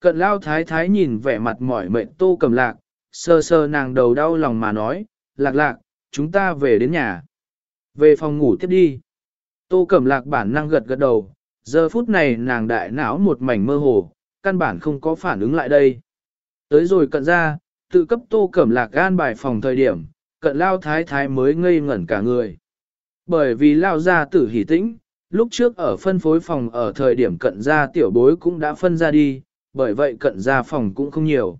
Cận lao thái thái nhìn vẻ mặt mỏi mệt tô cầm lạc, sơ sơ nàng đầu đau lòng mà nói, lạc lạc, chúng ta về đến nhà. Về phòng ngủ tiếp đi. Tô cẩm lạc bản năng gật gật đầu, giờ phút này nàng đại não một mảnh mơ hồ, căn bản không có phản ứng lại đây. Tới rồi cận ra, tự cấp tô cẩm lạc gan bài phòng thời điểm, cận lao thái thái mới ngây ngẩn cả người. Bởi vì lao ra tử hỷ tĩnh, lúc trước ở phân phối phòng ở thời điểm cận ra tiểu bối cũng đã phân ra đi, bởi vậy cận gia phòng cũng không nhiều.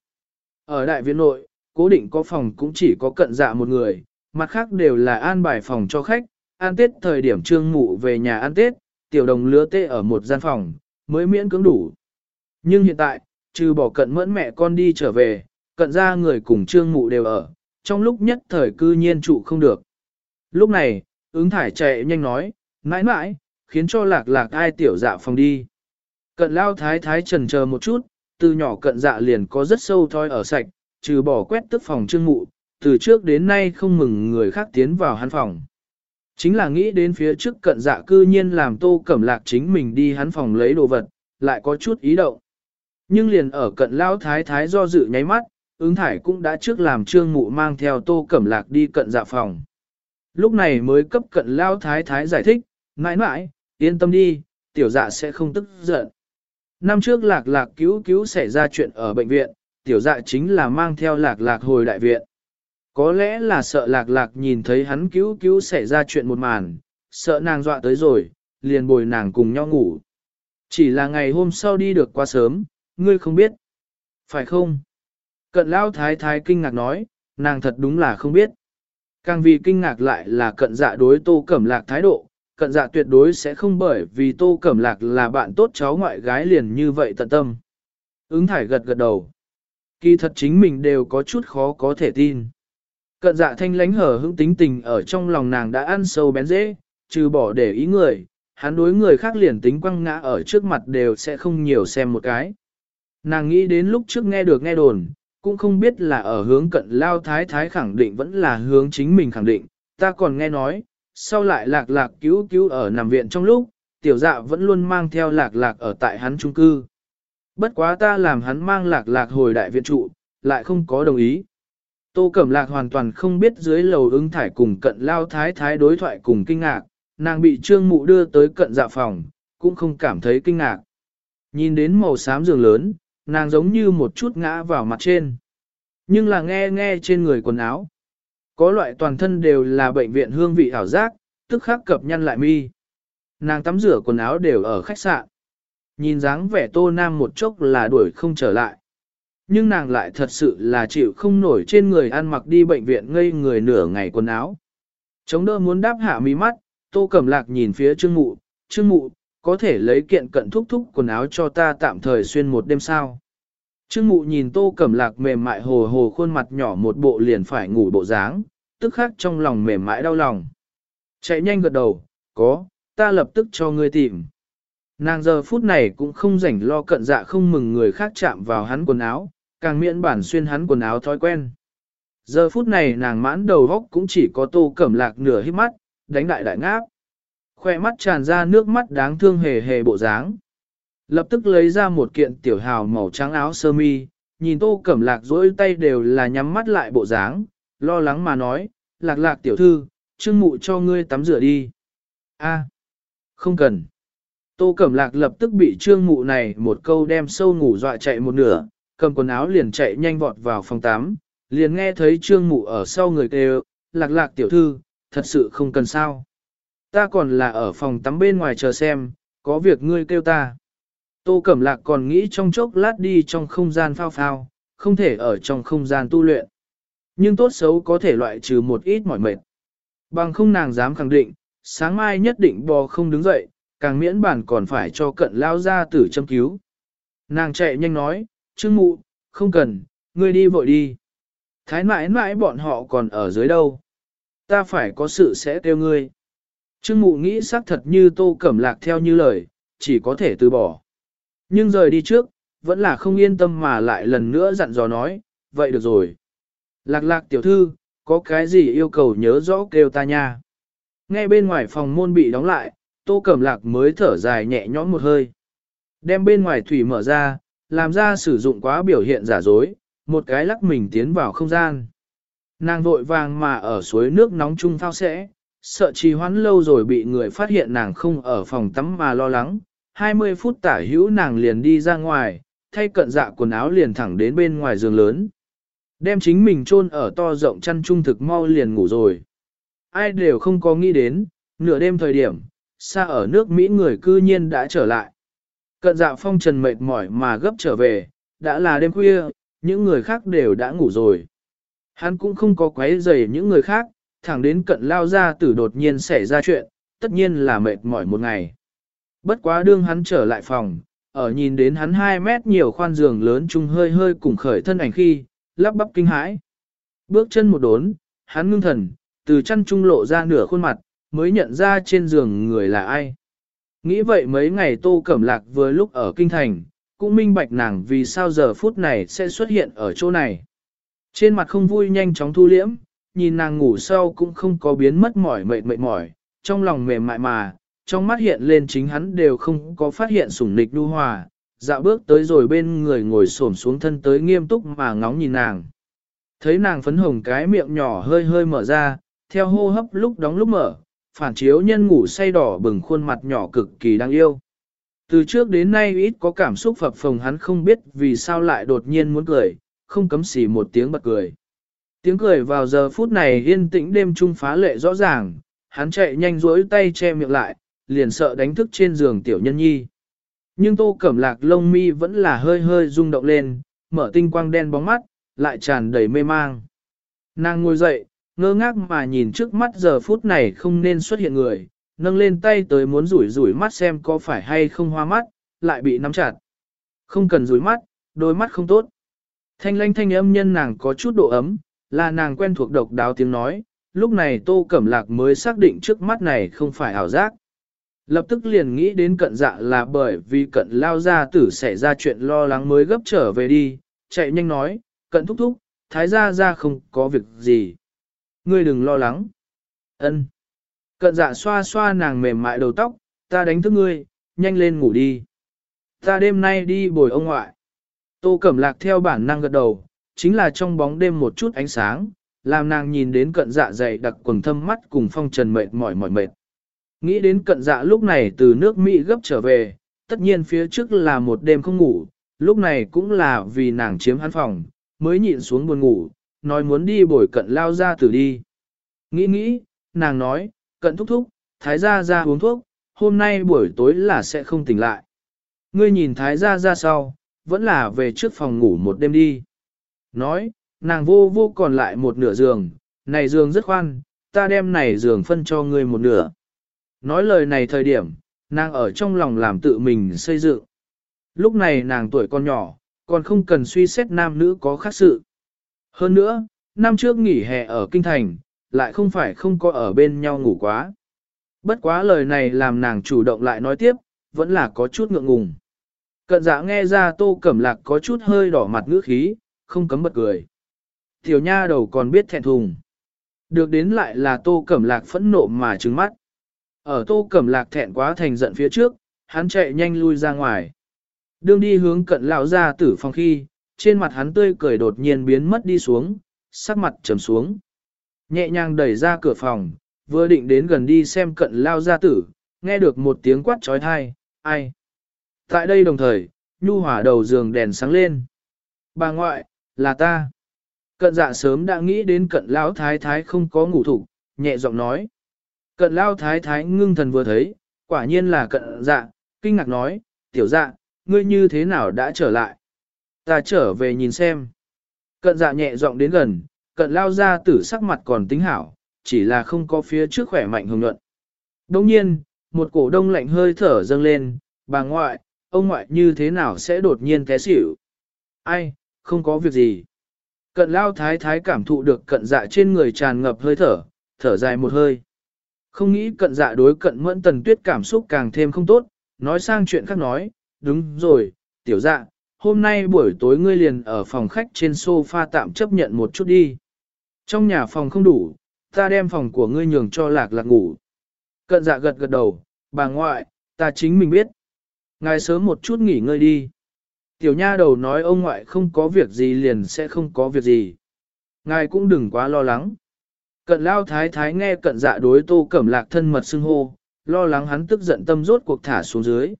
Ở đại viện nội, cố định có phòng cũng chỉ có cận dạ một người, mặt khác đều là an bài phòng cho khách, an tết thời điểm trương mụ về nhà ăn tết, tiểu đồng lứa tê ở một gian phòng, mới miễn cưỡng đủ. Nhưng hiện tại, trừ bỏ cận mẫn mẹ con đi trở về, cận ra người cùng trương mụ đều ở, trong lúc nhất thời cư nhiên trụ không được. Lúc này, ứng thải chạy nhanh nói, mãi mãi, khiến cho lạc lạc ai tiểu dạ phòng đi. Cận lao thái thái trần chờ một chút, từ nhỏ cận dạ liền có rất sâu thoi ở sạch, trừ bỏ quét tức phòng trương mụ, từ trước đến nay không mừng người khác tiến vào hắn phòng. Chính là nghĩ đến phía trước cận dạ cư nhiên làm tô cẩm lạc chính mình đi hắn phòng lấy đồ vật, lại có chút ý động. Nhưng liền ở cận lao thái thái do dự nháy mắt, ứng thải cũng đã trước làm trương mụ mang theo tô cẩm lạc đi cận dạ phòng. Lúc này mới cấp cận lao thái thái giải thích, mãi mãi, yên tâm đi, tiểu dạ sẽ không tức giận. Năm trước lạc lạc cứu cứu xảy ra chuyện ở bệnh viện, tiểu dạ chính là mang theo lạc lạc hồi đại viện. Có lẽ là sợ lạc lạc nhìn thấy hắn cứu cứu xảy ra chuyện một màn, sợ nàng dọa tới rồi, liền bồi nàng cùng nhau ngủ. Chỉ là ngày hôm sau đi được quá sớm, ngươi không biết. Phải không? Cận lao thái thái kinh ngạc nói, nàng thật đúng là không biết. Càng vì kinh ngạc lại là cận dạ đối tô cẩm lạc thái độ, cận dạ tuyệt đối sẽ không bởi vì tô cẩm lạc là bạn tốt cháu ngoại gái liền như vậy tận tâm. Ứng thải gật gật đầu. Kỳ thật chính mình đều có chút khó có thể tin. Cận dạ thanh lánh hở hững tính tình ở trong lòng nàng đã ăn sâu bén dễ, trừ bỏ để ý người, hắn đối người khác liền tính quăng ngã ở trước mặt đều sẽ không nhiều xem một cái. Nàng nghĩ đến lúc trước nghe được nghe đồn, cũng không biết là ở hướng cận lao thái thái khẳng định vẫn là hướng chính mình khẳng định, ta còn nghe nói, sau lại lạc lạc cứu cứu ở nằm viện trong lúc, tiểu dạ vẫn luôn mang theo lạc lạc ở tại hắn trung cư. Bất quá ta làm hắn mang lạc lạc hồi đại viện trụ, lại không có đồng ý. Tô Cẩm Lạc hoàn toàn không biết dưới lầu ứng thải cùng cận lao thái thái đối thoại cùng kinh ngạc, nàng bị trương mụ đưa tới cận dạ phòng, cũng không cảm thấy kinh ngạc. Nhìn đến màu xám giường lớn, nàng giống như một chút ngã vào mặt trên. Nhưng là nghe nghe trên người quần áo. Có loại toàn thân đều là bệnh viện hương vị ảo giác, tức khắc cập nhăn lại mi. Nàng tắm rửa quần áo đều ở khách sạn. Nhìn dáng vẻ tô nam một chốc là đuổi không trở lại. Nhưng nàng lại thật sự là chịu không nổi trên người ăn mặc đi bệnh viện ngây người nửa ngày quần áo. Chống đỡ muốn đáp hạ mi mắt, tô cẩm lạc nhìn phía trương mụ, trương mụ, có thể lấy kiện cận thúc thúc quần áo cho ta tạm thời xuyên một đêm sao. Trương mụ nhìn tô cẩm lạc mềm mại hồ hồ khuôn mặt nhỏ một bộ liền phải ngủ bộ dáng, tức khắc trong lòng mềm mại đau lòng. Chạy nhanh gật đầu, có, ta lập tức cho ngươi tìm. Nàng giờ phút này cũng không rảnh lo cận dạ không mừng người khác chạm vào hắn quần áo, càng miễn bản xuyên hắn quần áo thói quen. Giờ phút này nàng mãn đầu góc cũng chỉ có tô cẩm lạc nửa hít mắt, đánh đại đại ngáp. Khoe mắt tràn ra nước mắt đáng thương hề hề bộ dáng. Lập tức lấy ra một kiện tiểu hào màu trắng áo sơ mi, nhìn tô cẩm lạc dỗi tay đều là nhắm mắt lại bộ dáng, lo lắng mà nói, lạc lạc tiểu thư, trương mụ cho ngươi tắm rửa đi. A, không cần. Tô cẩm lạc lập tức bị trương mụ này một câu đem sâu ngủ dọa chạy một nửa, cầm quần áo liền chạy nhanh vọt vào phòng tắm, liền nghe thấy trương mụ ở sau người kêu, lạc lạc tiểu thư, thật sự không cần sao. Ta còn là ở phòng tắm bên ngoài chờ xem, có việc ngươi kêu ta. Tô Cẩm Lạc còn nghĩ trong chốc lát đi trong không gian phao phao, không thể ở trong không gian tu luyện. Nhưng tốt xấu có thể loại trừ một ít mỏi mệt. Bằng không nàng dám khẳng định, sáng mai nhất định bò không đứng dậy, càng miễn bản còn phải cho cận lao ra tử châm cứu. Nàng chạy nhanh nói, Trương Mụ, không cần, ngươi đi vội đi. Thái mãi mãi bọn họ còn ở dưới đâu. Ta phải có sự sẽ kêu ngươi. Trương Mụ nghĩ xác thật như tô cẩm lạc theo như lời, chỉ có thể từ bỏ. Nhưng rời đi trước, vẫn là không yên tâm mà lại lần nữa dặn dò nói, vậy được rồi. Lạc lạc tiểu thư, có cái gì yêu cầu nhớ rõ kêu ta nha. Nghe bên ngoài phòng môn bị đóng lại, tô cẩm lạc mới thở dài nhẹ nhõm một hơi. Đem bên ngoài thủy mở ra, làm ra sử dụng quá biểu hiện giả dối, một cái lắc mình tiến vào không gian. Nàng vội vàng mà ở suối nước nóng chung thao sẽ, sợ trì hoãn lâu rồi bị người phát hiện nàng không ở phòng tắm mà lo lắng. 20 phút tả hữu nàng liền đi ra ngoài, thay cận dạ quần áo liền thẳng đến bên ngoài giường lớn. Đem chính mình chôn ở to rộng chăn trung thực mau liền ngủ rồi. Ai đều không có nghĩ đến, nửa đêm thời điểm, xa ở nước Mỹ người cư nhiên đã trở lại. Cận dạ phong trần mệt mỏi mà gấp trở về, đã là đêm khuya, những người khác đều đã ngủ rồi. Hắn cũng không có quấy rầy những người khác, thẳng đến cận lao ra tử đột nhiên xảy ra chuyện, tất nhiên là mệt mỏi một ngày. Bất quá đương hắn trở lại phòng, ở nhìn đến hắn 2 mét nhiều khoan giường lớn chung hơi hơi cùng khởi thân ảnh khi, lắp bắp kinh hãi. Bước chân một đốn, hắn ngưng thần, từ chăn trung lộ ra nửa khuôn mặt, mới nhận ra trên giường người là ai. Nghĩ vậy mấy ngày tô cẩm lạc vừa lúc ở kinh thành, cũng minh bạch nàng vì sao giờ phút này sẽ xuất hiện ở chỗ này. Trên mặt không vui nhanh chóng thu liễm, nhìn nàng ngủ sau cũng không có biến mất mỏi mệt mệt mỏi, trong lòng mềm mại mà, trong mắt hiện lên chính hắn đều không có phát hiện sủng nịch đu hòa, dạo bước tới rồi bên người ngồi xổm xuống thân tới nghiêm túc mà ngóng nhìn nàng. Thấy nàng phấn hồng cái miệng nhỏ hơi hơi mở ra, theo hô hấp lúc đóng lúc mở, phản chiếu nhân ngủ say đỏ bừng khuôn mặt nhỏ cực kỳ đáng yêu. Từ trước đến nay ít có cảm xúc phập phồng hắn không biết vì sao lại đột nhiên muốn cười, không cấm xỉ một tiếng bật cười. Tiếng cười vào giờ phút này yên tĩnh đêm trung phá lệ rõ ràng, hắn chạy nhanh rỗi tay che miệng lại, liền sợ đánh thức trên giường tiểu nhân nhi. Nhưng tô cẩm lạc lông mi vẫn là hơi hơi rung động lên, mở tinh quang đen bóng mắt, lại tràn đầy mê mang. Nàng ngồi dậy, ngơ ngác mà nhìn trước mắt giờ phút này không nên xuất hiện người, nâng lên tay tới muốn rủi rủi mắt xem có phải hay không hoa mắt, lại bị nắm chặt. Không cần rủi mắt, đôi mắt không tốt. Thanh lanh thanh âm nhân nàng có chút độ ấm, là nàng quen thuộc độc đáo tiếng nói, lúc này tô cẩm lạc mới xác định trước mắt này không phải ảo giác. Lập tức liền nghĩ đến cận dạ là bởi vì cận lao ra tử xảy ra chuyện lo lắng mới gấp trở về đi, chạy nhanh nói, cận thúc thúc, thái gia ra không có việc gì. Ngươi đừng lo lắng. Ân. Cận dạ xoa xoa nàng mềm mại đầu tóc, ta đánh thức ngươi, nhanh lên ngủ đi. Ta đêm nay đi bồi ông ngoại. Tô Cẩm Lạc theo bản năng gật đầu, chính là trong bóng đêm một chút ánh sáng, làm nàng nhìn đến cận dạ dày đặc quần thâm mắt cùng phong trần mệt mỏi mỏi mệt. Nghĩ đến cận dạ lúc này từ nước Mỹ gấp trở về, tất nhiên phía trước là một đêm không ngủ, lúc này cũng là vì nàng chiếm hắn phòng, mới nhịn xuống buồn ngủ, nói muốn đi bồi cận lao ra từ đi. Nghĩ nghĩ, nàng nói, cận thúc thúc, thái gia ra uống thuốc, hôm nay buổi tối là sẽ không tỉnh lại. Ngươi nhìn thái gia ra sau, vẫn là về trước phòng ngủ một đêm đi. Nói, nàng vô vô còn lại một nửa giường, này giường rất khoan, ta đem này giường phân cho ngươi một nửa. Nói lời này thời điểm, nàng ở trong lòng làm tự mình xây dựng. Lúc này nàng tuổi còn nhỏ, còn không cần suy xét nam nữ có khác sự. Hơn nữa, năm trước nghỉ hè ở Kinh Thành, lại không phải không có ở bên nhau ngủ quá. Bất quá lời này làm nàng chủ động lại nói tiếp, vẫn là có chút ngượng ngùng. Cận dạ nghe ra tô cẩm lạc có chút hơi đỏ mặt ngữ khí, không cấm bật cười. Tiểu nha đầu còn biết thẹn thùng. Được đến lại là tô cẩm lạc phẫn nộ mà trừng mắt. Ở tô cẩm lạc thẹn quá thành giận phía trước, hắn chạy nhanh lui ra ngoài. Đương đi hướng cận lão ra tử phòng khi, trên mặt hắn tươi cười đột nhiên biến mất đi xuống, sắc mặt trầm xuống. Nhẹ nhàng đẩy ra cửa phòng, vừa định đến gần đi xem cận lao gia tử, nghe được một tiếng quát trói thai, ai. Tại đây đồng thời, nhu hỏa đầu giường đèn sáng lên. Bà ngoại, là ta. Cận dạ sớm đã nghĩ đến cận lão thái thái không có ngủ thủ, nhẹ giọng nói. Cận lao thái thái ngưng thần vừa thấy, quả nhiên là cận dạ, kinh ngạc nói, tiểu dạ, ngươi như thế nào đã trở lại? Ta trở về nhìn xem. Cận dạ nhẹ giọng đến gần, cận lao ra tử sắc mặt còn tính hảo, chỉ là không có phía trước khỏe mạnh hồng nhuận. Đồng nhiên, một cổ đông lạnh hơi thở dâng lên, bà ngoại, ông ngoại như thế nào sẽ đột nhiên té xỉu? Ai, không có việc gì. Cận lao thái thái cảm thụ được cận dạ trên người tràn ngập hơi thở, thở dài một hơi. Không nghĩ cận dạ đối cận mẫn tần tuyết cảm xúc càng thêm không tốt, nói sang chuyện khác nói, đúng rồi, tiểu dạ, hôm nay buổi tối ngươi liền ở phòng khách trên sofa tạm chấp nhận một chút đi. Trong nhà phòng không đủ, ta đem phòng của ngươi nhường cho lạc lạc ngủ. Cận dạ gật gật đầu, bà ngoại, ta chính mình biết. Ngài sớm một chút nghỉ ngơi đi. Tiểu nha đầu nói ông ngoại không có việc gì liền sẽ không có việc gì. Ngài cũng đừng quá lo lắng. Cận lao thái thái nghe cận dạ đối tô cẩm lạc thân mật xưng hô, lo lắng hắn tức giận tâm rốt cuộc thả xuống dưới.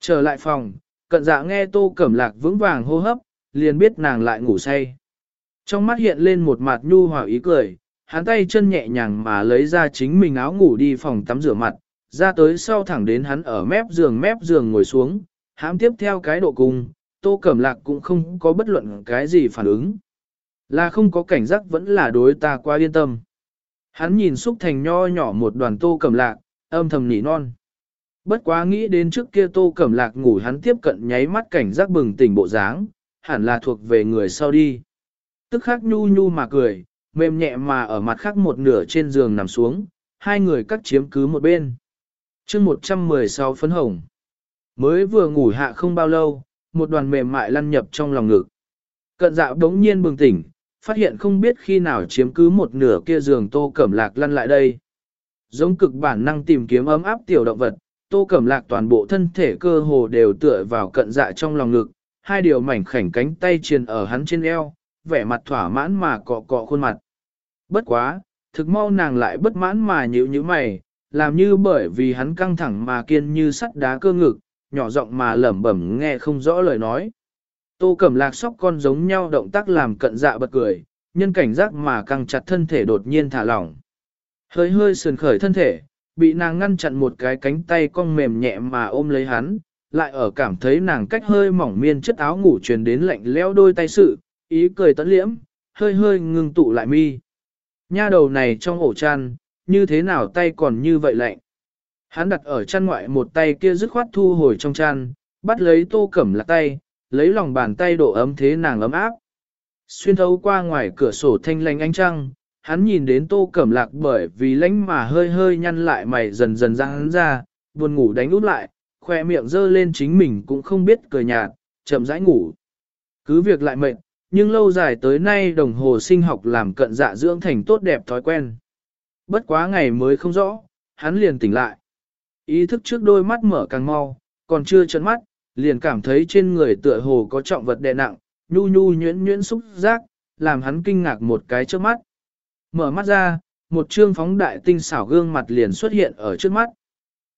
Trở lại phòng, cận dạ nghe tô cẩm lạc vững vàng hô hấp, liền biết nàng lại ngủ say. Trong mắt hiện lên một mặt nhu hòa ý cười, hắn tay chân nhẹ nhàng mà lấy ra chính mình áo ngủ đi phòng tắm rửa mặt, ra tới sau thẳng đến hắn ở mép giường mép giường ngồi xuống, hãm tiếp theo cái độ cung, tô cẩm lạc cũng không có bất luận cái gì phản ứng. Là không có cảnh giác vẫn là đối ta quá yên tâm. Hắn nhìn xúc thành nho nhỏ một đoàn tô cẩm lạc, âm thầm nỉ non. Bất quá nghĩ đến trước kia tô cẩm lạc ngủ hắn tiếp cận nháy mắt cảnh giác bừng tỉnh bộ dáng, hẳn là thuộc về người sau đi. Tức khắc nhu nhu mà cười, mềm nhẹ mà ở mặt khác một nửa trên giường nằm xuống, hai người cắt chiếm cứ một bên. chương 116 phấn hồng. Mới vừa ngủ hạ không bao lâu, một đoàn mềm mại lăn nhập trong lòng ngực. Cận dạ đống nhiên bừng tỉnh, phát hiện không biết khi nào chiếm cứ một nửa kia giường tô cẩm lạc lăn lại đây. Giống cực bản năng tìm kiếm ấm áp tiểu động vật, tô cẩm lạc toàn bộ thân thể cơ hồ đều tựa vào cận dạ trong lòng ngực, hai điều mảnh khảnh cánh tay triền ở hắn trên eo, vẻ mặt thỏa mãn mà cọ cọ khuôn mặt. Bất quá, thực mau nàng lại bất mãn mà nhíu như mày, làm như bởi vì hắn căng thẳng mà kiên như sắt đá cơ ngực, nhỏ giọng mà lẩm bẩm nghe không rõ lời nói. Tô Cẩm Lạc sóc con giống nhau động tác làm cận dạ bật cười, nhân cảnh giác mà căng chặt thân thể đột nhiên thả lỏng. Hơi hơi sườn khởi thân thể, bị nàng ngăn chặn một cái cánh tay cong mềm nhẹ mà ôm lấy hắn, lại ở cảm thấy nàng cách hơi mỏng miên chất áo ngủ truyền đến lạnh lẽo đôi tay sự, ý cười tấn liễm, hơi hơi ngừng tụ lại mi. Nha đầu này trong ổ chăn, như thế nào tay còn như vậy lạnh. Hắn đặt ở chăn ngoại một tay kia dứt khoát thu hồi trong chăn, bắt lấy tô cẩm lạc tay, lấy lòng bàn tay độ ấm thế nàng ấm áp. Xuyên thấu qua ngoài cửa sổ thanh lanh ánh trăng, hắn nhìn đến tô cẩm lạc bởi vì lánh mà hơi hơi nhăn lại mày dần dần ra hắn ra, buồn ngủ đánh út lại, khoe miệng dơ lên chính mình cũng không biết cười nhạt, chậm rãi ngủ. Cứ việc lại mệt, nhưng lâu dài tới nay đồng hồ sinh học làm cận dạ dưỡng thành tốt đẹp thói quen. Bất quá ngày mới không rõ, hắn liền tỉnh lại. Ý thức trước đôi mắt mở càng mau, còn chưa chấn mắt, liền cảm thấy trên người tựa hồ có trọng vật đè nặng, nhu nhu nhuyễn nhuyễn xúc giác, làm hắn kinh ngạc một cái trước mắt. Mở mắt ra, một trương phóng đại tinh xảo gương mặt liền xuất hiện ở trước mắt.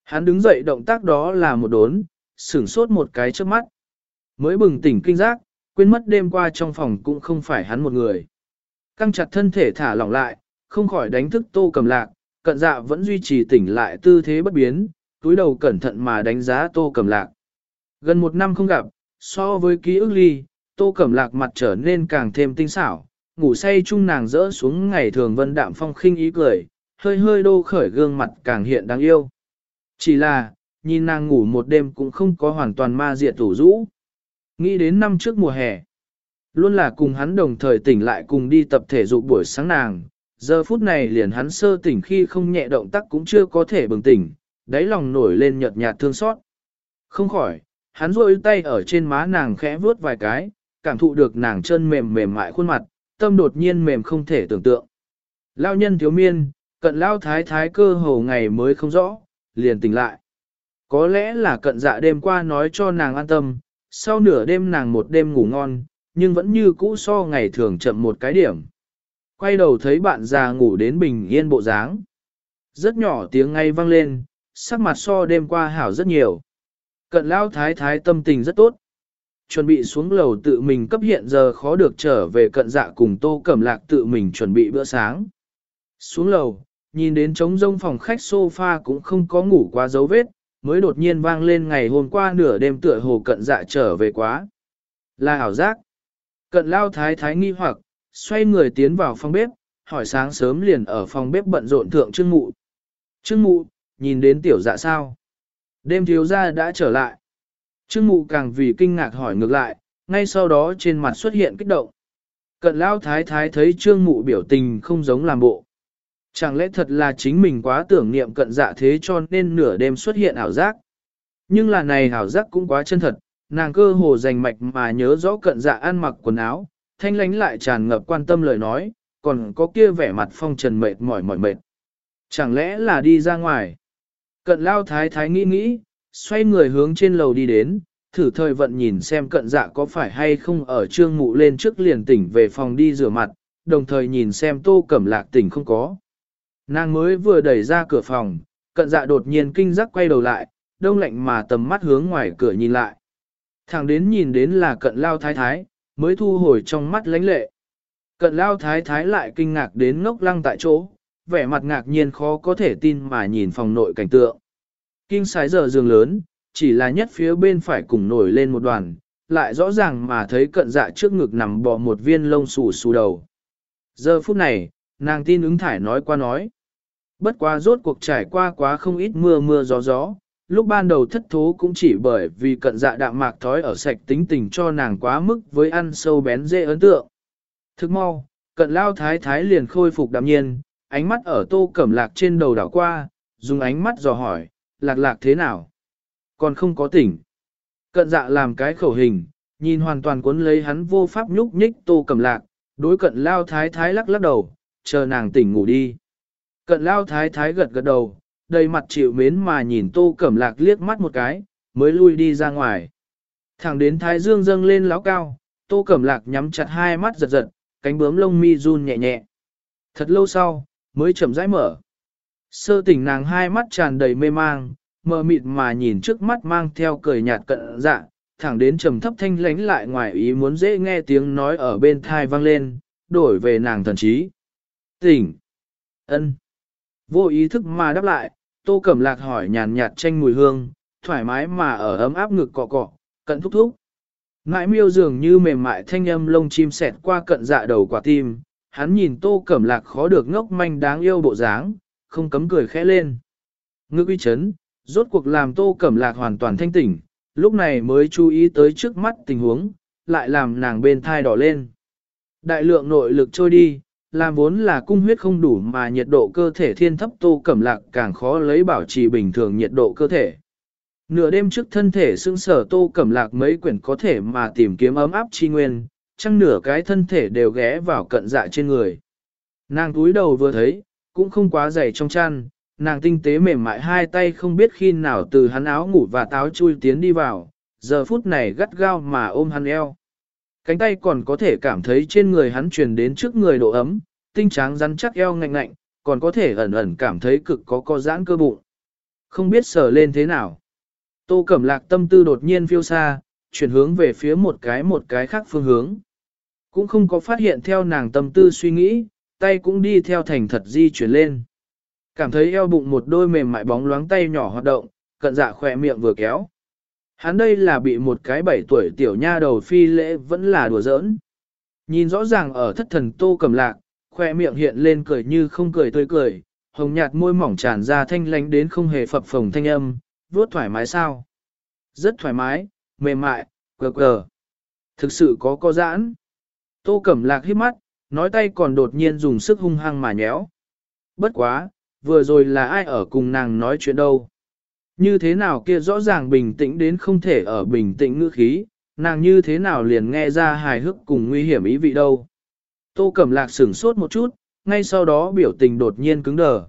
Hắn đứng dậy động tác đó là một đốn, sửng sốt một cái trước mắt. Mới bừng tỉnh kinh giác, quên mất đêm qua trong phòng cũng không phải hắn một người. Căng chặt thân thể thả lỏng lại, không khỏi đánh thức tô cầm lạc, cận dạ vẫn duy trì tỉnh lại tư thế bất biến, túi đầu cẩn thận mà đánh giá tô cầm lạc. Gần một năm không gặp, so với ký ức ly, tô cẩm lạc mặt trở nên càng thêm tinh xảo, ngủ say chung nàng rỡ xuống ngày thường vân đạm phong khinh ý cười, hơi hơi đô khởi gương mặt càng hiện đáng yêu. Chỉ là, nhìn nàng ngủ một đêm cũng không có hoàn toàn ma diệt tủ rũ. Nghĩ đến năm trước mùa hè, luôn là cùng hắn đồng thời tỉnh lại cùng đi tập thể dục buổi sáng nàng, giờ phút này liền hắn sơ tỉnh khi không nhẹ động tác cũng chưa có thể bừng tỉnh, đáy lòng nổi lên nhợt nhạt thương xót. Không khỏi, hắn rôi tay ở trên má nàng khẽ vuốt vài cái, cảm thụ được nàng chân mềm mềm mại khuôn mặt, tâm đột nhiên mềm không thể tưởng tượng. Lao nhân thiếu miên, cận lao thái thái cơ hồ ngày mới không rõ, liền tỉnh lại. Có lẽ là cận dạ đêm qua nói cho nàng an tâm, sau nửa đêm nàng một đêm ngủ ngon, nhưng vẫn như cũ so ngày thường chậm một cái điểm. Quay đầu thấy bạn già ngủ đến bình yên bộ dáng. Rất nhỏ tiếng ngay vang lên, sắc mặt so đêm qua hảo rất nhiều. Cận lao thái thái tâm tình rất tốt. Chuẩn bị xuống lầu tự mình cấp hiện giờ khó được trở về cận dạ cùng tô cẩm lạc tự mình chuẩn bị bữa sáng. Xuống lầu, nhìn đến trống rông phòng khách sofa cũng không có ngủ qua dấu vết, mới đột nhiên vang lên ngày hôm qua nửa đêm tựa hồ cận dạ trở về quá. Là ảo giác. Cận lao thái thái nghi hoặc, xoay người tiến vào phòng bếp, hỏi sáng sớm liền ở phòng bếp bận rộn thượng trương mụ. Trương mụ, nhìn đến tiểu dạ sao? Đêm thiếu gia đã trở lại. Trương mụ càng vì kinh ngạc hỏi ngược lại, ngay sau đó trên mặt xuất hiện kích động. Cận lao thái thái thấy trương mụ biểu tình không giống làm bộ. Chẳng lẽ thật là chính mình quá tưởng niệm cận dạ thế cho nên nửa đêm xuất hiện ảo giác. Nhưng là này ảo giác cũng quá chân thật, nàng cơ hồ dành mạch mà nhớ rõ cận dạ ăn mặc quần áo, thanh lánh lại tràn ngập quan tâm lời nói, còn có kia vẻ mặt phong trần mệt mỏi mỏi mệt. Chẳng lẽ là đi ra ngoài? Cận lao thái thái nghĩ nghĩ, xoay người hướng trên lầu đi đến, thử thời vận nhìn xem cận dạ có phải hay không ở trương mụ lên trước liền tỉnh về phòng đi rửa mặt, đồng thời nhìn xem tô cẩm lạc tỉnh không có. Nàng mới vừa đẩy ra cửa phòng, cận dạ đột nhiên kinh giác quay đầu lại, đông lạnh mà tầm mắt hướng ngoài cửa nhìn lại. Thẳng đến nhìn đến là cận lao thái thái, mới thu hồi trong mắt lánh lệ. Cận lao thái thái lại kinh ngạc đến ngốc lăng tại chỗ, vẻ mặt ngạc nhiên khó có thể tin mà nhìn phòng nội cảnh tượng. Kinh sái giờ giường lớn, chỉ là nhất phía bên phải cùng nổi lên một đoàn, lại rõ ràng mà thấy cận dạ trước ngực nằm bò một viên lông xù xù đầu. Giờ phút này, nàng tin ứng thải nói qua nói. Bất quá rốt cuộc trải qua quá không ít mưa mưa gió gió, lúc ban đầu thất thố cũng chỉ bởi vì cận dạ đạm mạc thói ở sạch tính tình cho nàng quá mức với ăn sâu bén dễ ấn tượng. Thức mau, cận lao thái thái liền khôi phục đạm nhiên, ánh mắt ở tô cẩm lạc trên đầu đảo qua, dùng ánh mắt dò hỏi, lạc lạc thế nào? Còn không có tỉnh. Cận dạ làm cái khẩu hình, nhìn hoàn toàn cuốn lấy hắn vô pháp nhúc nhích tô cẩm lạc, đối cận lao thái thái lắc lắc đầu, chờ nàng tỉnh ngủ đi. Cận lao thái thái gật gật đầu, đầy mặt chịu mến mà nhìn tô cẩm lạc liếc mắt một cái, mới lui đi ra ngoài. Thẳng đến thái dương dâng lên láo cao, tô cẩm lạc nhắm chặt hai mắt giật giật, cánh bướm lông mi run nhẹ nhẹ. Thật lâu sau, mới chậm rãi mở. Sơ tỉnh nàng hai mắt tràn đầy mê mang, mờ mịt mà nhìn trước mắt mang theo cười nhạt cận dạ, thẳng đến trầm thấp thanh lánh lại ngoài ý muốn dễ nghe tiếng nói ở bên thai vang lên, đổi về nàng thần trí. Tỉnh! ân Vô ý thức mà đáp lại, tô cẩm lạc hỏi nhàn nhạt tranh mùi hương, thoải mái mà ở ấm áp ngực cọ cọ, cận thúc thúc. Ngãi miêu dường như mềm mại thanh âm lông chim sẹt qua cận dạ đầu quả tim, hắn nhìn tô cẩm lạc khó được ngốc manh đáng yêu bộ dáng, không cấm cười khẽ lên. Ngực uy chấn, rốt cuộc làm tô cẩm lạc hoàn toàn thanh tỉnh, lúc này mới chú ý tới trước mắt tình huống, lại làm nàng bên thai đỏ lên. Đại lượng nội lực trôi đi, làm vốn là cung huyết không đủ mà nhiệt độ cơ thể thiên thấp tô cẩm lạc càng khó lấy bảo trì bình thường nhiệt độ cơ thể. Nửa đêm trước thân thể xương sở tô cẩm lạc mấy quyển có thể mà tìm kiếm ấm áp chi nguyên, chăng nửa cái thân thể đều ghé vào cận dạ trên người. Nàng túi đầu vừa thấy, cũng không quá dày trong chăn, nàng tinh tế mềm mại hai tay không biết khi nào từ hắn áo ngủ và táo chui tiến đi vào, giờ phút này gắt gao mà ôm hắn eo. Cánh tay còn có thể cảm thấy trên người hắn truyền đến trước người độ ấm, tinh tráng rắn chắc eo ngạnh ngạnh, còn có thể ẩn ẩn cảm thấy cực có co giãn cơ bụng. Không biết sờ lên thế nào. Tô Cẩm Lạc tâm tư đột nhiên phiêu xa, chuyển hướng về phía một cái một cái khác phương hướng. Cũng không có phát hiện theo nàng tâm tư suy nghĩ, tay cũng đi theo thành thật di chuyển lên. Cảm thấy eo bụng một đôi mềm mại bóng loáng tay nhỏ hoạt động, cận dạ khỏe miệng vừa kéo. Hắn đây là bị một cái bảy tuổi tiểu nha đầu phi lễ vẫn là đùa giỡn. Nhìn rõ ràng ở thất thần tô cầm lạc, khoe miệng hiện lên cười như không cười tươi cười, hồng nhạt môi mỏng tràn ra thanh lánh đến không hề phập phồng thanh âm, vuốt thoải mái sao. Rất thoải mái, mềm mại, cờ cờ. Thực sự có co giãn. Tô cẩm lạc hít mắt, nói tay còn đột nhiên dùng sức hung hăng mà nhéo. Bất quá, vừa rồi là ai ở cùng nàng nói chuyện đâu. Như thế nào kia rõ ràng bình tĩnh đến không thể ở bình tĩnh ngữ khí, nàng như thế nào liền nghe ra hài hước cùng nguy hiểm ý vị đâu. Tô Cẩm Lạc sửng sốt một chút, ngay sau đó biểu tình đột nhiên cứng đờ.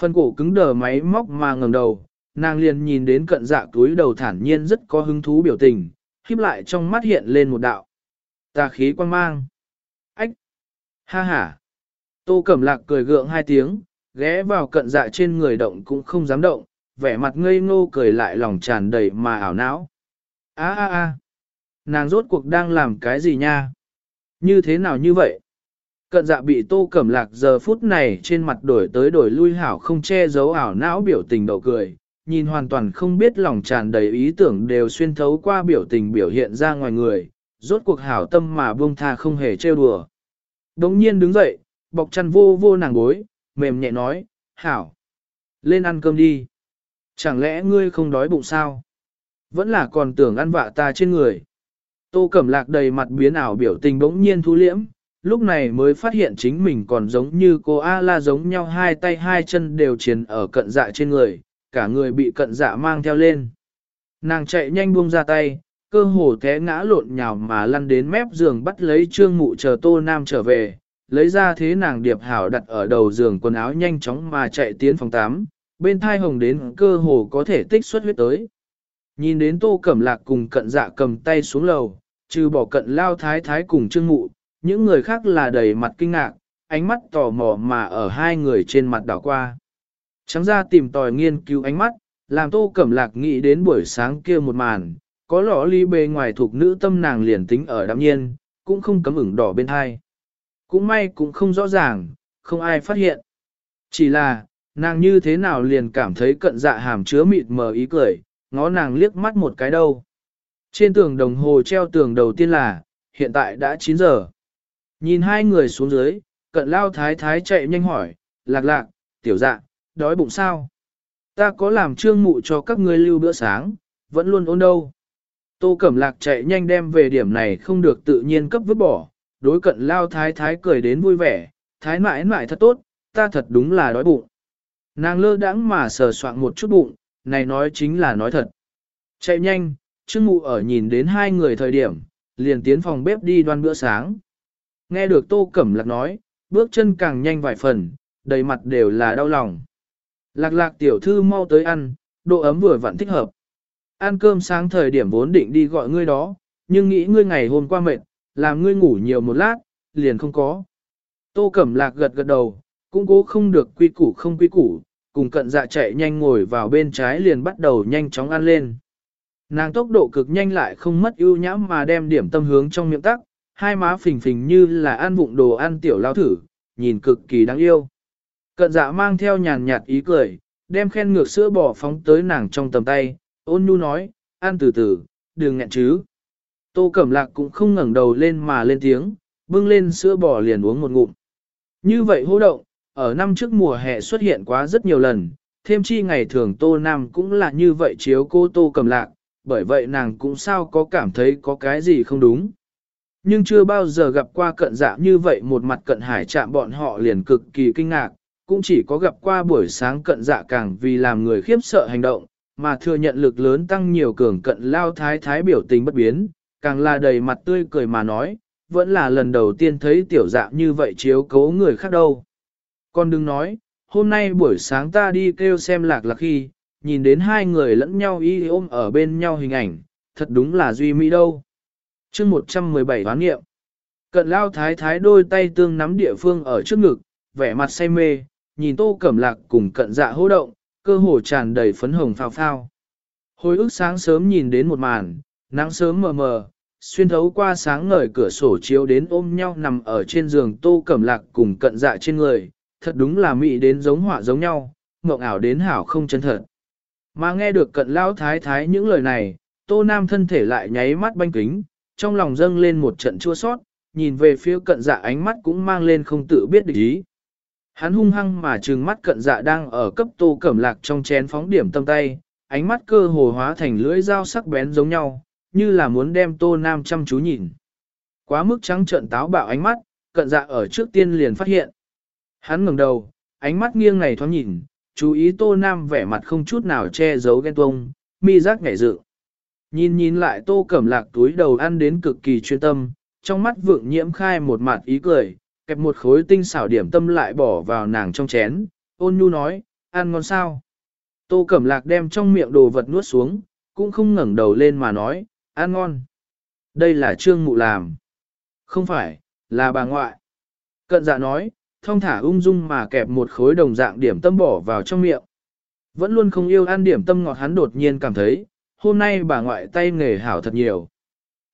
Phần cổ cứng đờ máy móc mà ngẩng đầu, nàng liền nhìn đến cận dạ túi đầu thản nhiên rất có hứng thú biểu tình, khiếp lại trong mắt hiện lên một đạo. Tà khí quang mang. Ách! Ha ha! Tô Cẩm Lạc cười gượng hai tiếng, ghé vào cận dạ trên người động cũng không dám động, vẻ mặt ngây ngô cười lại lòng tràn đầy mà ảo não. A a a! Nàng rốt cuộc đang làm cái gì nha? Như thế nào như vậy? Cận dạ bị tô cẩm lạc giờ phút này trên mặt đổi tới đổi lui hảo không che giấu ảo não biểu tình đậu cười, nhìn hoàn toàn không biết lòng tràn đầy ý tưởng đều xuyên thấu qua biểu tình biểu hiện ra ngoài người, rốt cuộc hảo tâm mà buông tha không hề trêu đùa. Đống nhiên đứng dậy, bọc chăn vô vô nàng gối, mềm nhẹ nói, hảo, lên ăn cơm đi. Chẳng lẽ ngươi không đói bụng sao? Vẫn là còn tưởng ăn vạ ta trên người. Tô Cẩm Lạc đầy mặt biến ảo biểu tình bỗng nhiên thu liễm, lúc này mới phát hiện chính mình còn giống như cô A-la giống nhau hai tay hai chân đều chiến ở cận dạ trên người, cả người bị cận dạ mang theo lên. Nàng chạy nhanh buông ra tay, cơ hồ té ngã lộn nhào mà lăn đến mép giường bắt lấy trương mụ chờ tô nam trở về, lấy ra thế nàng điệp hảo đặt ở đầu giường quần áo nhanh chóng mà chạy tiến phòng 8, bên thai hồng đến cơ hồ có thể tích xuất huyết tới. Nhìn đến tô cẩm lạc cùng cận dạ cầm tay xuống lầu, trừ bỏ cận lao thái thái cùng trương mụ, những người khác là đầy mặt kinh ngạc, ánh mắt tò mò mà ở hai người trên mặt đảo qua. Trắng ra tìm tòi nghiên cứu ánh mắt, làm tô cẩm lạc nghĩ đến buổi sáng kia một màn, có lọ ly bề ngoài thuộc nữ tâm nàng liền tính ở đạm nhiên, cũng không cấm ửng đỏ bên hai. Cũng may cũng không rõ ràng, không ai phát hiện. Chỉ là, nàng như thế nào liền cảm thấy cận dạ hàm chứa mịt mờ ý cười, ngó nàng liếc mắt một cái đâu. Trên tường đồng hồ treo tường đầu tiên là, hiện tại đã 9 giờ. Nhìn hai người xuống dưới, cận lao thái thái chạy nhanh hỏi, lạc lạc, tiểu dạ, đói bụng sao? Ta có làm trương mụ cho các ngươi lưu bữa sáng, vẫn luôn ôn đâu. Tô Cẩm Lạc chạy nhanh đem về điểm này không được tự nhiên cấp vứt bỏ, đối cận lao thái thái cười đến vui vẻ, thái mãi mãi thật tốt, ta thật đúng là đói bụng. Nàng lơ đãng mà sờ soạn một chút bụng, này nói chính là nói thật. Chạy nhanh, Trương Mụ ở nhìn đến hai người thời điểm, liền tiến phòng bếp đi đoan bữa sáng. Nghe được Tô Cẩm Lạc nói, bước chân càng nhanh vài phần, đầy mặt đều là đau lòng. Lạc lạc tiểu thư mau tới ăn, độ ấm vừa vặn thích hợp. Ăn cơm sáng thời điểm vốn định đi gọi ngươi đó, nhưng nghĩ ngươi ngày hôm qua mệt, làm ngươi ngủ nhiều một lát, liền không có. Tô Cẩm Lạc gật gật đầu, cũng cố không được quy củ không quy củ, cùng cận dạ chạy nhanh ngồi vào bên trái liền bắt đầu nhanh chóng ăn lên. Nàng tốc độ cực nhanh lại không mất ưu nhãm mà đem điểm tâm hướng trong miệng tắc, hai má phình phình như là ăn vụng đồ ăn tiểu lao thử, nhìn cực kỳ đáng yêu. Cận dạ mang theo nhàn nhạt ý cười, đem khen ngược sữa bỏ phóng tới nàng trong tầm tay, ôn nhu nói, ăn từ từ, đừng nghẹn chứ. Tô Cẩm Lạc cũng không ngẩng đầu lên mà lên tiếng, bưng lên sữa bò liền uống một ngụm. Như vậy hô động, ở năm trước mùa hè xuất hiện quá rất nhiều lần, thêm chi ngày thường Tô Nam cũng là như vậy chiếu cô Tô Cẩm Lạc, bởi vậy nàng cũng sao có cảm thấy có cái gì không đúng. Nhưng chưa bao giờ gặp qua cận dạ như vậy một mặt cận hải chạm bọn họ liền cực kỳ kinh ngạc, cũng chỉ có gặp qua buổi sáng cận dạ càng vì làm người khiếp sợ hành động, mà thừa nhận lực lớn tăng nhiều cường cận lao thái thái biểu tình bất biến, càng là đầy mặt tươi cười mà nói, vẫn là lần đầu tiên thấy tiểu dạng như vậy chiếu cố người khác đâu. Con đừng nói, hôm nay buổi sáng ta đi kêu xem lạc lạc khi, nhìn đến hai người lẫn nhau y ôm ở bên nhau hình ảnh, thật đúng là duy mỹ đâu. chương 117 hoán nghiệm, cận lao thái thái đôi tay tương nắm địa phương ở trước ngực, vẻ mặt say mê, nhìn tô cẩm lạc cùng cận dạ hô động, cơ hồ tràn đầy phấn hồng phao phao. Hồi ức sáng sớm nhìn đến một màn, nắng sớm mờ mờ, xuyên thấu qua sáng ngời cửa sổ chiếu đến ôm nhau nằm ở trên giường tô cẩm lạc cùng cận dạ trên người, thật đúng là mị đến giống họa giống nhau, mộng ảo đến hảo không chân thật. Mà nghe được cận lão thái thái những lời này, tô nam thân thể lại nháy mắt banh kính, trong lòng dâng lên một trận chua sót, nhìn về phía cận dạ ánh mắt cũng mang lên không tự biết địch ý. Hắn hung hăng mà trừng mắt cận dạ đang ở cấp tô cẩm lạc trong chén phóng điểm tâm tay, ánh mắt cơ hồ hóa thành lưỡi dao sắc bén giống nhau, như là muốn đem tô nam chăm chú nhìn. Quá mức trắng trợn táo bạo ánh mắt, cận dạ ở trước tiên liền phát hiện. Hắn ngẩng đầu, ánh mắt nghiêng này thoáng nhìn, chú ý tô nam vẻ mặt không chút nào che giấu ghen tuông, mi giác ngảy dự. Nhìn nhìn lại tô cẩm lạc túi đầu ăn đến cực kỳ chuyên tâm, trong mắt vượng nhiễm khai một mặt ý cười, kẹp một khối tinh xảo điểm tâm lại bỏ vào nàng trong chén, ôn nhu nói, ăn ngon sao. Tô Cẩm Lạc đem trong miệng đồ vật nuốt xuống, cũng không ngẩng đầu lên mà nói, ăn ngon. Đây là trương mụ làm. Không phải, là bà ngoại. Cận dạ nói, thông thả ung dung mà kẹp một khối đồng dạng điểm tâm bỏ vào trong miệng. Vẫn luôn không yêu ăn điểm tâm ngọt hắn đột nhiên cảm thấy, hôm nay bà ngoại tay nghề hảo thật nhiều.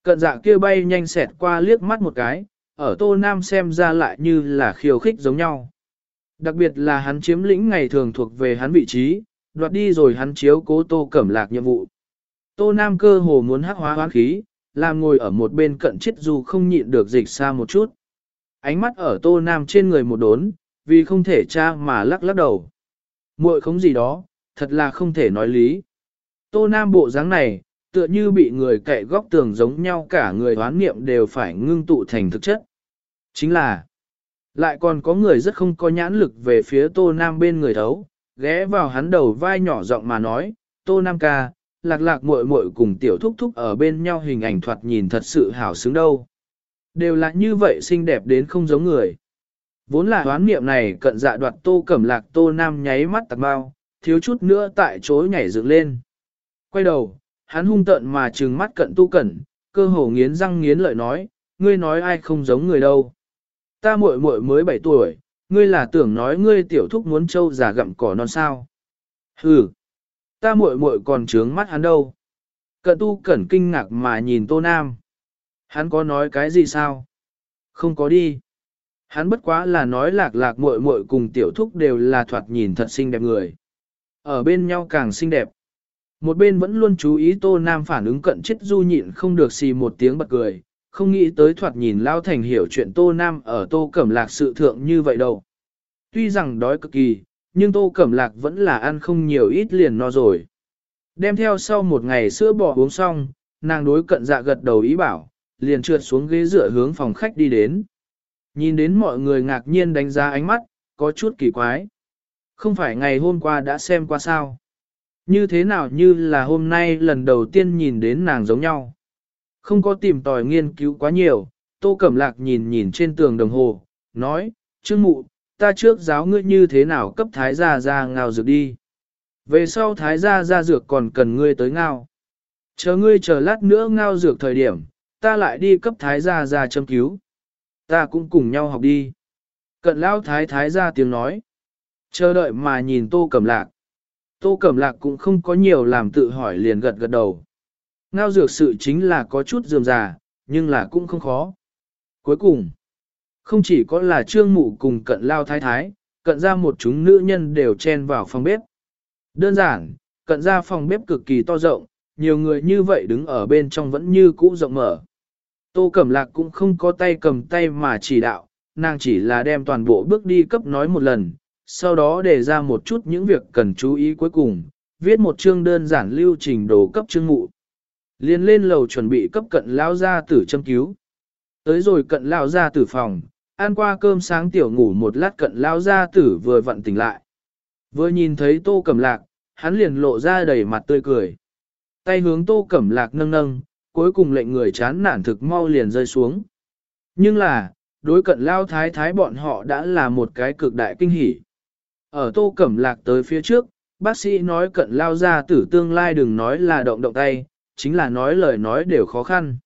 Cận dạ kia bay nhanh xẹt qua liếc mắt một cái, ở Tô Nam xem ra lại như là khiêu khích giống nhau. Đặc biệt là hắn chiếm lĩnh ngày thường thuộc về hắn vị trí, đoạt đi rồi hắn chiếu cố Tô Cẩm Lạc nhiệm vụ. Tô Nam cơ hồ muốn hắc hóa hoán khí, làm ngồi ở một bên cận chết dù không nhịn được dịch xa một chút. Ánh mắt ở Tô Nam trên người một đốn, vì không thể tra mà lắc lắc đầu. muội không gì đó, thật là không thể nói lý. Tô Nam bộ dáng này, tựa như bị người cậy góc tường giống nhau cả người hoán niệm đều phải ngưng tụ thành thực chất. Chính là, lại còn có người rất không có nhãn lực về phía Tô Nam bên người thấu, ghé vào hắn đầu vai nhỏ giọng mà nói, Tô Nam ca, lạc lạc muội muội cùng tiểu thúc thúc ở bên nhau hình ảnh thoạt nhìn thật sự hảo xứng đâu. Đều là như vậy xinh đẹp đến không giống người. Vốn là hoán niệm này cận dạ đoạt tô cẩm lạc tô nam nháy mắt tạc bao, thiếu chút nữa tại chối nhảy dựng lên. Quay đầu, hắn hung tợn mà trừng mắt cận tu cẩn, cơ hồ nghiến răng nghiến lợi nói, ngươi nói ai không giống người đâu. Ta muội muội mới 7 tuổi, ngươi là tưởng nói ngươi tiểu thúc muốn trâu già gặm cỏ non sao. Hừ, ta muội muội còn trướng mắt hắn đâu. Cận tu cẩn kinh ngạc mà nhìn tô nam. Hắn có nói cái gì sao? Không có đi. Hắn bất quá là nói lạc lạc muội muội cùng tiểu thúc đều là thoạt nhìn thật xinh đẹp người. Ở bên nhau càng xinh đẹp. Một bên vẫn luôn chú ý tô nam phản ứng cận chết du nhịn không được xì một tiếng bật cười, không nghĩ tới thoạt nhìn lao thành hiểu chuyện tô nam ở tô cẩm lạc sự thượng như vậy đâu. Tuy rằng đói cực kỳ, nhưng tô cẩm lạc vẫn là ăn không nhiều ít liền no rồi. Đem theo sau một ngày sữa bò uống xong, nàng đối cận dạ gật đầu ý bảo, liền trượt xuống ghế dựa hướng phòng khách đi đến. Nhìn đến mọi người ngạc nhiên đánh giá ánh mắt, có chút kỳ quái. Không phải ngày hôm qua đã xem qua sao? Như thế nào như là hôm nay lần đầu tiên nhìn đến nàng giống nhau? Không có tìm tòi nghiên cứu quá nhiều, Tô Cẩm Lạc nhìn nhìn trên tường đồng hồ, nói, Trương Mụ, ta trước giáo ngươi như thế nào cấp thái gia gia ngao dược đi. Về sau thái gia gia dược còn cần ngươi tới ngao. Chờ ngươi chờ lát nữa ngao dược thời điểm, ta lại đi cấp thái gia gia châm cứu. Ta cũng cùng nhau học đi. Cận lão thái thái gia tiếng nói. Chờ đợi mà nhìn tô cẩm lạc. Tô cẩm lạc cũng không có nhiều làm tự hỏi liền gật gật đầu. Ngao dược sự chính là có chút dườm già, nhưng là cũng không khó. Cuối cùng, không chỉ có là trương mụ cùng cận lao thái thái, cận ra một chúng nữ nhân đều chen vào phòng bếp. Đơn giản, cận ra phòng bếp cực kỳ to rộng, nhiều người như vậy đứng ở bên trong vẫn như cũ rộng mở. Tô Cẩm Lạc cũng không có tay cầm tay mà chỉ đạo, nàng chỉ là đem toàn bộ bước đi cấp nói một lần, sau đó đề ra một chút những việc cần chú ý cuối cùng, viết một chương đơn giản lưu trình đồ cấp chương mụ. Liên lên lầu chuẩn bị cấp cận lao gia tử châm cứu. Tới rồi cận lao gia tử phòng, ăn qua cơm sáng tiểu ngủ một lát cận lao gia tử vừa vặn tỉnh lại. Vừa nhìn thấy tô cẩm lạc, hắn liền lộ ra đầy mặt tươi cười. Tay hướng tô cẩm lạc nâng nâng, cuối cùng lệnh người chán nản thực mau liền rơi xuống. Nhưng là, đối cận lao thái thái bọn họ đã là một cái cực đại kinh hỉ. Ở tô cẩm lạc tới phía trước, bác sĩ nói cận lao ra tử tương lai đừng nói là động động tay, chính là nói lời nói đều khó khăn.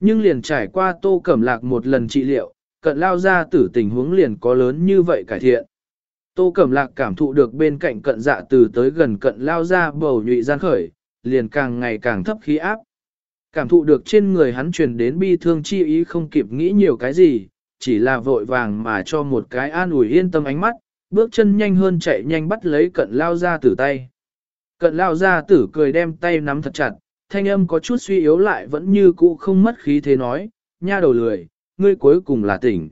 Nhưng liền trải qua tô cẩm lạc một lần trị liệu, cận lao ra tử tình huống liền có lớn như vậy cải thiện. Tô cẩm lạc cảm thụ được bên cạnh cận dạ từ tới gần cận lao ra bầu nhụy gian khởi, liền càng ngày càng thấp khí áp. Cảm thụ được trên người hắn truyền đến bi thương chi ý không kịp nghĩ nhiều cái gì, chỉ là vội vàng mà cho một cái an ủi yên tâm ánh mắt, bước chân nhanh hơn chạy nhanh bắt lấy cận lao ra tử tay. Cận lao ra tử cười đem tay nắm thật chặt, thanh âm có chút suy yếu lại vẫn như cũ không mất khí thế nói, nha đầu lười, ngươi cuối cùng là tỉnh.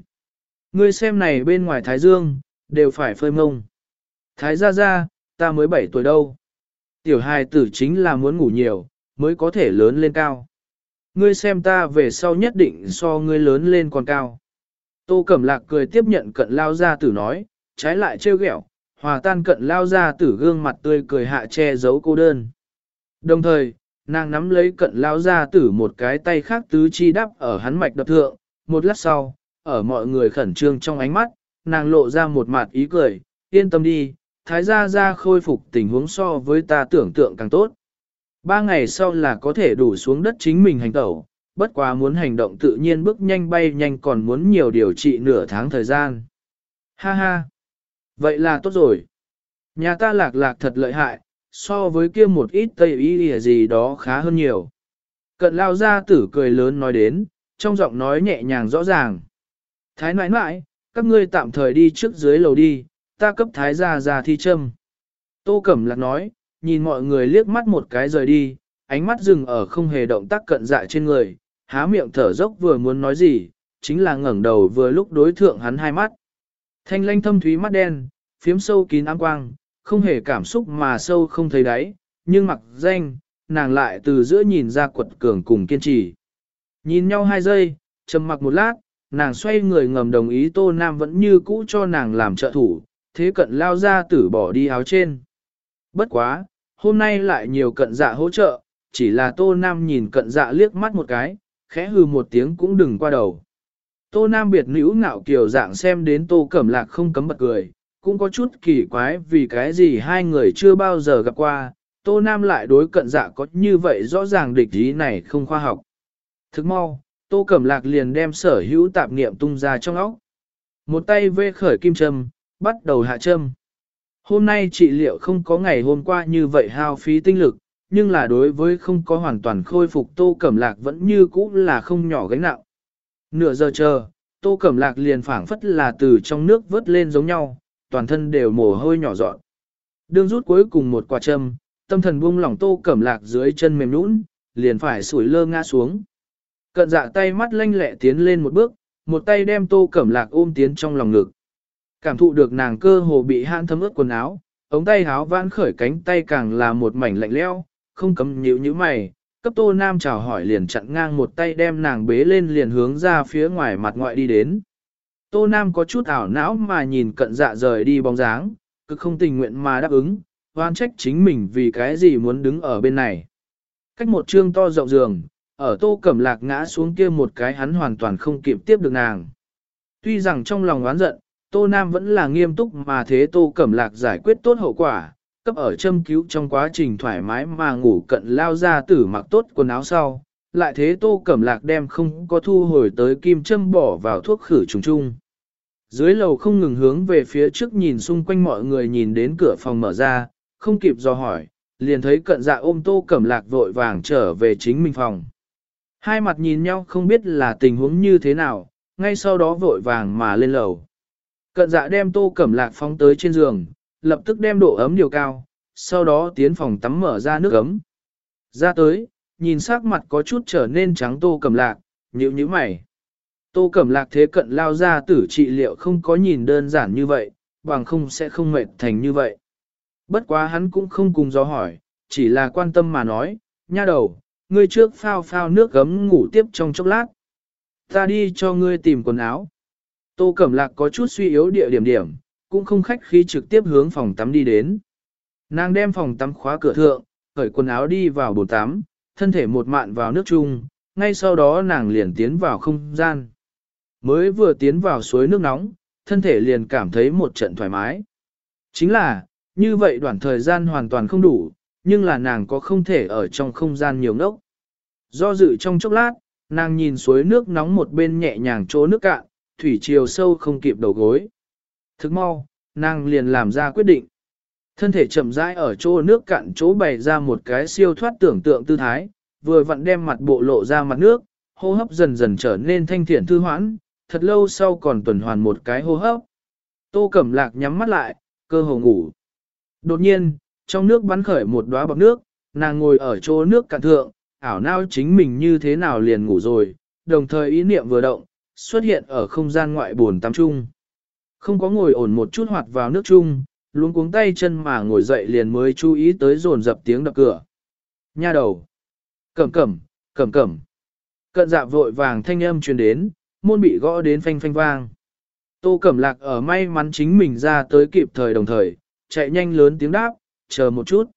Ngươi xem này bên ngoài Thái Dương, đều phải phơi mông. Thái gia gia, ta mới 7 tuổi đâu. Tiểu hài tử chính là muốn ngủ nhiều, mới có thể lớn lên cao. Ngươi xem ta về sau nhất định so ngươi lớn lên còn cao. Tô Cẩm Lạc cười tiếp nhận cận lao gia tử nói, trái lại trêu ghẹo, hòa tan cận lao gia tử gương mặt tươi cười hạ che giấu cô đơn. Đồng thời, nàng nắm lấy cận lao ra tử một cái tay khác tứ chi đắp ở hắn mạch đập thượng, một lát sau, ở mọi người khẩn trương trong ánh mắt, nàng lộ ra một mặt ý cười, yên tâm đi, thái gia gia khôi phục tình huống so với ta tưởng tượng càng tốt. Ba ngày sau là có thể đủ xuống đất chính mình hành tẩu, bất quá muốn hành động tự nhiên bước nhanh bay nhanh còn muốn nhiều điều trị nửa tháng thời gian. Ha ha! Vậy là tốt rồi. Nhà ta lạc lạc thật lợi hại, so với kia một ít tây y gì đó khá hơn nhiều. Cận lao ra tử cười lớn nói đến, trong giọng nói nhẹ nhàng rõ ràng. Thái nãi nãi, các ngươi tạm thời đi trước dưới lầu đi, ta cấp thái gia ra thi châm. Tô Cẩm Lạc nói, nhìn mọi người liếc mắt một cái rời đi, ánh mắt dừng ở không hề động tác cận dạ trên người, há miệng thở dốc vừa muốn nói gì, chính là ngẩng đầu vừa lúc đối thượng hắn hai mắt. Thanh lanh thâm thúy mắt đen, phiếm sâu kín ám quang, không hề cảm xúc mà sâu không thấy đáy, nhưng mặc danh, nàng lại từ giữa nhìn ra quật cường cùng kiên trì. Nhìn nhau hai giây, trầm mặc một lát, nàng xoay người ngầm đồng ý Tô Nam vẫn như cũ cho nàng làm trợ thủ, thế cận lao ra tử bỏ đi áo trên. Bất quá, hôm nay lại nhiều cận dạ hỗ trợ, chỉ là Tô Nam nhìn cận dạ liếc mắt một cái, khẽ hừ một tiếng cũng đừng qua đầu. Tô Nam biệt nữ ngạo kiều dạng xem đến Tô Cẩm Lạc không cấm bật cười, cũng có chút kỳ quái vì cái gì hai người chưa bao giờ gặp qua, Tô Nam lại đối cận dạ có như vậy rõ ràng địch ý này không khoa học. Thức mau, Tô Cẩm Lạc liền đem sở hữu tạp niệm tung ra trong óc. Một tay vê khởi kim châm, bắt đầu hạ châm. Hôm nay trị liệu không có ngày hôm qua như vậy hao phí tinh lực, nhưng là đối với không có hoàn toàn khôi phục Tô Cẩm Lạc vẫn như cũ là không nhỏ gánh nặng. Nửa giờ chờ, Tô Cẩm Lạc liền phảng phất là từ trong nước vớt lên giống nhau, toàn thân đều mồ hôi nhỏ dọn. Đương rút cuối cùng một quả châm, tâm thần buông lỏng Tô Cẩm Lạc dưới chân mềm nũng, liền phải sủi lơ ngã xuống. Cận dạ tay mắt lanh lẹ tiến lên một bước, một tay đem Tô Cẩm Lạc ôm tiến trong lòng ngực. Cảm thụ được nàng cơ hồ bị han thấm ướt quần áo, ống tay áo vãn khởi cánh tay càng là một mảnh lạnh leo, không cấm nhíu như mày, cấp tô nam chào hỏi liền chặn ngang một tay đem nàng bế lên liền hướng ra phía ngoài mặt ngoại đi đến. Tô nam có chút ảo não mà nhìn cận dạ rời đi bóng dáng, cực không tình nguyện mà đáp ứng, hoan trách chính mình vì cái gì muốn đứng ở bên này. Cách một chương to rộng giường, ở tô cẩm lạc ngã xuống kia một cái hắn hoàn toàn không kịp tiếp được nàng. Tuy rằng trong lòng oán giận, Tô Nam vẫn là nghiêm túc mà thế Tô Cẩm Lạc giải quyết tốt hậu quả, cấp ở châm cứu trong quá trình thoải mái mà ngủ cận lao ra tử mặc tốt quần áo sau, lại thế Tô Cẩm Lạc đem không có thu hồi tới kim châm bỏ vào thuốc khử trùng chung. Dưới lầu không ngừng hướng về phía trước nhìn xung quanh mọi người nhìn đến cửa phòng mở ra, không kịp do hỏi, liền thấy cận dạ ôm Tô Cẩm Lạc vội vàng trở về chính mình phòng. Hai mặt nhìn nhau không biết là tình huống như thế nào, ngay sau đó vội vàng mà lên lầu. Cận dạ đem tô cẩm lạc phóng tới trên giường, lập tức đem độ ấm điều cao, sau đó tiến phòng tắm mở ra nước ấm. Ra tới, nhìn sắc mặt có chút trở nên trắng tô cẩm lạc, nhíu nhíu mày. Tô cẩm lạc thế cận lao ra tử trị liệu không có nhìn đơn giản như vậy, bằng không sẽ không mệt thành như vậy. Bất quá hắn cũng không cùng do hỏi, chỉ là quan tâm mà nói, nha đầu, ngươi trước phao phao nước gấm ngủ tiếp trong chốc lát. Ta đi cho ngươi tìm quần áo. Tô Cẩm Lạc có chút suy yếu địa điểm điểm, cũng không khách khí trực tiếp hướng phòng tắm đi đến. Nàng đem phòng tắm khóa cửa thượng, cởi quần áo đi vào bồn tắm, thân thể một mạn vào nước chung, ngay sau đó nàng liền tiến vào không gian. Mới vừa tiến vào suối nước nóng, thân thể liền cảm thấy một trận thoải mái. Chính là, như vậy đoạn thời gian hoàn toàn không đủ, nhưng là nàng có không thể ở trong không gian nhiều ngốc. Do dự trong chốc lát, nàng nhìn suối nước nóng một bên nhẹ nhàng chỗ nước cạn, thủy chiều sâu không kịp đầu gối. Thức mau, nàng liền làm ra quyết định. Thân thể chậm rãi ở chỗ nước cạn chỗ bày ra một cái siêu thoát tưởng tượng tư thái, vừa vặn đem mặt bộ lộ ra mặt nước, hô hấp dần dần trở nên thanh thiện thư hoãn, thật lâu sau còn tuần hoàn một cái hô hấp. Tô Cẩm Lạc nhắm mắt lại, cơ hồ ngủ. Đột nhiên, trong nước bắn khởi một đóa bọt nước, nàng ngồi ở chỗ nước cạn thượng, ảo nao chính mình như thế nào liền ngủ rồi, đồng thời ý niệm vừa động, xuất hiện ở không gian ngoại buồn tắm chung. Không có ngồi ổn một chút hoạt vào nước chung, luôn cuống tay chân mà ngồi dậy liền mới chú ý tới dồn dập tiếng đập cửa. Nha đầu. Cẩm cẩm, cẩm cẩm. Cận dạ vội vàng thanh âm truyền đến, môn bị gõ đến phanh phanh vang. Tô cẩm lạc ở may mắn chính mình ra tới kịp thời đồng thời, chạy nhanh lớn tiếng đáp, chờ một chút.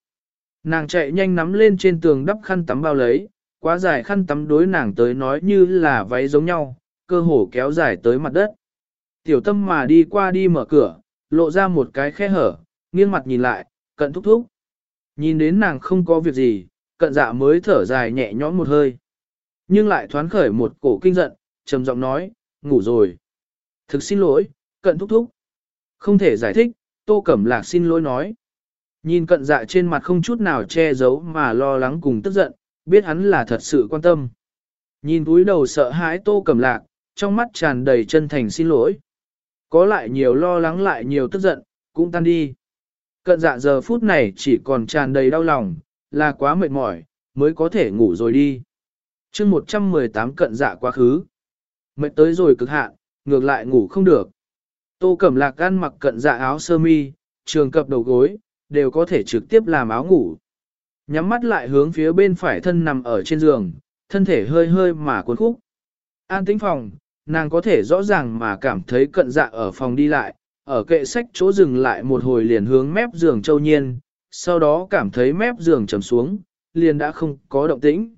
Nàng chạy nhanh nắm lên trên tường đắp khăn tắm bao lấy, quá dài khăn tắm đối nàng tới nói như là váy giống nhau, cơ hồ kéo dài tới mặt đất. Tiểu tâm mà đi qua đi mở cửa, lộ ra một cái khe hở, nghiêng mặt nhìn lại, cận thúc thúc. Nhìn đến nàng không có việc gì, cận dạ mới thở dài nhẹ nhõm một hơi. Nhưng lại thoán khởi một cổ kinh giận, trầm giọng nói, ngủ rồi. Thực xin lỗi, cận thúc thúc. Không thể giải thích, tô cẩm lạc xin lỗi nói. Nhìn cận dạ trên mặt không chút nào che giấu mà lo lắng cùng tức giận, biết hắn là thật sự quan tâm. Nhìn túi đầu sợ hãi tô cẩm lạc, trong mắt tràn đầy chân thành xin lỗi. Có lại nhiều lo lắng lại nhiều tức giận, cũng tan đi. Cận dạ giờ phút này chỉ còn tràn đầy đau lòng, là quá mệt mỏi, mới có thể ngủ rồi đi. chương 118 cận dạ quá khứ. Mệt tới rồi cực hạn, ngược lại ngủ không được. Tô Cẩm Lạc ăn mặc cận dạ áo sơ mi, trường cập đầu gối, đều có thể trực tiếp làm áo ngủ. Nhắm mắt lại hướng phía bên phải thân nằm ở trên giường, thân thể hơi hơi mà cuốn khúc. An tĩnh phòng, nàng có thể rõ ràng mà cảm thấy cận dạ ở phòng đi lại, ở kệ sách chỗ dừng lại một hồi liền hướng mép giường châu nhiên, sau đó cảm thấy mép giường trầm xuống, liền đã không có động tĩnh.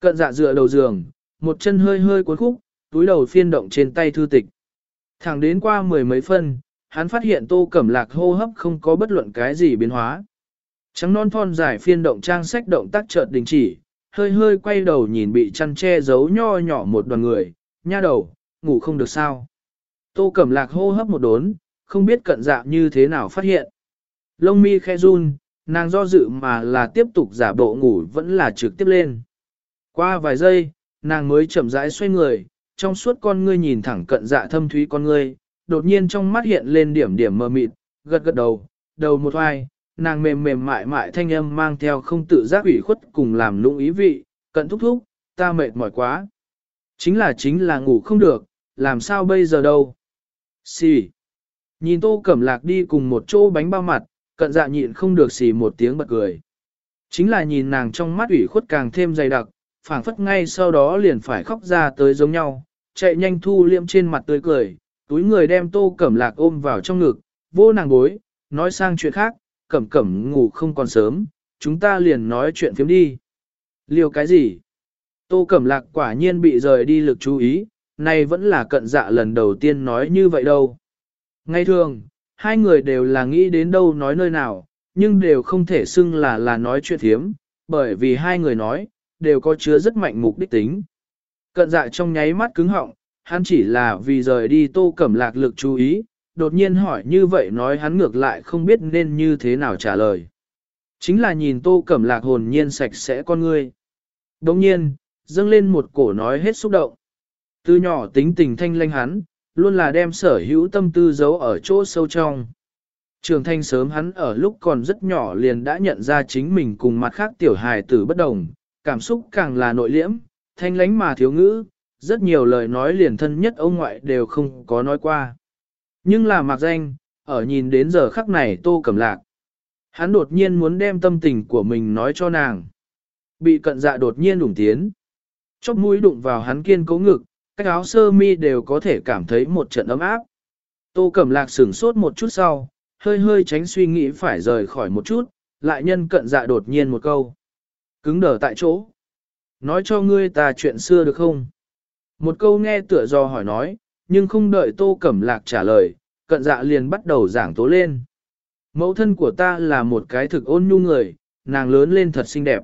Cận dạ dựa đầu giường, một chân hơi hơi cuốn khúc, túi đầu phiên động trên tay thư tịch. Thẳng đến qua mười mấy phân, hắn phát hiện tô cẩm lạc hô hấp không có bất luận cái gì biến hóa. Trắng non thon dài phiên động trang sách động tác chợt đình chỉ, hơi hơi quay đầu nhìn bị chăn che giấu nho nhỏ một đoàn người, nha đầu, ngủ không được sao. Tô Cẩm Lạc hô hấp một đốn, không biết cận dạ như thế nào phát hiện. Lông mi khe run, nàng do dự mà là tiếp tục giả bộ ngủ vẫn là trực tiếp lên. Qua vài giây, nàng mới chậm rãi xoay người, trong suốt con ngươi nhìn thẳng cận dạ thâm thúy con ngươi, đột nhiên trong mắt hiện lên điểm điểm mờ mịt, gật gật đầu, đầu một oai, nàng mềm mềm mại mại thanh âm mang theo không tự giác ủy khuất cùng làm lung ý vị, cận thúc thúc, ta mệt mỏi quá. Chính là chính là ngủ không được, làm sao bây giờ đâu. Xì. Nhìn tô cẩm lạc đi cùng một chỗ bánh bao mặt, cận dạ nhịn không được xì một tiếng bật cười. Chính là nhìn nàng trong mắt ủy khuất càng thêm dày đặc, phảng phất ngay sau đó liền phải khóc ra tới giống nhau, chạy nhanh thu liệm trên mặt tươi cười, túi người đem tô cẩm lạc ôm vào trong ngực, vô nàng bối, nói sang chuyện khác, cẩm cẩm ngủ không còn sớm, chúng ta liền nói chuyện phiếm đi. Liều cái gì? Tô cẩm lạc quả nhiên bị rời đi lực chú ý, này vẫn là cận dạ lần đầu tiên nói như vậy đâu. Ngay thường, hai người đều là nghĩ đến đâu nói nơi nào, nhưng đều không thể xưng là là nói chuyện thiếm, bởi vì hai người nói, đều có chứa rất mạnh mục đích tính. Cận dạ trong nháy mắt cứng họng, hắn chỉ là vì rời đi tô cẩm lạc lực chú ý, đột nhiên hỏi như vậy nói hắn ngược lại không biết nên như thế nào trả lời. Chính là nhìn tô cẩm lạc hồn nhiên sạch sẽ con ngươi. Đồng nhiên, dâng lên một cổ nói hết xúc động. Từ nhỏ tính tình thanh lanh hắn, luôn là đem sở hữu tâm tư giấu ở chỗ sâu trong. Trường thanh sớm hắn ở lúc còn rất nhỏ liền đã nhận ra chính mình cùng mặt khác tiểu hài tử bất đồng, cảm xúc càng là nội liễm, thanh lánh mà thiếu ngữ, rất nhiều lời nói liền thân nhất ông ngoại đều không có nói qua. Nhưng là mặc danh, ở nhìn đến giờ khắc này tô cầm lạc. Hắn đột nhiên muốn đem tâm tình của mình nói cho nàng. Bị cận dạ đột nhiên đủng tiến. Chóc mũi đụng vào hắn kiên cố ngực, cách áo sơ mi đều có thể cảm thấy một trận ấm áp. Tô Cẩm Lạc sửng sốt một chút sau, hơi hơi tránh suy nghĩ phải rời khỏi một chút, lại nhân cận dạ đột nhiên một câu. Cứng đờ tại chỗ. Nói cho ngươi ta chuyện xưa được không? Một câu nghe tựa do hỏi nói, nhưng không đợi Tô Cẩm Lạc trả lời, cận dạ liền bắt đầu giảng tố lên. Mẫu thân của ta là một cái thực ôn nhu người, nàng lớn lên thật xinh đẹp.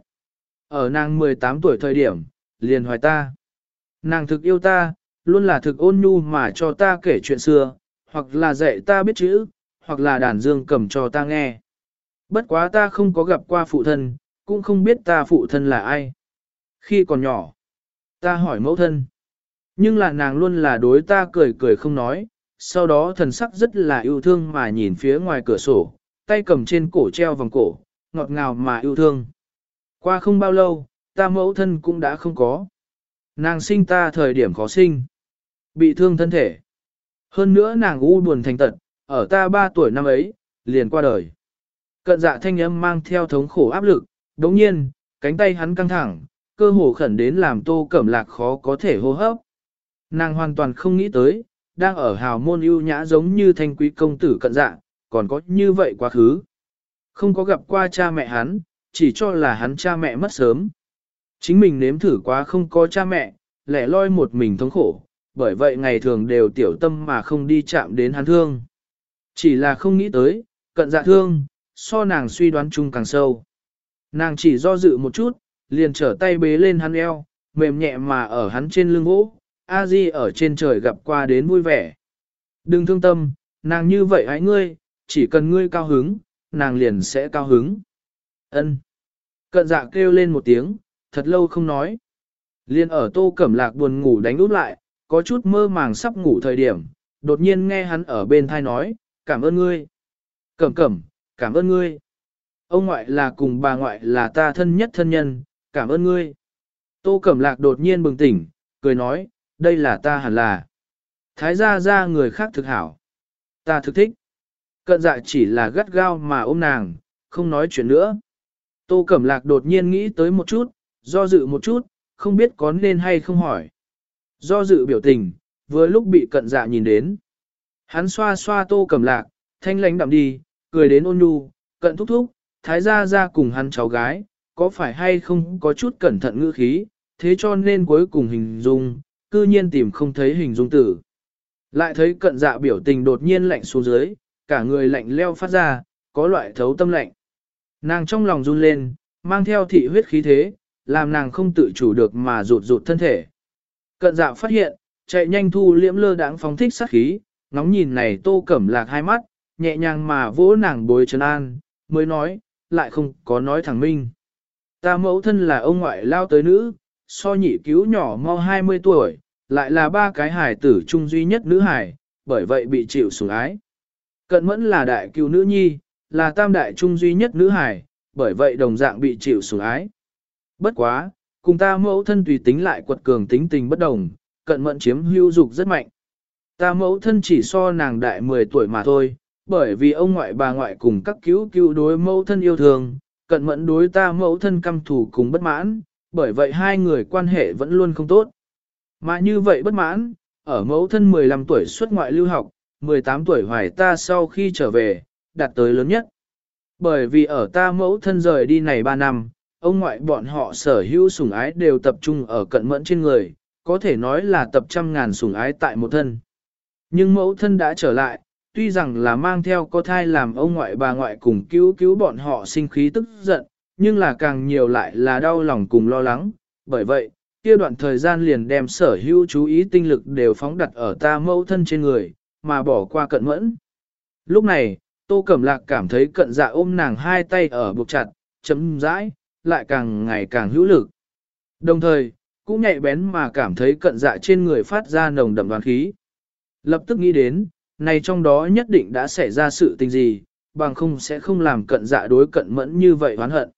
Ở nàng 18 tuổi thời điểm, liền hoài ta. Nàng thực yêu ta, luôn là thực ôn nhu mà cho ta kể chuyện xưa, hoặc là dạy ta biết chữ, hoặc là đàn dương cầm cho ta nghe. Bất quá ta không có gặp qua phụ thân, cũng không biết ta phụ thân là ai. Khi còn nhỏ, ta hỏi mẫu thân. Nhưng là nàng luôn là đối ta cười cười không nói, sau đó thần sắc rất là yêu thương mà nhìn phía ngoài cửa sổ, tay cầm trên cổ treo vòng cổ, ngọt ngào mà yêu thương. Qua không bao lâu, ta mẫu thân cũng đã không có. Nàng sinh ta thời điểm khó sinh, bị thương thân thể. Hơn nữa nàng u buồn thành tật, ở ta 3 tuổi năm ấy, liền qua đời. Cận dạ thanh âm mang theo thống khổ áp lực, đồng nhiên, cánh tay hắn căng thẳng, cơ hồ khẩn đến làm tô cẩm lạc khó có thể hô hấp. Nàng hoàn toàn không nghĩ tới, đang ở hào môn ưu nhã giống như thanh quý công tử cận dạ, còn có như vậy quá khứ. Không có gặp qua cha mẹ hắn, chỉ cho là hắn cha mẹ mất sớm. Chính mình nếm thử quá không có cha mẹ, lẻ loi một mình thống khổ, bởi vậy ngày thường đều tiểu tâm mà không đi chạm đến hắn thương. Chỉ là không nghĩ tới, cận dạ thương, so nàng suy đoán chung càng sâu. Nàng chỉ do dự một chút, liền trở tay bế lên hắn eo, mềm nhẹ mà ở hắn trên lưng gỗ, a di ở trên trời gặp qua đến vui vẻ. Đừng thương tâm, nàng như vậy hãy ngươi, chỉ cần ngươi cao hứng, nàng liền sẽ cao hứng. Ân. Cận dạ kêu lên một tiếng, thật lâu không nói. Liên ở tô cẩm lạc buồn ngủ đánh út lại, có chút mơ màng sắp ngủ thời điểm, đột nhiên nghe hắn ở bên thai nói, cảm ơn ngươi. Cẩm cẩm, cảm ơn ngươi. Ông ngoại là cùng bà ngoại là ta thân nhất thân nhân, cảm ơn ngươi. Tô cẩm lạc đột nhiên bừng tỉnh, cười nói, đây là ta hẳn là. Thái gia ra người khác thực hảo. Ta thực thích. Cận dạ chỉ là gắt gao mà ôm nàng, không nói chuyện nữa. Tô Cẩm Lạc đột nhiên nghĩ tới một chút, do dự một chút, không biết có nên hay không hỏi. Do dự biểu tình, vừa lúc bị cận dạ nhìn đến. Hắn xoa xoa Tô Cẩm Lạc, thanh lãnh đạm đi, cười đến ôn nhu, cận thúc thúc, thái gia ra cùng hắn cháu gái, có phải hay không có chút cẩn thận ngữ khí, thế cho nên cuối cùng hình dung, cư nhiên tìm không thấy hình dung tử. Lại thấy cận dạ biểu tình đột nhiên lạnh xuống dưới, cả người lạnh leo phát ra, có loại thấu tâm lạnh. Nàng trong lòng run lên, mang theo thị huyết khí thế, làm nàng không tự chủ được mà rụt rụt thân thể. Cận dạ phát hiện, chạy nhanh thu liễm lơ đãng phóng thích sát khí, ngóng nhìn này tô cẩm lạc hai mắt, nhẹ nhàng mà vỗ nàng bối trấn an, mới nói, lại không có nói thẳng minh. Ta mẫu thân là ông ngoại lao tới nữ, so nhị cứu nhỏ mau 20 tuổi, lại là ba cái hải tử trung duy nhất nữ hải, bởi vậy bị chịu sủng ái. Cận mẫn là đại cứu nữ nhi, là tam đại trung duy nhất nữ hải, bởi vậy đồng dạng bị chịu sủng ái. Bất quá, cùng ta mẫu thân tùy tính lại quật cường tính tình bất đồng, cận mẫn chiếm hưu dục rất mạnh. Ta mẫu thân chỉ so nàng đại 10 tuổi mà thôi, bởi vì ông ngoại bà ngoại cùng các cứu cứu đối mẫu thân yêu thương, cận mẫn đối ta mẫu thân căm thù cùng bất mãn, bởi vậy hai người quan hệ vẫn luôn không tốt. Mà như vậy bất mãn, ở mẫu thân 15 tuổi xuất ngoại lưu học, 18 tuổi hoài ta sau khi trở về, đạt tới lớn nhất. Bởi vì ở ta mẫu thân rời đi này 3 năm, ông ngoại bọn họ sở hữu sủng ái đều tập trung ở cận mẫn trên người, có thể nói là tập trăm ngàn sủng ái tại một thân. Nhưng mẫu thân đã trở lại, tuy rằng là mang theo có thai làm ông ngoại bà ngoại cùng cứu cứu bọn họ sinh khí tức giận, nhưng là càng nhiều lại là đau lòng cùng lo lắng, bởi vậy, kia đoạn thời gian liền đem sở hữu chú ý tinh lực đều phóng đặt ở ta mẫu thân trên người, mà bỏ qua cận mẫn. Lúc này, Tô Cẩm Lạc cảm thấy cận dạ ôm nàng hai tay ở buộc chặt, chấm rãi, lại càng ngày càng hữu lực. Đồng thời, cũng nhạy bén mà cảm thấy cận dạ trên người phát ra nồng đậm đoàn khí. Lập tức nghĩ đến, này trong đó nhất định đã xảy ra sự tình gì, bằng không sẽ không làm cận dạ đối cận mẫn như vậy hoán hận.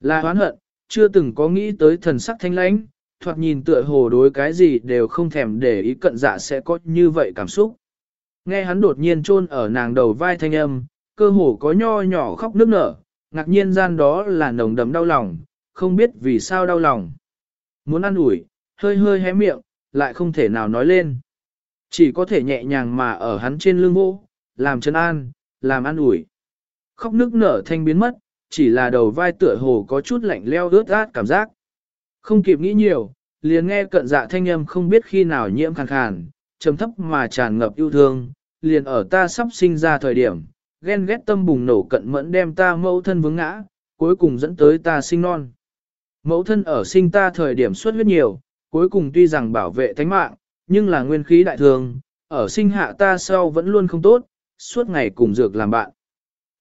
Là hoán hận, chưa từng có nghĩ tới thần sắc thanh lãnh, thoạt nhìn tựa hồ đối cái gì đều không thèm để ý cận dạ sẽ có như vậy cảm xúc. Nghe hắn đột nhiên chôn ở nàng đầu vai thanh âm, cơ hồ có nho nhỏ khóc nức nở, ngạc nhiên gian đó là nồng đấm đau lòng, không biết vì sao đau lòng. Muốn ăn ủi, hơi hơi hé miệng, lại không thể nào nói lên. Chỉ có thể nhẹ nhàng mà ở hắn trên lưng vô, làm chân an, làm an ủi. Khóc nước nở thanh biến mất, chỉ là đầu vai tựa hồ có chút lạnh leo ướt át cảm giác. Không kịp nghĩ nhiều, liền nghe cận dạ thanh âm không biết khi nào nhiễm khàn khàn, trầm thấp mà tràn ngập yêu thương, liền ở ta sắp sinh ra thời điểm, ghen ghét tâm bùng nổ cận mẫn đem ta mẫu thân vướng ngã, cuối cùng dẫn tới ta sinh non. Mẫu thân ở sinh ta thời điểm xuất huyết nhiều, cuối cùng tuy rằng bảo vệ thánh mạng, nhưng là nguyên khí đại thường, ở sinh hạ ta sau vẫn luôn không tốt, suốt ngày cùng dược làm bạn.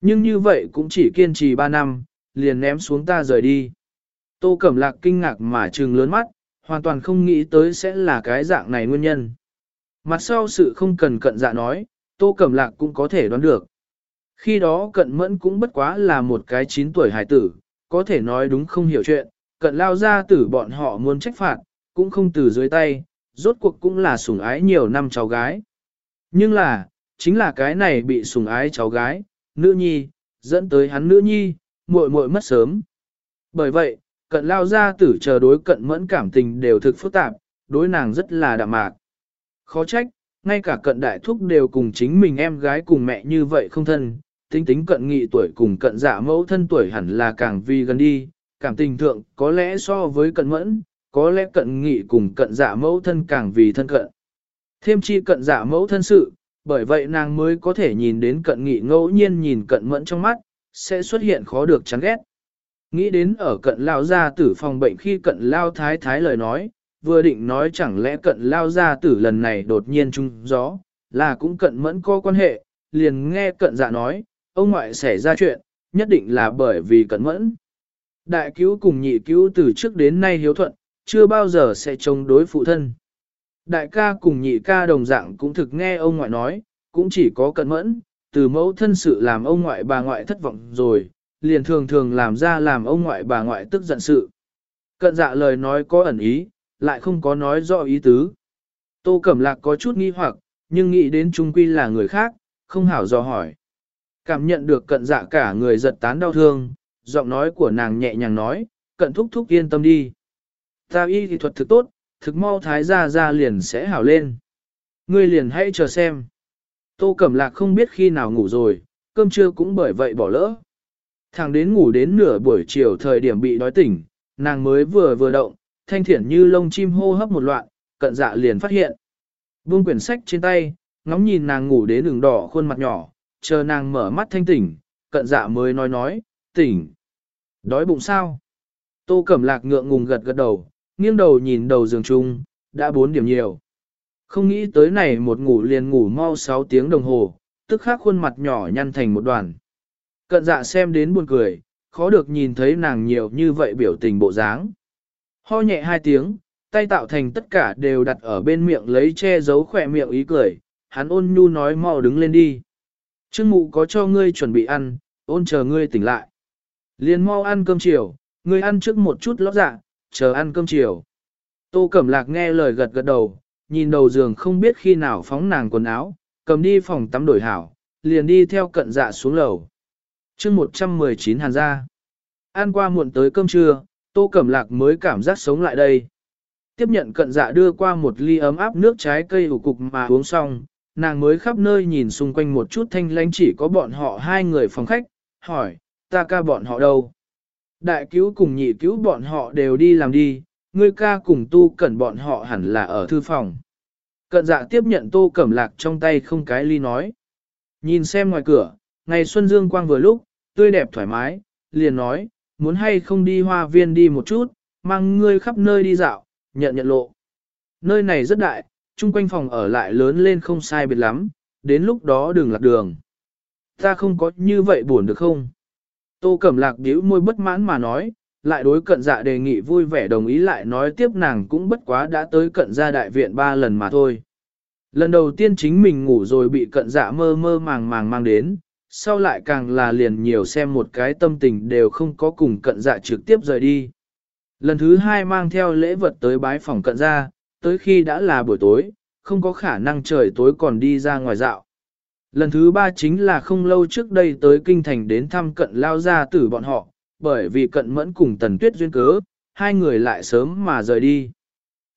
Nhưng như vậy cũng chỉ kiên trì 3 năm, liền ném xuống ta rời đi. Tô Cẩm Lạc kinh ngạc mà trừng lớn mắt, hoàn toàn không nghĩ tới sẽ là cái dạng này nguyên nhân. Mặt sau sự không cần cận dạ nói, Tô Cẩm Lạc cũng có thể đoán được. Khi đó cận mẫn cũng bất quá là một cái 9 tuổi hải tử, có thể nói đúng không hiểu chuyện, cận lao ra tử bọn họ muốn trách phạt, cũng không từ dưới tay, rốt cuộc cũng là sủng ái nhiều năm cháu gái. Nhưng là, chính là cái này bị sủng ái cháu gái, nữ nhi, dẫn tới hắn nữ nhi, muội muội mất sớm. Bởi vậy, cận lao ra tử chờ đối cận mẫn cảm tình đều thực phức tạp, đối nàng rất là đạm mạc. Khó trách, ngay cả cận đại thúc đều cùng chính mình em gái cùng mẹ như vậy không thân, tính tính cận nghị tuổi cùng cận dạ mẫu thân tuổi hẳn là càng vì gần đi, cảm tình thượng có lẽ so với cận mẫn, có lẽ cận nghị cùng cận dạ mẫu thân càng vì thân cận. Thêm chi cận dạ mẫu thân sự, bởi vậy nàng mới có thể nhìn đến cận nghị ngẫu nhiên nhìn cận mẫn trong mắt, sẽ xuất hiện khó được chán ghét. Nghĩ đến ở cận lao gia tử phòng bệnh khi cận lao thái thái lời nói, vừa định nói chẳng lẽ cận lao gia tử lần này đột nhiên trung gió, là cũng cận mẫn có quan hệ, liền nghe cận dạ nói, ông ngoại xảy ra chuyện, nhất định là bởi vì cận mẫn. Đại cứu cùng nhị cứu từ trước đến nay hiếu thuận, chưa bao giờ sẽ chống đối phụ thân. Đại ca cùng nhị ca đồng dạng cũng thực nghe ông ngoại nói, cũng chỉ có cận mẫn, từ mẫu thân sự làm ông ngoại bà ngoại thất vọng rồi, liền thường thường làm ra làm ông ngoại bà ngoại tức giận sự. Cận dạ lời nói có ẩn ý, lại không có nói rõ ý tứ. Tô Cẩm Lạc có chút nghi hoặc, nhưng nghĩ đến trung quy là người khác, không hảo dò hỏi. Cảm nhận được cận dạ cả người giật tán đau thương, giọng nói của nàng nhẹ nhàng nói, cận thúc thúc yên tâm đi. Ta y thì thuật thực tốt, thực mau thái gia ra liền sẽ hảo lên. Ngươi liền hãy chờ xem. Tô Cẩm Lạc không biết khi nào ngủ rồi, cơm trưa cũng bởi vậy bỏ lỡ. Thằng đến ngủ đến nửa buổi chiều thời điểm bị đói tỉnh, nàng mới vừa vừa động, thanh thiển như lông chim hô hấp một loạn, cận dạ liền phát hiện. Buông quyển sách trên tay, ngóng nhìn nàng ngủ đến đường đỏ khuôn mặt nhỏ, chờ nàng mở mắt thanh tỉnh, cận dạ mới nói nói, tỉnh. Đói bụng sao? Tô Cẩm Lạc ngượng ngùng gật gật đầu, nghiêng đầu nhìn đầu giường chung, đã bốn điểm nhiều. Không nghĩ tới này một ngủ liền ngủ mau 6 tiếng đồng hồ, tức khắc khuôn mặt nhỏ nhăn thành một đoàn. Cận dạ xem đến buồn cười, khó được nhìn thấy nàng nhiều như vậy biểu tình bộ dáng. Ho nhẹ hai tiếng, tay tạo thành tất cả đều đặt ở bên miệng lấy che giấu khỏe miệng ý cười, hắn ôn nhu nói mau đứng lên đi. Trương mụ có cho ngươi chuẩn bị ăn, ôn chờ ngươi tỉnh lại. Liền mau ăn cơm chiều, ngươi ăn trước một chút lót dạ, chờ ăn cơm chiều. Tô Cẩm Lạc nghe lời gật gật đầu, nhìn đầu giường không biết khi nào phóng nàng quần áo, cầm đi phòng tắm đổi hảo, liền đi theo cận dạ xuống lầu. chương 119 hàn ra. Ăn qua muộn tới cơm trưa, Tô Cẩm Lạc mới cảm giác sống lại đây. Tiếp nhận cận dạ đưa qua một ly ấm áp nước trái cây ủ cục mà uống xong, nàng mới khắp nơi nhìn xung quanh một chút thanh lánh chỉ có bọn họ hai người phòng khách, hỏi, ta ca bọn họ đâu? Đại cứu cùng nhị cứu bọn họ đều đi làm đi, ngươi ca cùng tu cẩn bọn họ hẳn là ở thư phòng. Cận dạ tiếp nhận tô cẩm lạc trong tay không cái ly nói. Nhìn xem ngoài cửa, ngày xuân dương quang vừa lúc, tươi đẹp thoải mái, liền nói, muốn hay không đi hoa viên đi một chút, mang ngươi khắp nơi đi dạo, nhận nhận lộ. Nơi này rất đại, chung quanh phòng ở lại lớn lên không sai biệt lắm, đến lúc đó đừng lạc đường. Ta không có như vậy buồn được không? Tô Cẩm Lạc bĩu môi bất mãn mà nói, lại đối cận dạ đề nghị vui vẻ đồng ý lại nói tiếp nàng cũng bất quá đã tới cận gia đại viện ba lần mà thôi. Lần đầu tiên chính mình ngủ rồi bị cận dạ mơ mơ màng màng mang đến, sau lại càng là liền nhiều xem một cái tâm tình đều không có cùng cận dạ trực tiếp rời đi. Lần thứ hai mang theo lễ vật tới bái phòng cận gia, tới khi đã là buổi tối, không có khả năng trời tối còn đi ra ngoài dạo. Lần thứ ba chính là không lâu trước đây tới kinh thành đến thăm cận lao gia tử bọn họ, bởi vì cận mẫn cùng tần tuyết duyên cớ, hai người lại sớm mà rời đi.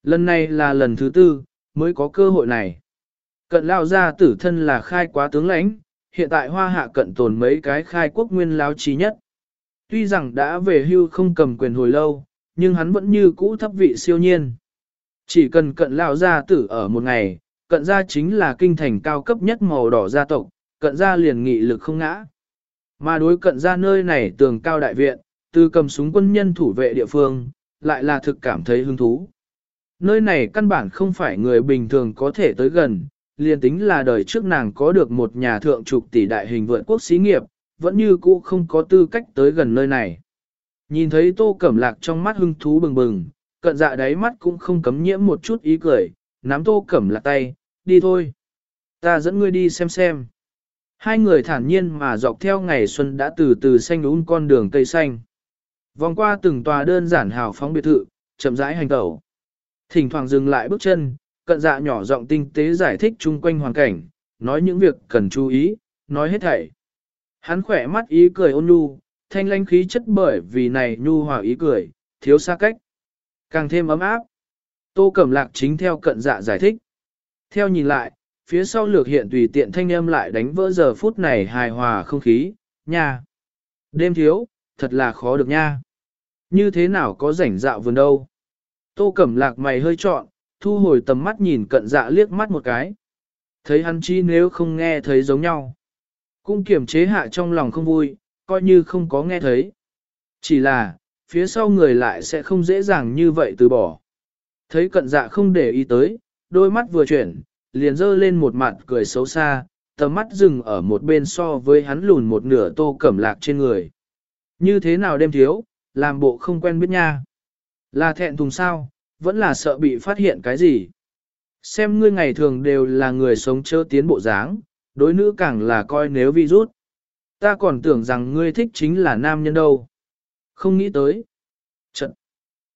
Lần này là lần thứ tư, mới có cơ hội này. Cận lao gia tử thân là khai quá tướng lãnh, hiện tại hoa hạ cận tồn mấy cái khai quốc nguyên lao trí nhất. Tuy rằng đã về hưu không cầm quyền hồi lâu, nhưng hắn vẫn như cũ thấp vị siêu nhiên. Chỉ cần cận lao gia tử ở một ngày, cận gia chính là kinh thành cao cấp nhất màu đỏ gia tộc, cận gia liền nghị lực không ngã. Mà đối cận gia nơi này tường cao đại viện, từ cầm súng quân nhân thủ vệ địa phương, lại là thực cảm thấy hứng thú. Nơi này căn bản không phải người bình thường có thể tới gần, liền tính là đời trước nàng có được một nhà thượng trục tỷ đại hình vượt quốc xí nghiệp, vẫn như cũ không có tư cách tới gần nơi này. Nhìn thấy tô cẩm lạc trong mắt hưng thú bừng bừng, cận dạ đáy mắt cũng không cấm nhiễm một chút ý cười, nắm tô cẩm lạc tay, đi thôi. Ta dẫn ngươi đi xem xem. Hai người thản nhiên mà dọc theo ngày xuân đã từ từ xanh ún con đường cây xanh. Vòng qua từng tòa đơn giản hào phóng biệt thự, chậm rãi hành tẩu. Thỉnh thoảng dừng lại bước chân, cận dạ nhỏ giọng tinh tế giải thích chung quanh hoàn cảnh, nói những việc cần chú ý, nói hết thảy. Hắn khỏe mắt ý cười ôn nhu, thanh lanh khí chất bởi vì này nhu hòa ý cười, thiếu xa cách. Càng thêm ấm áp. Tô Cẩm Lạc chính theo cận dạ giải thích. Theo nhìn lại, phía sau lược hiện tùy tiện thanh âm lại đánh vỡ giờ phút này hài hòa không khí, nha. Đêm thiếu, thật là khó được nha. Như thế nào có rảnh dạo vườn đâu. Tô Cẩm Lạc mày hơi trọn, thu hồi tầm mắt nhìn cận dạ liếc mắt một cái. Thấy hắn chi nếu không nghe thấy giống nhau. Cũng kiềm chế hạ trong lòng không vui, coi như không có nghe thấy. Chỉ là, phía sau người lại sẽ không dễ dàng như vậy từ bỏ. Thấy cận dạ không để ý tới, đôi mắt vừa chuyển, liền dơ lên một mặt cười xấu xa, tầm mắt dừng ở một bên so với hắn lùn một nửa tô cẩm lạc trên người. Như thế nào đêm thiếu, làm bộ không quen biết nha. Là thẹn thùng sao, vẫn là sợ bị phát hiện cái gì. Xem ngươi ngày thường đều là người sống chớ tiến bộ dáng, đối nữ càng là coi nếu vi rút. Ta còn tưởng rằng ngươi thích chính là nam nhân đâu. Không nghĩ tới. Trận.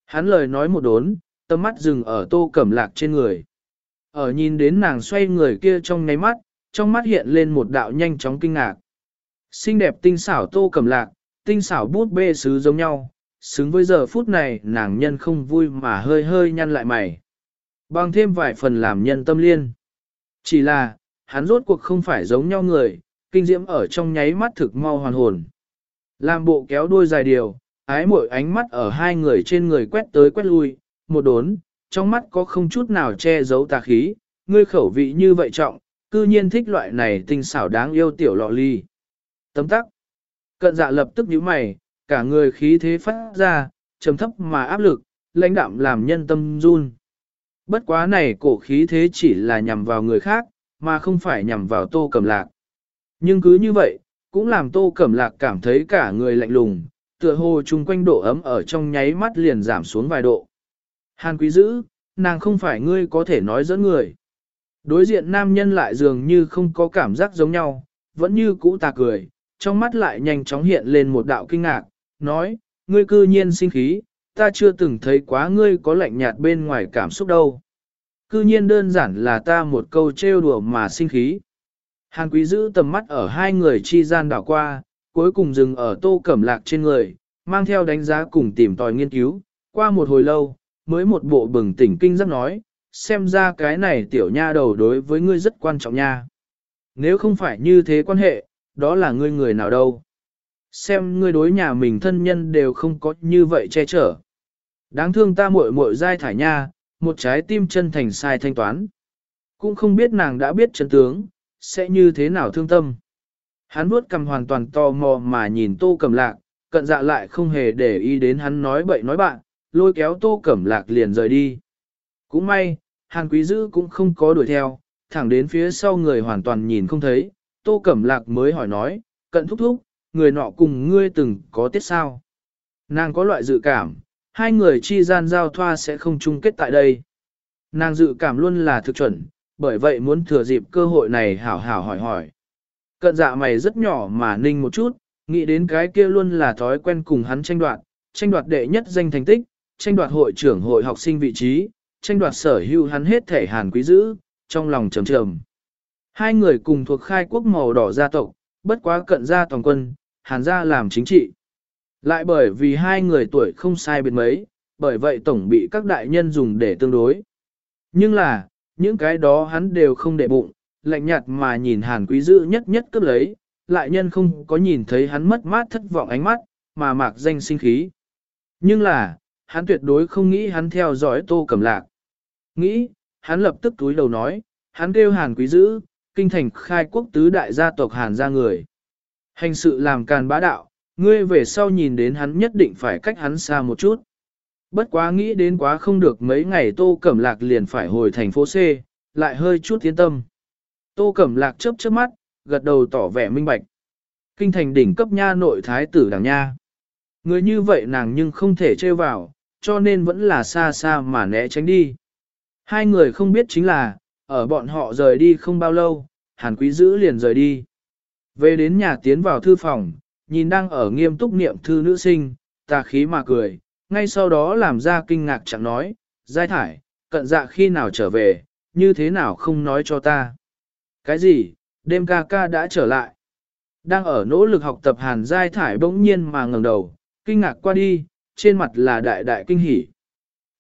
Hắn lời nói một đốn, tâm mắt dừng ở tô cẩm lạc trên người. Ở nhìn đến nàng xoay người kia trong ngáy mắt, trong mắt hiện lên một đạo nhanh chóng kinh ngạc. Xinh đẹp tinh xảo tô cẩm lạc, tinh xảo bút bê sứ giống nhau, xứng với giờ phút này nàng nhân không vui mà hơi hơi nhăn lại mày. Bằng thêm vài phần làm nhân tâm liên. Chỉ là, hắn rốt cuộc không phải giống nhau người, kinh diễm ở trong nháy mắt thực mau hoàn hồn. Làm bộ kéo đuôi dài điều, ái mỗi ánh mắt ở hai người trên người quét tới quét lui, một đốn, trong mắt có không chút nào che giấu tà khí, ngươi khẩu vị như vậy trọng, cư nhiên thích loại này tinh xảo đáng yêu tiểu lọ ly. Tấm tắc. Cận dạ lập tức nhíu mày, cả người khí thế phát ra, trầm thấp mà áp lực, lãnh đạm làm nhân tâm run. Bất quá này cổ khí thế chỉ là nhằm vào người khác, mà không phải nhằm vào tô cẩm lạc. Nhưng cứ như vậy, cũng làm tô cẩm lạc cảm thấy cả người lạnh lùng, tựa hồ chung quanh độ ấm ở trong nháy mắt liền giảm xuống vài độ. Hàn quý dữ, nàng không phải ngươi có thể nói dẫn người. Đối diện nam nhân lại dường như không có cảm giác giống nhau, vẫn như cũ tà cười, trong mắt lại nhanh chóng hiện lên một đạo kinh ngạc, nói, ngươi cư nhiên sinh khí, ta chưa từng thấy quá ngươi có lạnh nhạt bên ngoài cảm xúc đâu. Cư nhiên đơn giản là ta một câu trêu đùa mà sinh khí. Hàn quý giữ tầm mắt ở hai người chi gian đảo qua, cuối cùng dừng ở tô cẩm lạc trên người, mang theo đánh giá cùng tìm tòi nghiên cứu, qua một hồi lâu, mới một bộ bừng tỉnh kinh giác nói, xem ra cái này tiểu nha đầu đối với ngươi rất quan trọng nha. Nếu không phải như thế quan hệ, đó là ngươi người nào đâu. Xem ngươi đối nhà mình thân nhân đều không có như vậy che chở. Đáng thương ta muội muội dai thải nha, một trái tim chân thành sai thanh toán. Cũng không biết nàng đã biết chân tướng, sẽ như thế nào thương tâm. Hắn vuốt cầm hoàn toàn tò mò mà nhìn tô cầm lạc, cận dạ lại không hề để ý đến hắn nói bậy nói bạn, lôi kéo tô cẩm lạc liền rời đi. Cũng may, hàng quý dữ cũng không có đuổi theo, thẳng đến phía sau người hoàn toàn nhìn không thấy, tô cẩm lạc mới hỏi nói, cận thúc thúc, người nọ cùng ngươi từng có tiết sao. Nàng có loại dự cảm, hai người chi gian giao thoa sẽ không chung kết tại đây. Nàng dự cảm luôn là thực chuẩn, bởi vậy muốn thừa dịp cơ hội này hảo hảo hỏi hỏi. Cận dạ mày rất nhỏ mà ninh một chút, nghĩ đến cái kia luôn là thói quen cùng hắn tranh đoạt, tranh đoạt đệ nhất danh thành tích, tranh đoạt hội trưởng hội học sinh vị trí, tranh đoạt sở hữu hắn hết thể hàn quý giữ, trong lòng trầm trầm. Hai người cùng thuộc khai quốc màu đỏ gia tộc, bất quá cận gia toàn quân, hàn gia làm chính trị. Lại bởi vì hai người tuổi không sai biệt mấy, bởi vậy tổng bị các đại nhân dùng để tương đối. Nhưng là, những cái đó hắn đều không để bụng, lạnh nhạt mà nhìn hàn quý giữ nhất nhất cấp lấy, lại nhân không có nhìn thấy hắn mất mát thất vọng ánh mắt, mà mạc danh sinh khí. Nhưng là, hắn tuyệt đối không nghĩ hắn theo dõi tô cầm lạc. Nghĩ, hắn lập tức túi đầu nói, hắn kêu hàn quý dữ, kinh thành khai quốc tứ đại gia tộc hàn ra người. Hành sự làm càn bá đạo, ngươi về sau nhìn đến hắn nhất định phải cách hắn xa một chút. Bất quá nghĩ đến quá không được mấy ngày tô cẩm lạc liền phải hồi thành phố C, lại hơi chút tiến tâm. Tô cẩm lạc chớp chớp mắt, gật đầu tỏ vẻ minh bạch. Kinh thành đỉnh cấp nha nội thái tử đảng nha. Người như vậy nàng nhưng không thể trêu vào, cho nên vẫn là xa xa mà né tránh đi. Hai người không biết chính là, ở bọn họ rời đi không bao lâu, hàn quý Dữ liền rời đi. Về đến nhà tiến vào thư phòng, nhìn đang ở nghiêm túc niệm thư nữ sinh, tà khí mà cười, ngay sau đó làm ra kinh ngạc chẳng nói, giai thải, cận dạ khi nào trở về, như thế nào không nói cho ta. Cái gì, đêm ca ca đã trở lại. Đang ở nỗ lực học tập hàn giai thải bỗng nhiên mà ngẩng đầu, kinh ngạc qua đi, trên mặt là đại đại kinh hỉ.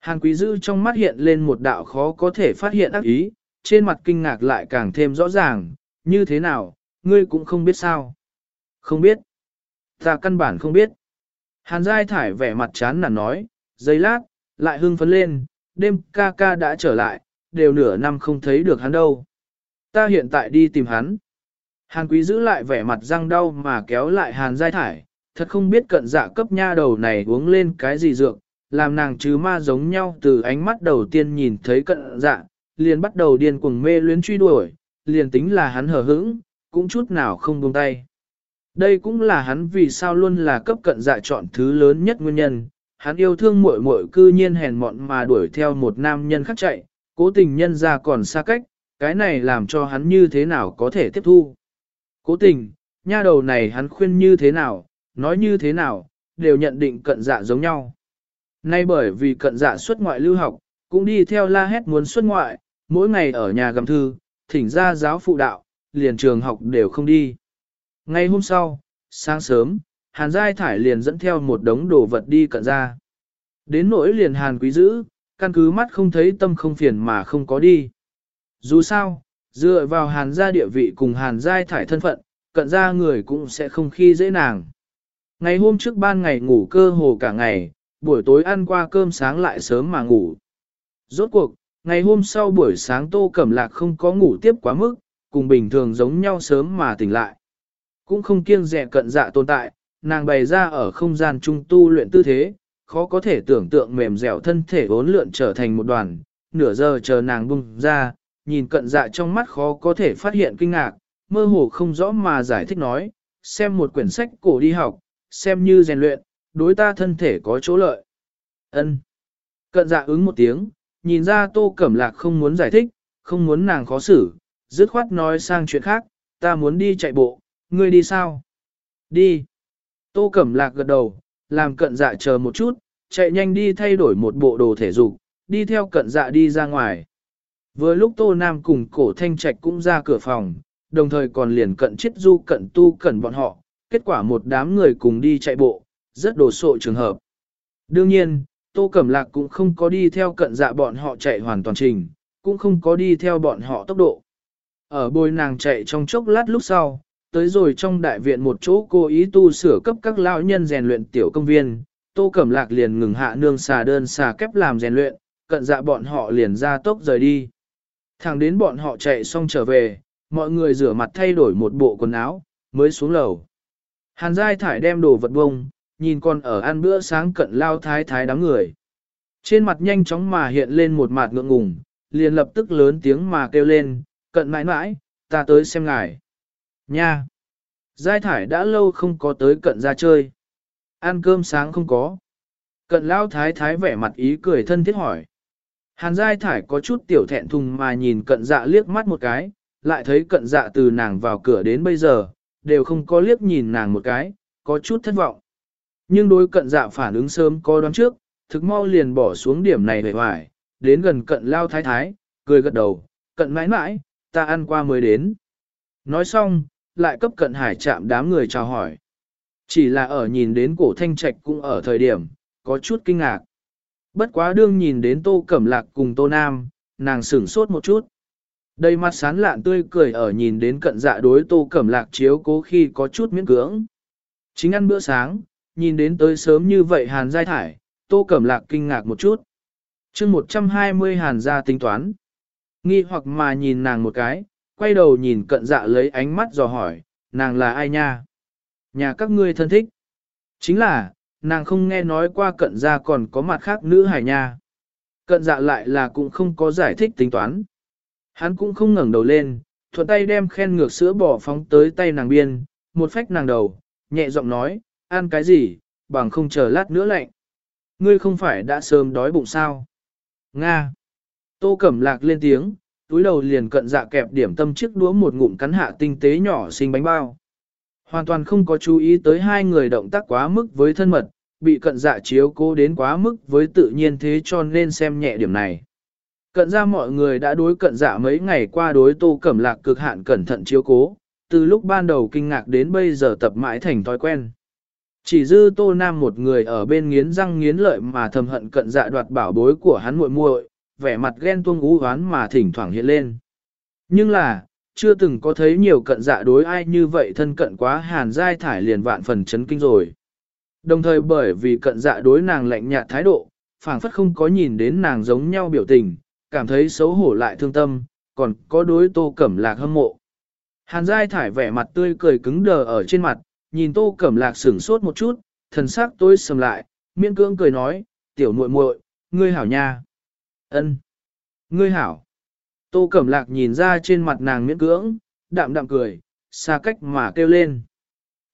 Hàn quý dư trong mắt hiện lên một đạo khó có thể phát hiện ác ý, trên mặt kinh ngạc lại càng thêm rõ ràng, như thế nào, ngươi cũng không biết sao. Không biết. Ta căn bản không biết. Hàn giai thải vẻ mặt chán nản nói, giây lát, lại hưng phấn lên, đêm ca ca đã trở lại, đều nửa năm không thấy được hắn đâu. Ta hiện tại đi tìm hắn. Hàn quý giữ lại vẻ mặt răng đau mà kéo lại hàn giai thải, thật không biết cận dạ cấp nha đầu này uống lên cái gì dược, làm nàng chứ ma giống nhau từ ánh mắt đầu tiên nhìn thấy cận dạ, liền bắt đầu điên cuồng mê luyến truy đuổi, liền tính là hắn hở hững, cũng chút nào không buông tay. Đây cũng là hắn vì sao luôn là cấp cận dạ chọn thứ lớn nhất nguyên nhân, hắn yêu thương muội muội cư nhiên hèn mọn mà đuổi theo một nam nhân khác chạy, cố tình nhân ra còn xa cách, cái này làm cho hắn như thế nào có thể tiếp thu. Cố tình, nha đầu này hắn khuyên như thế nào, nói như thế nào, đều nhận định cận dạ giống nhau. Nay bởi vì cận dạ xuất ngoại lưu học, cũng đi theo la hét muốn xuất ngoại, mỗi ngày ở nhà gầm thư, thỉnh ra giáo phụ đạo, liền trường học đều không đi. Ngay hôm sau, sáng sớm, Hàn Giai Thải liền dẫn theo một đống đồ vật đi cận ra. Đến nỗi liền Hàn Quý Dữ, căn cứ mắt không thấy tâm không phiền mà không có đi. Dù sao, dựa vào Hàn gia địa vị cùng Hàn Giai Thải thân phận, cận ra người cũng sẽ không khi dễ nàng. Ngày hôm trước ban ngày ngủ cơ hồ cả ngày, buổi tối ăn qua cơm sáng lại sớm mà ngủ. Rốt cuộc, ngày hôm sau buổi sáng Tô Cẩm Lạc không có ngủ tiếp quá mức, cùng bình thường giống nhau sớm mà tỉnh lại. Cũng không kiêng dè cận dạ tồn tại, nàng bày ra ở không gian trung tu luyện tư thế, khó có thể tưởng tượng mềm dẻo thân thể vốn lượn trở thành một đoàn, nửa giờ chờ nàng bung ra, nhìn cận dạ trong mắt khó có thể phát hiện kinh ngạc, mơ hồ không rõ mà giải thích nói, xem một quyển sách cổ đi học, xem như rèn luyện, đối ta thân thể có chỗ lợi. Ân. Cận dạ ứng một tiếng, nhìn ra tô cẩm lạc không muốn giải thích, không muốn nàng khó xử, dứt khoát nói sang chuyện khác, ta muốn đi chạy bộ, ngươi đi sao? Đi. Tô cẩm lạc gật đầu, làm cận dạ chờ một chút, chạy nhanh đi thay đổi một bộ đồ thể dục, đi theo cận dạ đi ra ngoài. Vừa lúc Tô Nam cùng cổ thanh trạch cũng ra cửa phòng, đồng thời còn liền cận chết du cận tu cận bọn họ, kết quả một đám người cùng đi chạy bộ, rất đồ sộ trường hợp. Đương nhiên, Tô Cẩm Lạc cũng không có đi theo cận dạ bọn họ chạy hoàn toàn trình, cũng không có đi theo bọn họ tốc độ. Ở bồi nàng chạy trong chốc lát lúc sau, tới rồi trong đại viện một chỗ cô ý tu sửa cấp các lão nhân rèn luyện tiểu công viên, Tô Cẩm Lạc liền ngừng hạ nương xà đơn xà kép làm rèn luyện, cận dạ bọn họ liền ra tốc rời đi. Thẳng đến bọn họ chạy xong trở về, mọi người rửa mặt thay đổi một bộ quần áo, mới xuống lầu. Hàn Giai Thải đem đồ vật bông, nhìn con ở ăn bữa sáng cận lao thái thái đám người. Trên mặt nhanh chóng mà hiện lên một mặt ngượng ngùng, liền lập tức lớn tiếng mà kêu lên, cận mãi mãi, ta tới xem ngài. Nha! Giai Thải đã lâu không có tới cận ra chơi. Ăn cơm sáng không có. Cận lao thái thái vẻ mặt ý cười thân thiết hỏi. Hàn Giai Thải có chút tiểu thẹn thùng mà nhìn cận dạ liếc mắt một cái, lại thấy cận dạ từ nàng vào cửa đến bây giờ, đều không có liếc nhìn nàng một cái, có chút thất vọng. Nhưng đối cận dạ phản ứng sớm có đoán trước, thực mau liền bỏ xuống điểm này về hoài, đến gần cận lao thái thái, cười gật đầu, cận mãi mãi, ta ăn qua mới đến. Nói xong, lại cấp cận hải chạm đám người chào hỏi. Chỉ là ở nhìn đến cổ thanh trạch cũng ở thời điểm, có chút kinh ngạc. Bất quá đương nhìn đến tô cẩm lạc cùng tô nam, nàng sửng sốt một chút. Đầy mặt sán lạn tươi cười ở nhìn đến cận dạ đối tô cẩm lạc chiếu cố khi có chút miễn cưỡng. Chính ăn bữa sáng, nhìn đến tới sớm như vậy hàn giai thải, tô cẩm lạc kinh ngạc một chút. chương 120 hàn gia tính toán. Nghi hoặc mà nhìn nàng một cái, quay đầu nhìn cận dạ lấy ánh mắt dò hỏi, nàng là ai nha? Nhà các ngươi thân thích. Chính là, nàng không nghe nói qua cận gia còn có mặt khác nữ hải nha. Cận dạ lại là cũng không có giải thích tính toán. Hắn cũng không ngẩng đầu lên, thuận tay đem khen ngược sữa bò phóng tới tay nàng biên, một phách nàng đầu, nhẹ giọng nói, ăn cái gì, bằng không chờ lát nữa lạnh. Ngươi không phải đã sớm đói bụng sao? Nga. Tô Cẩm Lạc lên tiếng, túi đầu liền cận dạ kẹp điểm tâm chiếc đũa một ngụm cắn hạ tinh tế nhỏ xinh bánh bao. Hoàn toàn không có chú ý tới hai người động tác quá mức với thân mật, bị cận dạ chiếu cố đến quá mức với tự nhiên thế cho nên xem nhẹ điểm này. Cận ra mọi người đã đối cận dạ mấy ngày qua đối tô cẩm lạc cực hạn cẩn thận chiếu cố, từ lúc ban đầu kinh ngạc đến bây giờ tập mãi thành thói quen. Chỉ dư tô nam một người ở bên nghiến răng nghiến lợi mà thầm hận cận dạ đoạt bảo bối của hắn muội muội, vẻ mặt ghen tuông ú hoán mà thỉnh thoảng hiện lên. Nhưng là, chưa từng có thấy nhiều cận dạ đối ai như vậy thân cận quá hàn dai thải liền vạn phần chấn kinh rồi. Đồng thời bởi vì cận dạ đối nàng lạnh nhạt thái độ, phảng phất không có nhìn đến nàng giống nhau biểu tình, cảm thấy xấu hổ lại thương tâm, còn có đối tô cẩm lạc hâm mộ. Hàn giai thải vẻ mặt tươi cười cứng đờ ở trên mặt, nhìn tô cẩm lạc sửng sốt một chút, thần sắc tôi sầm lại, miễn cưỡng cười nói, tiểu muội muội, ngươi hảo nha. ân, Ngươi hảo. Tô cẩm lạc nhìn ra trên mặt nàng miễn cưỡng, đạm đạm cười, xa cách mà kêu lên.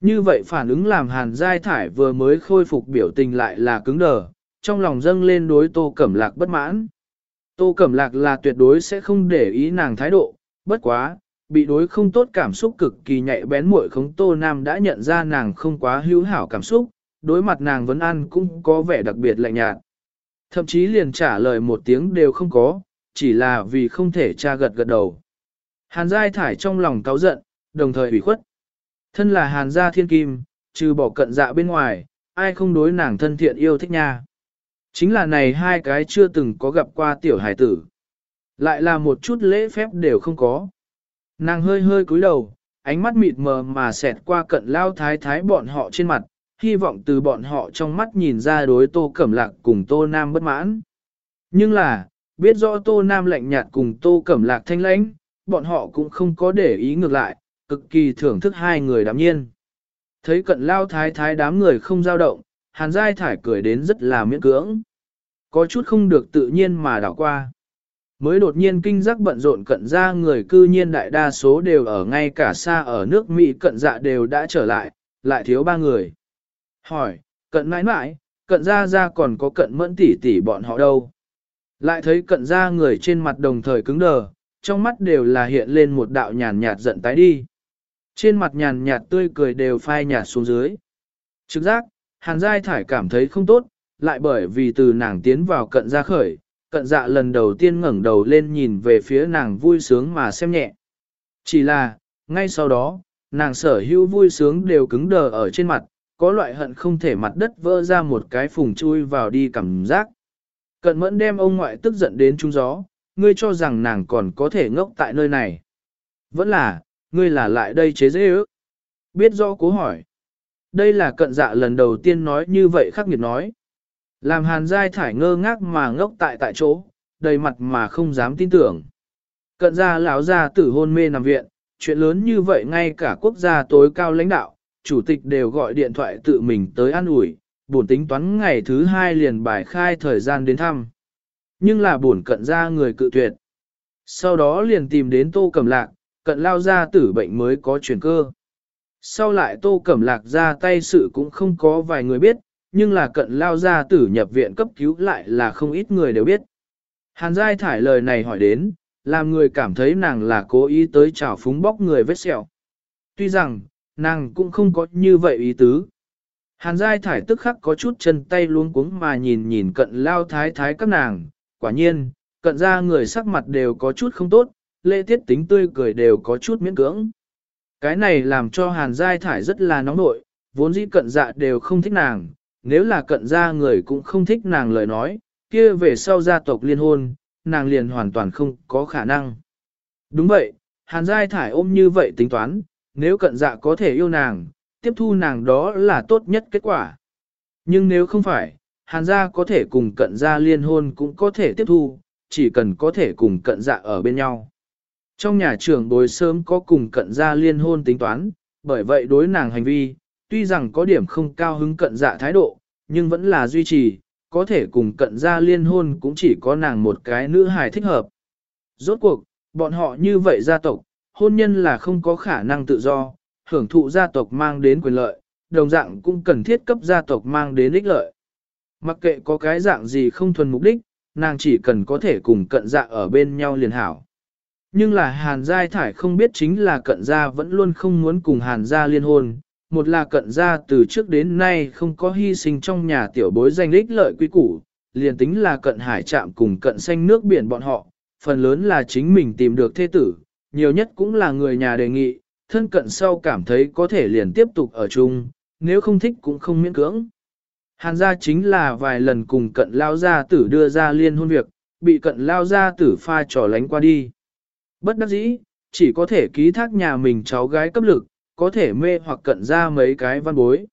Như vậy phản ứng làm hàn giai thải vừa mới khôi phục biểu tình lại là cứng đờ, trong lòng dâng lên đối tô cẩm lạc bất mãn. Tô Cẩm Lạc là tuyệt đối sẽ không để ý nàng thái độ, bất quá, bị đối không tốt cảm xúc cực kỳ nhạy bén muội khống Tô Nam đã nhận ra nàng không quá hữu hảo cảm xúc, đối mặt nàng vẫn ăn cũng có vẻ đặc biệt lạnh nhạt. Thậm chí liền trả lời một tiếng đều không có, chỉ là vì không thể tra gật gật đầu. Hàn Giai thải trong lòng cáu giận, đồng thời ủy khuất. Thân là Hàn gia thiên kim, trừ bỏ cận dạ bên ngoài, ai không đối nàng thân thiện yêu thích nha. Chính là này hai cái chưa từng có gặp qua tiểu hải tử. Lại là một chút lễ phép đều không có. Nàng hơi hơi cúi đầu, ánh mắt mịt mờ mà xẹt qua cận lao thái thái bọn họ trên mặt, hy vọng từ bọn họ trong mắt nhìn ra đối tô cẩm lạc cùng tô nam bất mãn. Nhưng là, biết rõ tô nam lạnh nhạt cùng tô cẩm lạc thanh lãnh, bọn họ cũng không có để ý ngược lại, cực kỳ thưởng thức hai người đám nhiên. Thấy cận lao thái thái đám người không dao động, hàn giai thải cười đến rất là miễn cưỡng. Có chút không được tự nhiên mà đảo qua. Mới đột nhiên kinh giác bận rộn cận ra người cư nhiên đại đa số đều ở ngay cả xa ở nước Mỹ cận dạ đều đã trở lại, lại thiếu ba người. Hỏi, cận mãi mãi, cận ra ra còn có cận mẫn tỷ tỷ bọn họ đâu? Lại thấy cận ra người trên mặt đồng thời cứng đờ, trong mắt đều là hiện lên một đạo nhàn nhạt giận tái đi. Trên mặt nhàn nhạt tươi cười đều phai nhạt xuống dưới. Trực giác, hàn giai thải cảm thấy không tốt, lại bởi vì từ nàng tiến vào cận gia khởi, cận dạ lần đầu tiên ngẩng đầu lên nhìn về phía nàng vui sướng mà xem nhẹ. Chỉ là, ngay sau đó, nàng sở hữu vui sướng đều cứng đờ ở trên mặt, có loại hận không thể mặt đất vỡ ra một cái phùng chui vào đi cảm giác. Cận mẫn đem ông ngoại tức giận đến trung gió, ngươi cho rằng nàng còn có thể ngốc tại nơi này. Vẫn là, ngươi là lại đây chế dễ ước. Biết do cố hỏi. Đây là cận dạ lần đầu tiên nói như vậy khắc nghiệt nói. Làm hàn giai thải ngơ ngác mà ngốc tại tại chỗ, đầy mặt mà không dám tin tưởng. Cận gia lão gia tử hôn mê nằm viện, chuyện lớn như vậy ngay cả quốc gia tối cao lãnh đạo, chủ tịch đều gọi điện thoại tự mình tới an ủi, buồn tính toán ngày thứ hai liền bài khai thời gian đến thăm. Nhưng là buồn cận gia người cự tuyệt. Sau đó liền tìm đến tô cầm lạc, cận lao gia tử bệnh mới có chuyển cơ. Sau lại tô cẩm lạc ra tay sự cũng không có vài người biết, nhưng là cận lao gia tử nhập viện cấp cứu lại là không ít người đều biết. Hàn Giai thải lời này hỏi đến, làm người cảm thấy nàng là cố ý tới trào phúng bóc người vết sẹo. Tuy rằng, nàng cũng không có như vậy ý tứ. Hàn Giai thải tức khắc có chút chân tay luống cuống mà nhìn nhìn cận lao thái thái các nàng, quả nhiên, cận ra người sắc mặt đều có chút không tốt, lễ tiết tính tươi cười đều có chút miễn cưỡng. Cái này làm cho Hàn Giai thải rất là nóng nội, vốn dĩ cận dạ đều không thích nàng, nếu là cận gia người cũng không thích nàng lời nói, kia về sau gia tộc liên hôn, nàng liền hoàn toàn không có khả năng. Đúng vậy, Hàn Giai Thải ôm như vậy tính toán, nếu cận dạ có thể yêu nàng, tiếp thu nàng đó là tốt nhất kết quả. Nhưng nếu không phải, Hàn gia có thể cùng cận gia liên hôn cũng có thể tiếp thu, chỉ cần có thể cùng cận dạ ở bên nhau. Trong nhà trưởng bồi sớm có cùng cận gia liên hôn tính toán, bởi vậy đối nàng hành vi, tuy rằng có điểm không cao hứng cận dạ thái độ, nhưng vẫn là duy trì, có thể cùng cận gia liên hôn cũng chỉ có nàng một cái nữ hài thích hợp. Rốt cuộc, bọn họ như vậy gia tộc, hôn nhân là không có khả năng tự do, hưởng thụ gia tộc mang đến quyền lợi, đồng dạng cũng cần thiết cấp gia tộc mang đến ích lợi. Mặc kệ có cái dạng gì không thuần mục đích, nàng chỉ cần có thể cùng cận dạ ở bên nhau liền hảo. Nhưng là Hàn Giai Thải không biết chính là cận gia vẫn luôn không muốn cùng Hàn gia liên hôn, một là cận gia từ trước đến nay không có hy sinh trong nhà tiểu bối danh lích lợi quý củ, liền tính là cận hải trạm cùng cận xanh nước biển bọn họ, phần lớn là chính mình tìm được thế tử, nhiều nhất cũng là người nhà đề nghị, thân cận sau cảm thấy có thể liền tiếp tục ở chung, nếu không thích cũng không miễn cưỡng. Hàn gia chính là vài lần cùng cận lao gia tử đưa ra liên hôn việc, bị cận lao gia tử pha trò lánh qua đi. Bất đắc dĩ, chỉ có thể ký thác nhà mình cháu gái cấp lực, có thể mê hoặc cận ra mấy cái văn bối.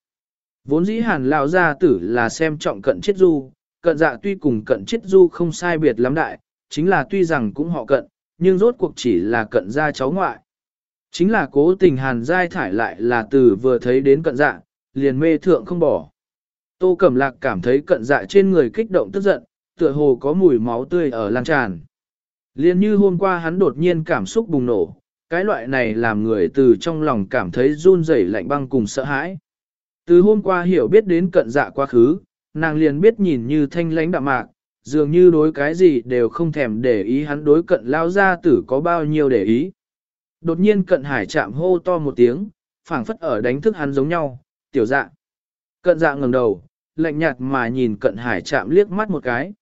Vốn dĩ hàn lão gia tử là xem trọng cận chết du, cận dạ tuy cùng cận chết du không sai biệt lắm đại, chính là tuy rằng cũng họ cận, nhưng rốt cuộc chỉ là cận gia cháu ngoại. Chính là cố tình hàn giai thải lại là từ vừa thấy đến cận dạ, liền mê thượng không bỏ. Tô Cẩm Lạc cảm thấy cận dạ trên người kích động tức giận, tựa hồ có mùi máu tươi ở lan tràn. Liên như hôm qua hắn đột nhiên cảm xúc bùng nổ, cái loại này làm người từ trong lòng cảm thấy run rẩy lạnh băng cùng sợ hãi. Từ hôm qua hiểu biết đến cận dạ quá khứ, nàng liền biết nhìn như thanh lãnh đạm mạc, dường như đối cái gì đều không thèm để ý hắn đối cận lao gia tử có bao nhiêu để ý. Đột nhiên cận hải chạm hô to một tiếng, phảng phất ở đánh thức hắn giống nhau, tiểu dạ. Cận dạ ngẩng đầu, lạnh nhạt mà nhìn cận hải chạm liếc mắt một cái.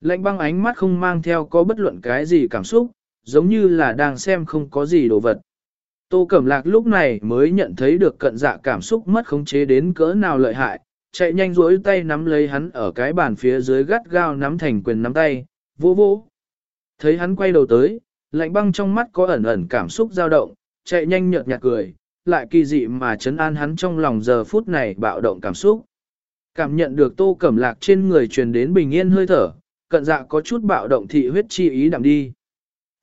Lạnh băng ánh mắt không mang theo có bất luận cái gì cảm xúc, giống như là đang xem không có gì đồ vật. Tô Cẩm Lạc lúc này mới nhận thấy được cận dạ cảm xúc mất khống chế đến cỡ nào lợi hại, chạy nhanh duỗi tay nắm lấy hắn ở cái bàn phía dưới gắt gao nắm thành quyền nắm tay, vô vô. Thấy hắn quay đầu tới, lạnh băng trong mắt có ẩn ẩn cảm xúc dao động, chạy nhanh nhợt nhạt cười, lại kỳ dị mà chấn an hắn trong lòng giờ phút này bạo động cảm xúc. Cảm nhận được tô cẩm lạc trên người truyền đến bình yên hơi thở, cận dạ có chút bạo động thị huyết chi ý đậm đi.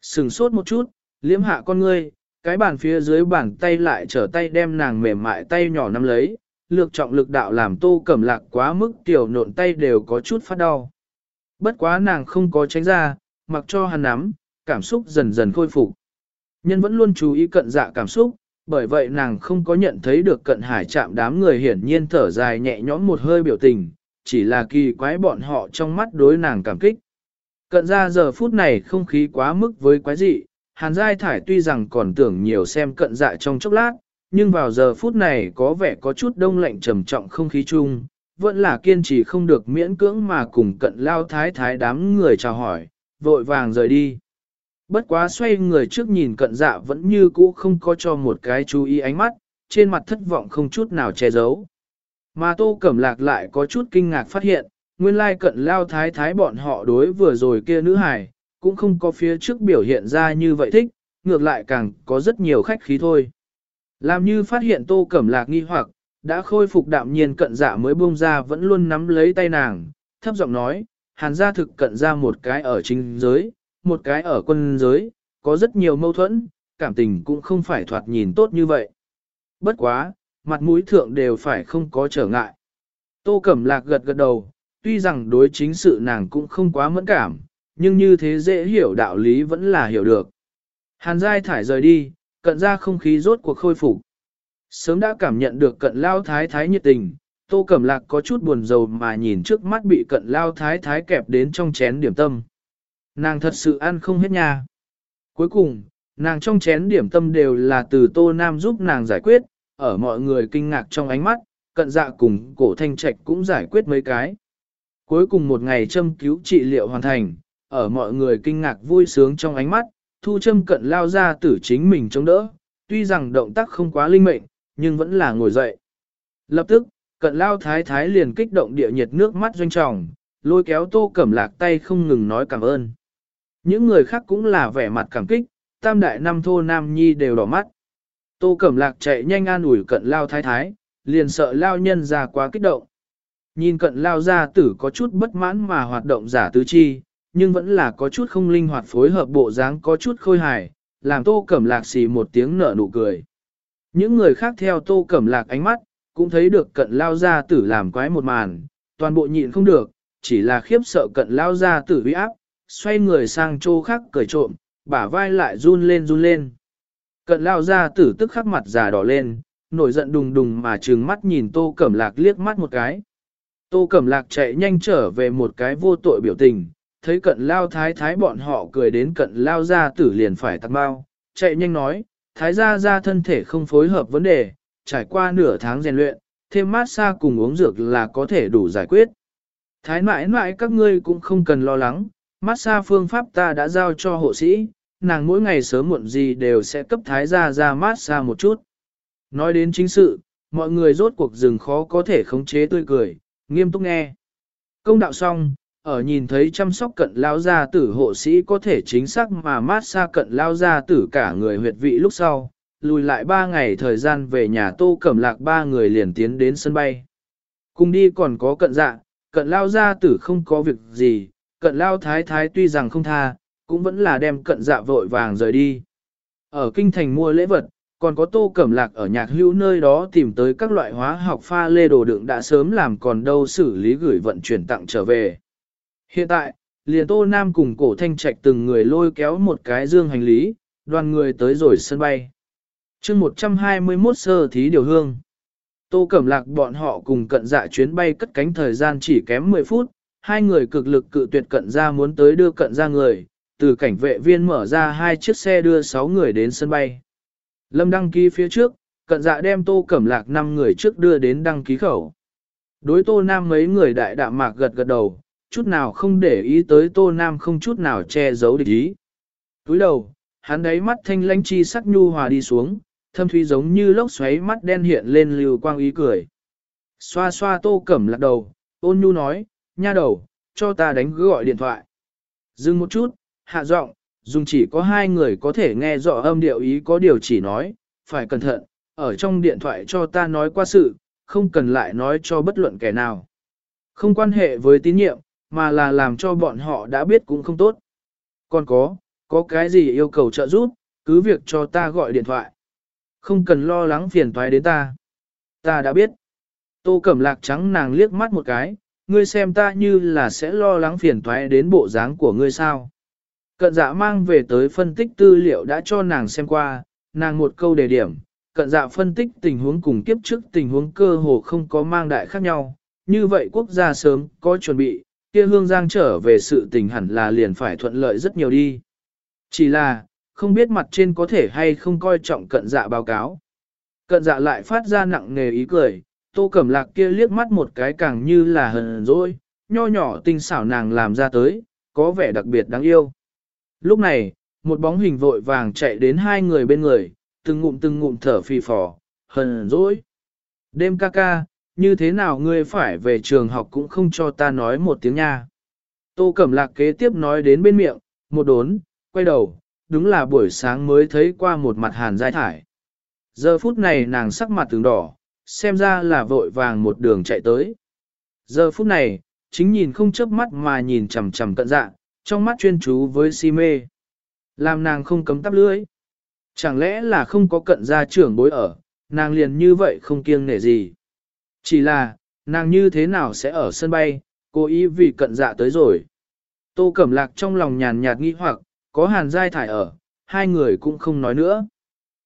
Sừng sốt một chút, liếm hạ con ngươi, Cái bàn phía dưới bàn tay lại trở tay đem nàng mềm mại tay nhỏ nắm lấy, lược trọng lực đạo làm tô cẩm lạc quá mức tiểu nộn tay đều có chút phát đau. Bất quá nàng không có tránh ra, mặc cho hắn nắm, cảm xúc dần dần khôi phục. Nhân vẫn luôn chú ý cận dạ cảm xúc, bởi vậy nàng không có nhận thấy được cận hải chạm đám người hiển nhiên thở dài nhẹ nhõm một hơi biểu tình, chỉ là kỳ quái bọn họ trong mắt đối nàng cảm kích. Cận ra giờ phút này không khí quá mức với quái dị, hàn giai thải tuy rằng còn tưởng nhiều xem cận dạ trong chốc lát, nhưng vào giờ phút này có vẻ có chút đông lạnh trầm trọng không khí chung, vẫn là kiên trì không được miễn cưỡng mà cùng cận lao thái thái đám người chào hỏi, vội vàng rời đi. Bất quá xoay người trước nhìn cận dạ vẫn như cũ không có cho một cái chú ý ánh mắt, trên mặt thất vọng không chút nào che giấu. Mà tô cẩm lạc lại có chút kinh ngạc phát hiện, nguyên lai cận lao thái thái bọn họ đối vừa rồi kia nữ hài, cũng không có phía trước biểu hiện ra như vậy thích, ngược lại càng có rất nhiều khách khí thôi. Làm như phát hiện tô cẩm lạc nghi hoặc, đã khôi phục đạm nhiên cận dạ mới buông ra vẫn luôn nắm lấy tay nàng, thấp giọng nói, hàn gia thực cận ra một cái ở chính giới, một cái ở quân giới, có rất nhiều mâu thuẫn, cảm tình cũng không phải thoạt nhìn tốt như vậy. Bất quá, mặt mũi thượng đều phải không có trở ngại. Tô Cẩm Lạc gật gật đầu, tuy rằng đối chính sự nàng cũng không quá mẫn cảm, nhưng như thế dễ hiểu đạo lý vẫn là hiểu được. Hàn Giai thải rời đi, cận ra không khí rốt cuộc khôi phục. Sớm đã cảm nhận được cận lao thái thái nhiệt tình, Tô Cẩm Lạc có chút buồn rầu mà nhìn trước mắt bị cận lao thái thái kẹp đến trong chén điểm tâm. Nàng thật sự ăn không hết nha. Cuối cùng, nàng trong chén điểm tâm đều là từ Tô Nam giúp nàng giải quyết, ở mọi người kinh ngạc trong ánh mắt, cận dạ cùng cổ thanh trạch cũng giải quyết mấy cái. Cuối cùng một ngày châm cứu trị liệu hoàn thành, ở mọi người kinh ngạc vui sướng trong ánh mắt, thu châm cận lao ra tử chính mình chống đỡ, tuy rằng động tác không quá linh mệnh, nhưng vẫn là ngồi dậy. Lập tức, cận lao thái thái liền kích động địa nhiệt nước mắt doanh tròng, lôi kéo tô cẩm lạc tay không ngừng nói cảm ơn. Những người khác cũng là vẻ mặt cảm kích, tam đại năm thô nam nhi đều đỏ mắt. Tô cẩm lạc chạy nhanh an ủi cận lao thái thái, liền sợ lao nhân ra quá kích động. Nhìn cận lao gia tử có chút bất mãn mà hoạt động giả tứ chi, nhưng vẫn là có chút không linh hoạt phối hợp bộ dáng có chút khôi hài, làm tô cẩm lạc xì một tiếng nở nụ cười. Những người khác theo tô cẩm lạc ánh mắt, cũng thấy được cận lao gia tử làm quái một màn, toàn bộ nhịn không được, chỉ là khiếp sợ cận lao gia tử uy áp, xoay người sang chỗ khác cười trộm, bả vai lại run lên run lên. Cận lao gia tử tức khắc mặt già đỏ lên, nổi giận đùng đùng mà trừng mắt nhìn tô cẩm lạc liếc mắt một cái. Tô Cẩm Lạc chạy nhanh trở về một cái vô tội biểu tình, thấy cận lao thái thái bọn họ cười đến cận lao gia tử liền phải tắt bao, chạy nhanh nói, thái gia gia thân thể không phối hợp vấn đề, trải qua nửa tháng rèn luyện, thêm mát xa cùng uống dược là có thể đủ giải quyết. Thái mãi mãi các ngươi cũng không cần lo lắng, mát xa phương pháp ta đã giao cho hộ sĩ, nàng mỗi ngày sớm muộn gì đều sẽ cấp thái gia ra mát xa một chút. Nói đến chính sự, mọi người rốt cuộc rừng khó có thể khống chế tươi cười, nghiêm túc nghe. Công đạo xong, ở nhìn thấy chăm sóc cận lao gia tử hộ sĩ có thể chính xác mà mát xa cận lao gia tử cả người huyệt vị lúc sau, lùi lại ba ngày thời gian về nhà tô cẩm lạc ba người liền tiến đến sân bay. Cùng đi còn có cận dạ, cận lao gia tử không có việc gì, cận lao thái thái tuy rằng không tha, cũng vẫn là đem cận dạ vội vàng rời đi. Ở kinh thành mua lễ vật, còn có tô cẩm lạc ở nhạc hữu nơi đó tìm tới các loại hóa học pha lê đồ đựng đã sớm làm còn đâu xử lý gửi vận chuyển tặng trở về. Hiện tại, liền tô nam cùng cổ thanh trạch từng người lôi kéo một cái dương hành lý, đoàn người tới rồi sân bay. chương 121 sơ thí điều hương. Tô Cẩm Lạc bọn họ cùng cận dạ chuyến bay cất cánh thời gian chỉ kém 10 phút, hai người cực lực cự tuyệt cận ra muốn tới đưa cận ra người, từ cảnh vệ viên mở ra hai chiếc xe đưa 6 người đến sân bay. Lâm đăng ký phía trước, cận dạ đem tô cẩm lạc 5 người trước đưa đến đăng ký khẩu. Đối tô nam mấy người đại đạm mạc gật gật đầu, chút nào không để ý tới tô nam không chút nào che giấu địch ý. Túi đầu, hắn đáy mắt thanh lanh chi sắc nhu hòa đi xuống, thâm thúy giống như lốc xoáy mắt đen hiện lên lưu quang ý cười. Xoa xoa tô cẩm lạc đầu, ôn nhu nói, nha đầu, cho ta đánh gọi điện thoại. Dừng một chút, hạ giọng, dùng chỉ có hai người có thể nghe rõ âm điệu ý có điều chỉ nói, phải cẩn thận, ở trong điện thoại cho ta nói qua sự, không cần lại nói cho bất luận kẻ nào. Không quan hệ với tín nhiệm, mà là làm cho bọn họ đã biết cũng không tốt. Còn có, có cái gì yêu cầu trợ giúp, Cứ việc cho ta gọi điện thoại. Không cần lo lắng phiền toái đến ta. Ta đã biết. Tô Cẩm Lạc trắng nàng liếc mắt một cái, ngươi xem ta như là sẽ lo lắng phiền toái đến bộ dáng của ngươi sao. Cận dạ mang về tới phân tích tư liệu đã cho nàng xem qua, nàng một câu đề điểm, cận dạ phân tích tình huống cùng kiếp trước tình huống cơ hồ không có mang đại khác nhau, như vậy quốc gia sớm có chuẩn bị, kia hương giang trở về sự tình hẳn là liền phải thuận lợi rất nhiều đi. Chỉ là, không biết mặt trên có thể hay không coi trọng cận dạ báo cáo. Cận dạ lại phát ra nặng nề ý cười, tô cẩm lạc kia liếc mắt một cái càng như là hờn dỗi, nho nhỏ tinh xảo nàng làm ra tới, có vẻ đặc biệt đáng yêu. Lúc này, một bóng hình vội vàng chạy đến hai người bên người, từng ngụm từng ngụm thở phì phò, hờn dỗi. Đêm ca ca, như thế nào ngươi phải về trường học cũng không cho ta nói một tiếng nha. Tô Cẩm Lạc kế tiếp nói đến bên miệng, một đốn, quay đầu, đúng là buổi sáng mới thấy qua một mặt hàn dai thải. Giờ phút này nàng sắc mặt từng đỏ, xem ra là vội vàng một đường chạy tới. Giờ phút này, chính nhìn không chớp mắt mà nhìn chằm chằm cận dạ, trong mắt chuyên chú với si mê. Làm nàng không cấm tắp lưỡi. Chẳng lẽ là không có cận gia trưởng bối ở, nàng liền như vậy không kiêng nể gì. Chỉ là, nàng như thế nào sẽ ở sân bay, cố ý vì cận dạ tới rồi. Tô Cẩm Lạc trong lòng nhàn nhạt nghi hoặc, có hàn giai thải ở, hai người cũng không nói nữa.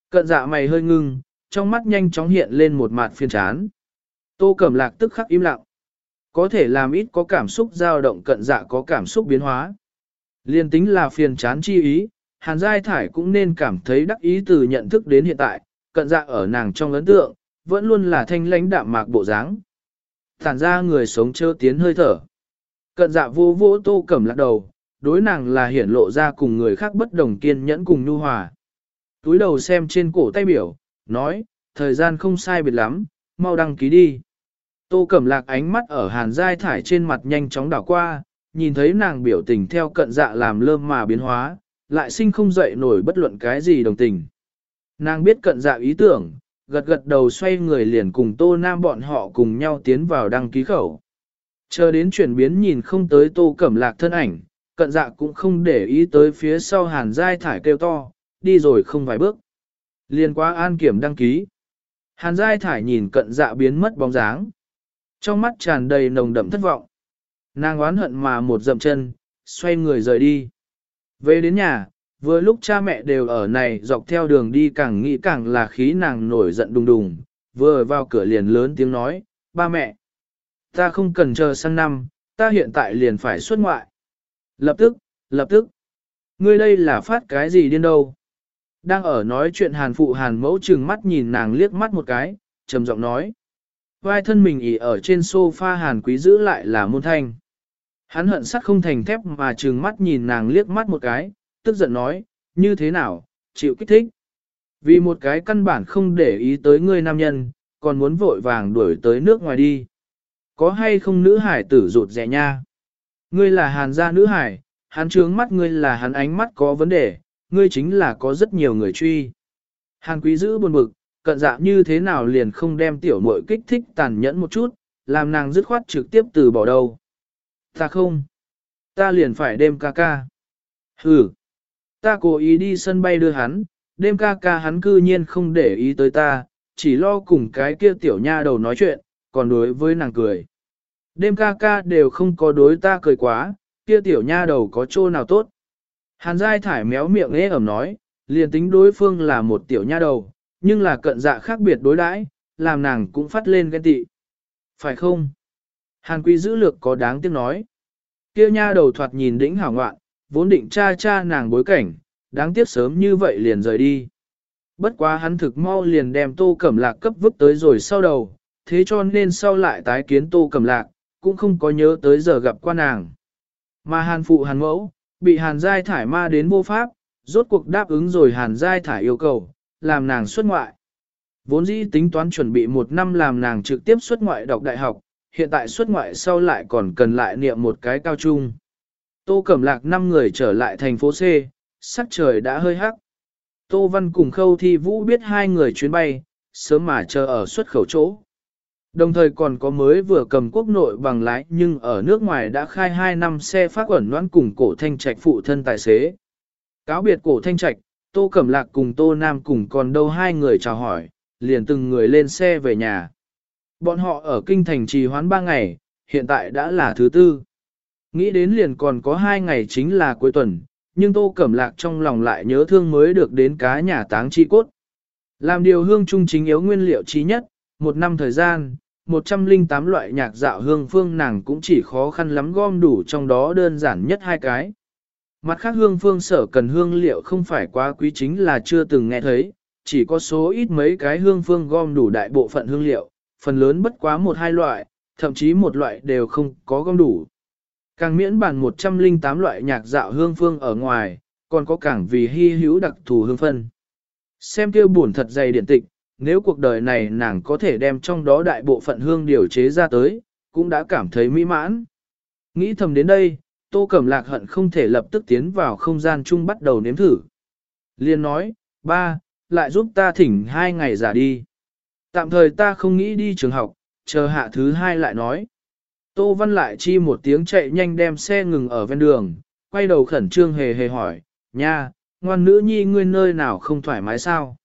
Cận dạ mày hơi ngưng, trong mắt nhanh chóng hiện lên một mặt phiền chán. Tô Cẩm Lạc tức khắc im lặng. Có thể làm ít có cảm xúc dao động cận dạ có cảm xúc biến hóa. Liên tính là phiền chán chi ý, Hàn Giai Thải cũng nên cảm thấy đắc ý từ nhận thức đến hiện tại, cận dạ ở nàng trong ấn tượng, vẫn luôn là thanh lãnh đạm mạc bộ dáng. Thản ra người sống chơ tiến hơi thở. Cận dạ vô vô tô cẩm lạc đầu, đối nàng là hiển lộ ra cùng người khác bất đồng kiên nhẫn cùng nhu hòa. Túi đầu xem trên cổ tay biểu, nói, thời gian không sai biệt lắm, mau đăng ký đi. Tô cẩm lạc ánh mắt ở hàn giai thải trên mặt nhanh chóng đảo qua, nhìn thấy nàng biểu tình theo cận dạ làm lơm mà biến hóa, lại sinh không dậy nổi bất luận cái gì đồng tình. Nàng biết cận dạ ý tưởng, gật gật đầu xoay người liền cùng Tô Nam bọn họ cùng nhau tiến vào đăng ký khẩu. Chờ đến chuyển biến nhìn không tới Tô Cẩm Lạc thân ảnh, cận dạ cũng không để ý tới phía sau hàn giai thải kêu to, đi rồi không vài bước. Liên qua an kiểm đăng ký. Hàn giai thải nhìn cận dạ biến mất bóng dáng. Trong mắt tràn đầy nồng đậm thất vọng. Nàng oán hận mà một dậm chân, xoay người rời đi. Về đến nhà, vừa lúc cha mẹ đều ở này dọc theo đường đi càng nghĩ càng là khí nàng nổi giận đùng đùng, vừa vào cửa liền lớn tiếng nói, ba mẹ, ta không cần chờ sang năm, ta hiện tại liền phải xuất ngoại. Lập tức, lập tức, ngươi đây là phát cái gì điên đâu. Đang ở nói chuyện hàn phụ hàn mẫu trừng mắt nhìn nàng liếc mắt một cái, trầm giọng nói. Vai thân mình ỉ ở trên sofa hàn quý giữ lại là môn thanh. Hắn hận sắt không thành thép mà trừng mắt nhìn nàng liếc mắt một cái, tức giận nói, như thế nào, chịu kích thích. Vì một cái căn bản không để ý tới ngươi nam nhân, còn muốn vội vàng đuổi tới nước ngoài đi. Có hay không nữ hải tử rụt rẻ nha? Ngươi là hàn gia nữ hải, hắn trướng mắt ngươi là hắn ánh mắt có vấn đề, ngươi chính là có rất nhiều người truy. Hàn quý giữ buồn bực, cận dạ như thế nào liền không đem tiểu muội kích thích tàn nhẫn một chút, làm nàng dứt khoát trực tiếp từ bỏ đầu. Ta không. Ta liền phải đêm ca ca. Hừ. Ta cố ý đi sân bay đưa hắn, đêm ca ca hắn cư nhiên không để ý tới ta, chỉ lo cùng cái kia tiểu nha đầu nói chuyện, còn đối với nàng cười. Đêm ca ca đều không có đối ta cười quá, kia tiểu nha đầu có chỗ nào tốt. Hàn dai thải méo miệng ế ẩm nói, liền tính đối phương là một tiểu nha đầu, nhưng là cận dạ khác biệt đối đãi, làm nàng cũng phát lên ghen tị. Phải không? Hàn quý giữ lược có đáng tiếc nói. Kia nha đầu thoạt nhìn đỉnh hảo ngoạn, vốn định cha cha nàng bối cảnh, đáng tiếc sớm như vậy liền rời đi. Bất quá hắn thực mau liền đem tô cẩm lạc cấp vứt tới rồi sau đầu, thế cho nên sau lại tái kiến tô cẩm lạc, cũng không có nhớ tới giờ gặp qua nàng. Mà hàn phụ hàn mẫu, bị hàn giai thải ma đến vô pháp, rốt cuộc đáp ứng rồi hàn giai thải yêu cầu, làm nàng xuất ngoại. Vốn dĩ tính toán chuẩn bị một năm làm nàng trực tiếp xuất ngoại đọc đại học, hiện tại xuất ngoại sau lại còn cần lại niệm một cái cao trung. Tô Cẩm Lạc năm người trở lại thành phố C, sắc trời đã hơi hắc. Tô Văn cùng Khâu Thi Vũ biết hai người chuyến bay, sớm mà chờ ở xuất khẩu chỗ. Đồng thời còn có mới vừa cầm quốc nội bằng lái nhưng ở nước ngoài đã khai 2 năm xe phát quẩn noãn cùng cổ thanh trạch phụ thân tài xế. Cáo biệt cổ thanh trạch, Tô Cẩm Lạc cùng Tô Nam cùng còn đâu hai người chào hỏi, liền từng người lên xe về nhà. Bọn họ ở kinh thành trì hoán ba ngày, hiện tại đã là thứ tư. Nghĩ đến liền còn có hai ngày chính là cuối tuần, nhưng Tô Cẩm Lạc trong lòng lại nhớ thương mới được đến cá nhà táng chi cốt. Làm điều hương trung chính yếu nguyên liệu trí nhất, một năm thời gian, 108 loại nhạc dạo hương phương nàng cũng chỉ khó khăn lắm gom đủ trong đó đơn giản nhất hai cái. Mặt khác hương phương sở cần hương liệu không phải quá quý chính là chưa từng nghe thấy, chỉ có số ít mấy cái hương phương gom đủ đại bộ phận hương liệu, phần lớn bất quá một hai loại, thậm chí một loại đều không có gom đủ. Càng miễn bản 108 loại nhạc dạo hương phương ở ngoài, còn có càng vì hy hữu đặc thù hương phân. Xem kêu buồn thật dày điện tịch, nếu cuộc đời này nàng có thể đem trong đó đại bộ phận hương điều chế ra tới, cũng đã cảm thấy mỹ mãn. Nghĩ thầm đến đây, Tô Cẩm Lạc hận không thể lập tức tiến vào không gian chung bắt đầu nếm thử. Liên nói, ba, lại giúp ta thỉnh hai ngày giả đi. Tạm thời ta không nghĩ đi trường học, chờ hạ thứ hai lại nói. Tô Văn lại chi một tiếng chạy nhanh đem xe ngừng ở ven đường, quay đầu khẩn trương hề hề hỏi, nha, ngoan nữ nhi ngươi nơi nào không thoải mái sao?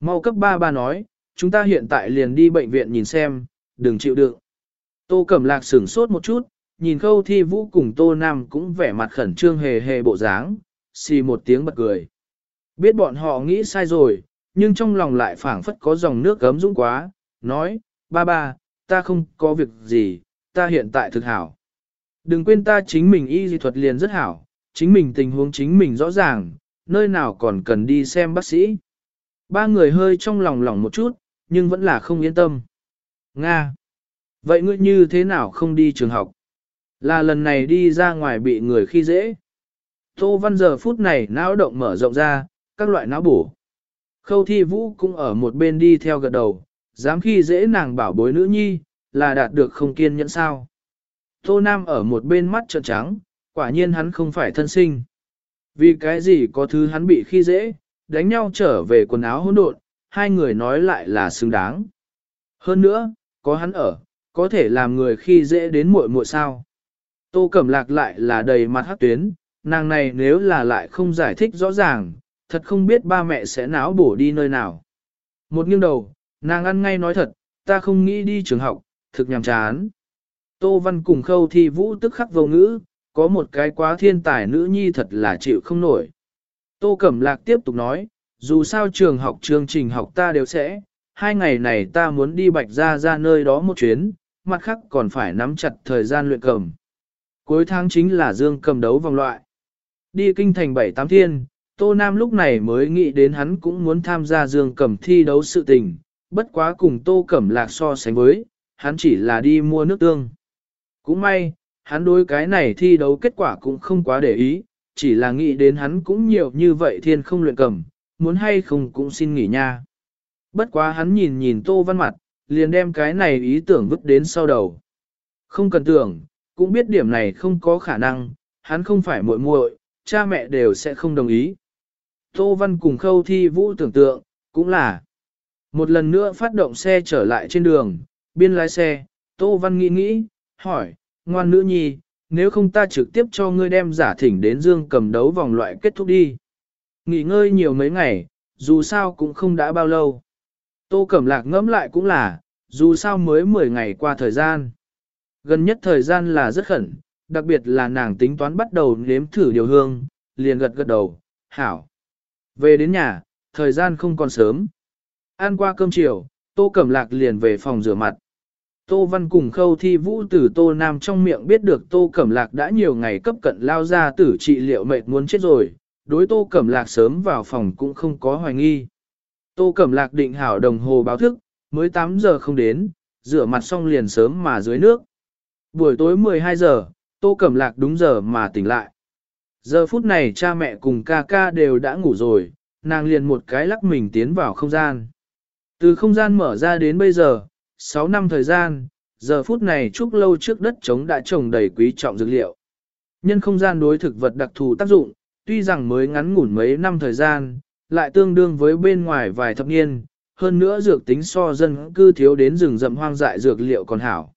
Mau cấp ba ba nói, chúng ta hiện tại liền đi bệnh viện nhìn xem, đừng chịu đựng. Tô Cẩm Lạc sửng sốt một chút, nhìn khâu thi vũ cùng Tô Nam cũng vẻ mặt khẩn trương hề hề bộ dáng, xì một tiếng bật cười. Biết bọn họ nghĩ sai rồi, nhưng trong lòng lại phảng phất có dòng nước gấm dũng quá, nói, ba ba, ta không có việc gì, ta hiện tại thực hảo. Đừng quên ta chính mình y dị thuật liền rất hảo, chính mình tình huống chính mình rõ ràng, nơi nào còn cần đi xem bác sĩ. Ba người hơi trong lòng lỏng một chút, nhưng vẫn là không yên tâm. Nga! Vậy ngươi như thế nào không đi trường học? Là lần này đi ra ngoài bị người khi dễ. Tô Văn giờ phút này não động mở rộng ra, các loại não bổ. Khâu thi vũ cũng ở một bên đi theo gật đầu, dám khi dễ nàng bảo bối nữ nhi, là đạt được không kiên nhẫn sao. Tô Nam ở một bên mắt trợn trắng, quả nhiên hắn không phải thân sinh. Vì cái gì có thứ hắn bị khi dễ, đánh nhau trở về quần áo hỗn độn, hai người nói lại là xứng đáng. Hơn nữa, có hắn ở, có thể làm người khi dễ đến muội muội sao. Tô Cẩm Lạc lại là đầy mặt hắc tuyến, nàng này nếu là lại không giải thích rõ ràng, thật không biết ba mẹ sẽ náo bổ đi nơi nào. Một nghiêng đầu, nàng ăn ngay nói thật, ta không nghĩ đi trường học, thực nhàm chán. Tô Văn cùng khâu thi vũ tức khắc vô ngữ, có một cái quá thiên tài nữ nhi thật là chịu không nổi. Tô Cẩm Lạc tiếp tục nói, dù sao trường học chương trình học ta đều sẽ, hai ngày này ta muốn đi bạch ra ra nơi đó một chuyến, mặt khác còn phải nắm chặt thời gian luyện cầm. Cuối tháng chính là dương cầm đấu vòng loại. Đi kinh thành bảy tám thiên, Tô Nam lúc này mới nghĩ đến hắn cũng muốn tham gia dương Cẩm thi đấu sự tình, bất quá cùng Tô Cẩm Lạc so sánh với, hắn chỉ là đi mua nước tương. Cũng may, hắn đối cái này thi đấu kết quả cũng không quá để ý, chỉ là nghĩ đến hắn cũng nhiều như vậy thiên không luyện cẩm, muốn hay không cũng xin nghỉ nha. Bất quá hắn nhìn nhìn Tô Văn mặt, liền đem cái này ý tưởng vứt đến sau đầu. Không cần tưởng, cũng biết điểm này không có khả năng, hắn không phải muội muội, cha mẹ đều sẽ không đồng ý. Tô Văn cùng khâu thi vũ tưởng tượng, cũng là một lần nữa phát động xe trở lại trên đường, biên lái xe, Tô Văn nghĩ nghĩ, hỏi, ngoan nữ nhi, nếu không ta trực tiếp cho ngươi đem giả thỉnh đến dương cầm đấu vòng loại kết thúc đi. Nghỉ ngơi nhiều mấy ngày, dù sao cũng không đã bao lâu. Tô Cẩm Lạc ngẫm lại cũng là, dù sao mới 10 ngày qua thời gian. Gần nhất thời gian là rất khẩn, đặc biệt là nàng tính toán bắt đầu nếm thử điều hương, liền gật gật đầu, hảo. Về đến nhà, thời gian không còn sớm. Ăn qua cơm chiều, Tô Cẩm Lạc liền về phòng rửa mặt. Tô Văn cùng khâu thi vũ tử Tô Nam trong miệng biết được Tô Cẩm Lạc đã nhiều ngày cấp cận lao ra tử trị liệu mệt muốn chết rồi, đối Tô Cẩm Lạc sớm vào phòng cũng không có hoài nghi. Tô Cẩm Lạc định hảo đồng hồ báo thức, mới 8 giờ không đến, rửa mặt xong liền sớm mà dưới nước. Buổi tối 12 giờ, Tô Cẩm Lạc đúng giờ mà tỉnh lại. Giờ phút này cha mẹ cùng ca ca đều đã ngủ rồi, nàng liền một cái lắc mình tiến vào không gian. Từ không gian mở ra đến bây giờ, 6 năm thời gian, giờ phút này trúc lâu trước đất trống đã trồng đầy quý trọng dược liệu. Nhân không gian đối thực vật đặc thù tác dụng, tuy rằng mới ngắn ngủn mấy năm thời gian, lại tương đương với bên ngoài vài thập niên, hơn nữa dược tính so dân cư thiếu đến rừng rậm hoang dại dược liệu còn hảo.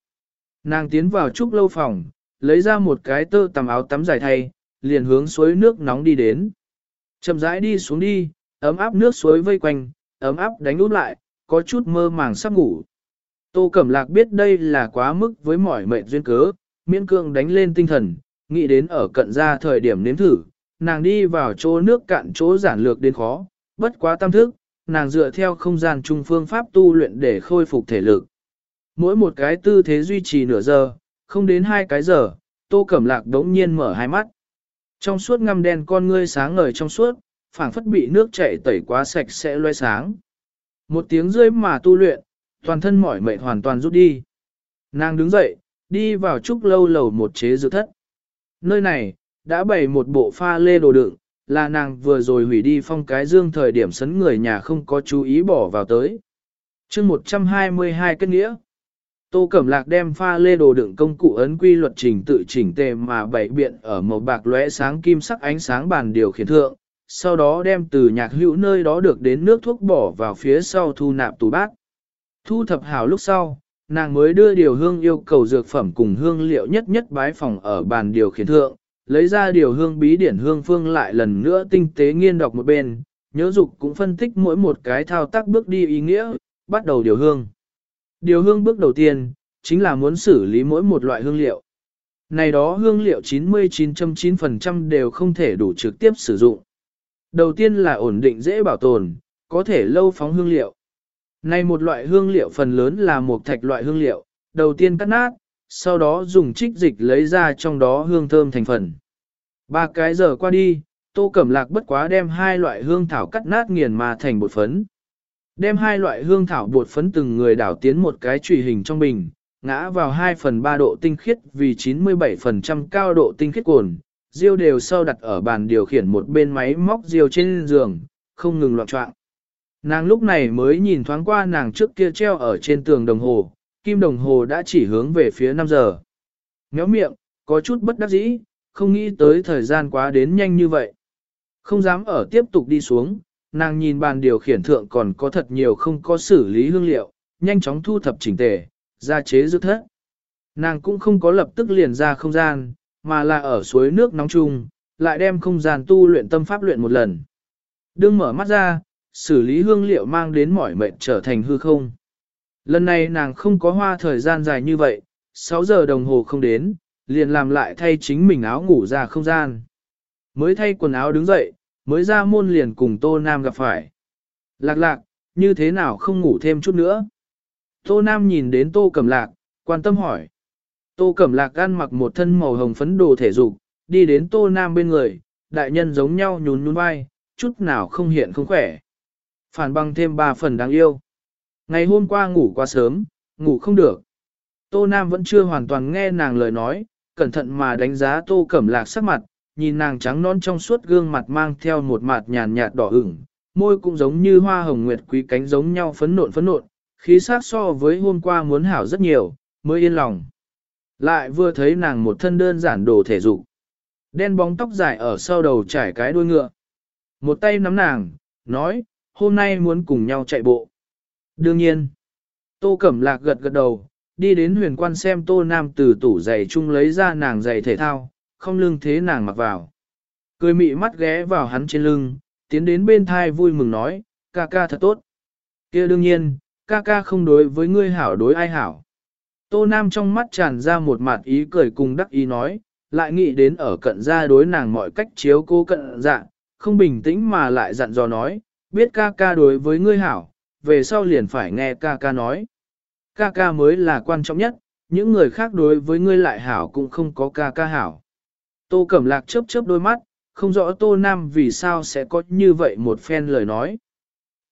Nàng tiến vào trúc lâu phòng, lấy ra một cái tơ tầm áo tắm dài thay, liền hướng suối nước nóng đi đến. Chậm rãi đi xuống đi, ấm áp nước suối vây quanh, ấm áp đánh út lại, có chút mơ màng sắp ngủ. Tô Cẩm Lạc biết đây là quá mức với mỏi mệt duyên cớ, miễn cương đánh lên tinh thần, nghĩ đến ở cận ra thời điểm nếm thử, nàng đi vào chỗ nước cạn chỗ giản lược đến khó, bất quá tâm thức, nàng dựa theo không gian trung phương pháp tu luyện để khôi phục thể lực. Mỗi một cái tư thế duy trì nửa giờ, không đến hai cái giờ, Tô Cẩm Lạc đống nhiên mở hai mắt. Trong suốt ngăm đen con ngươi sáng ngời trong suốt, phảng phất bị nước chảy tẩy quá sạch sẽ loe sáng. Một tiếng rơi mà tu luyện, toàn thân mỏi mệt hoàn toàn rút đi. Nàng đứng dậy, đi vào trúc lâu lầu một chế dự thất. Nơi này, đã bày một bộ pha lê đồ đựng, là nàng vừa rồi hủy đi phong cái dương thời điểm sấn người nhà không có chú ý bỏ vào tới. chương 122 kết nghĩa. Tô Cẩm Lạc đem pha lê đồ đựng công cụ ấn quy luật trình tự chỉnh tề mà bảy biện ở màu bạc lóe sáng kim sắc ánh sáng bàn điều khiển thượng, sau đó đem từ nhạc hữu nơi đó được đến nước thuốc bỏ vào phía sau thu nạp tủ bát. Thu thập hảo lúc sau, nàng mới đưa điều hương yêu cầu dược phẩm cùng hương liệu nhất nhất bái phòng ở bàn điều khiển thượng, lấy ra điều hương bí điển hương phương lại lần nữa tinh tế nghiên đọc một bên, nhớ dục cũng phân tích mỗi một cái thao tác bước đi ý nghĩa, bắt đầu điều hương. Điều hương bước đầu tiên, chính là muốn xử lý mỗi một loại hương liệu. Này đó hương liệu 99.9% đều không thể đủ trực tiếp sử dụng. Đầu tiên là ổn định dễ bảo tồn, có thể lâu phóng hương liệu. Này một loại hương liệu phần lớn là một thạch loại hương liệu, đầu tiên cắt nát, sau đó dùng trích dịch lấy ra trong đó hương thơm thành phần. Ba cái giờ qua đi, Tô Cẩm Lạc bất quá đem hai loại hương thảo cắt nát nghiền mà thành bột phấn. Đem hai loại hương thảo bột phấn từng người đảo tiến một cái trùy hình trong bình, ngã vào 2 phần 3 độ tinh khiết vì 97% cao độ tinh khiết cồn, diêu đều sau đặt ở bàn điều khiển một bên máy móc diêu trên giường, không ngừng loạn trọng. Nàng lúc này mới nhìn thoáng qua nàng trước kia treo ở trên tường đồng hồ, kim đồng hồ đã chỉ hướng về phía 5 giờ. Méo miệng, có chút bất đắc dĩ, không nghĩ tới thời gian quá đến nhanh như vậy. Không dám ở tiếp tục đi xuống, nàng nhìn bàn điều khiển thượng còn có thật nhiều không có xử lý hương liệu, nhanh chóng thu thập chỉnh tề, ra chế dược thất. Nàng cũng không có lập tức liền ra không gian, mà là ở suối nước nóng chung, lại đem không gian tu luyện tâm pháp luyện một lần. Đương mở mắt ra, xử lý hương liệu mang đến mỏi mệt trở thành hư không. Lần này nàng không có hoa thời gian dài như vậy, 6 giờ đồng hồ không đến, liền làm lại thay chính mình áo ngủ ra không gian. Mới thay quần áo đứng dậy, mới ra môn liền cùng Tô Nam gặp phải. Lạc lạc, như thế nào không ngủ thêm chút nữa? Tô Nam nhìn đến Tô Cẩm Lạc, quan tâm hỏi. Tô Cẩm Lạc ăn mặc một thân màu hồng phấn đồ thể dục, đi đến Tô Nam bên người, đại nhân giống nhau nhún nhún vai, chút nào không hiện không khỏe. Phản bằng thêm ba phần đáng yêu. Ngày hôm qua ngủ quá sớm, ngủ không được. Tô Nam vẫn chưa hoàn toàn nghe nàng lời nói, cẩn thận mà đánh giá Tô Cẩm Lạc sắc mặt, nhìn nàng trắng non trong suốt gương mặt mang theo một mặt nhàn nhạt đỏ ửng, môi cũng giống như hoa hồng nguyệt quý cánh giống nhau phấn nộn phấn nộn, khí sắc so với hôm qua muốn hảo rất nhiều, mới yên lòng. Lại vừa thấy nàng một thân đơn giản đồ thể dục. Đen bóng tóc dài ở sau đầu trải cái đuôi ngựa. Một tay nắm nàng, nói, hôm nay muốn cùng nhau chạy bộ. Đương nhiên, Tô Cẩm Lạc gật gật đầu, đi đến huyền quan xem Tô Nam từ tủ giày chung lấy ra nàng giày thể thao, không lưng thế nàng mặc vào. Cười mị mắt ghé vào hắn trên lưng, tiến đến bên thai vui mừng nói, ca ca thật tốt. kia đương nhiên, ca ca không đối với ngươi hảo đối ai hảo. Tô Nam trong mắt tràn ra một mặt ý cười cùng đắc ý nói, lại nghĩ đến ở cận gia đối nàng mọi cách chiếu cô cận dạ, không bình tĩnh mà lại dặn dò nói, biết ca ca đối với ngươi hảo, về sau liền phải nghe ca ca nói. Ca ca mới là quan trọng nhất, những người khác đối với ngươi lại hảo cũng không có ca ca hảo. Tô Cẩm Lạc chớp chớp đôi mắt, không rõ Tô Nam vì sao sẽ có như vậy một phen lời nói.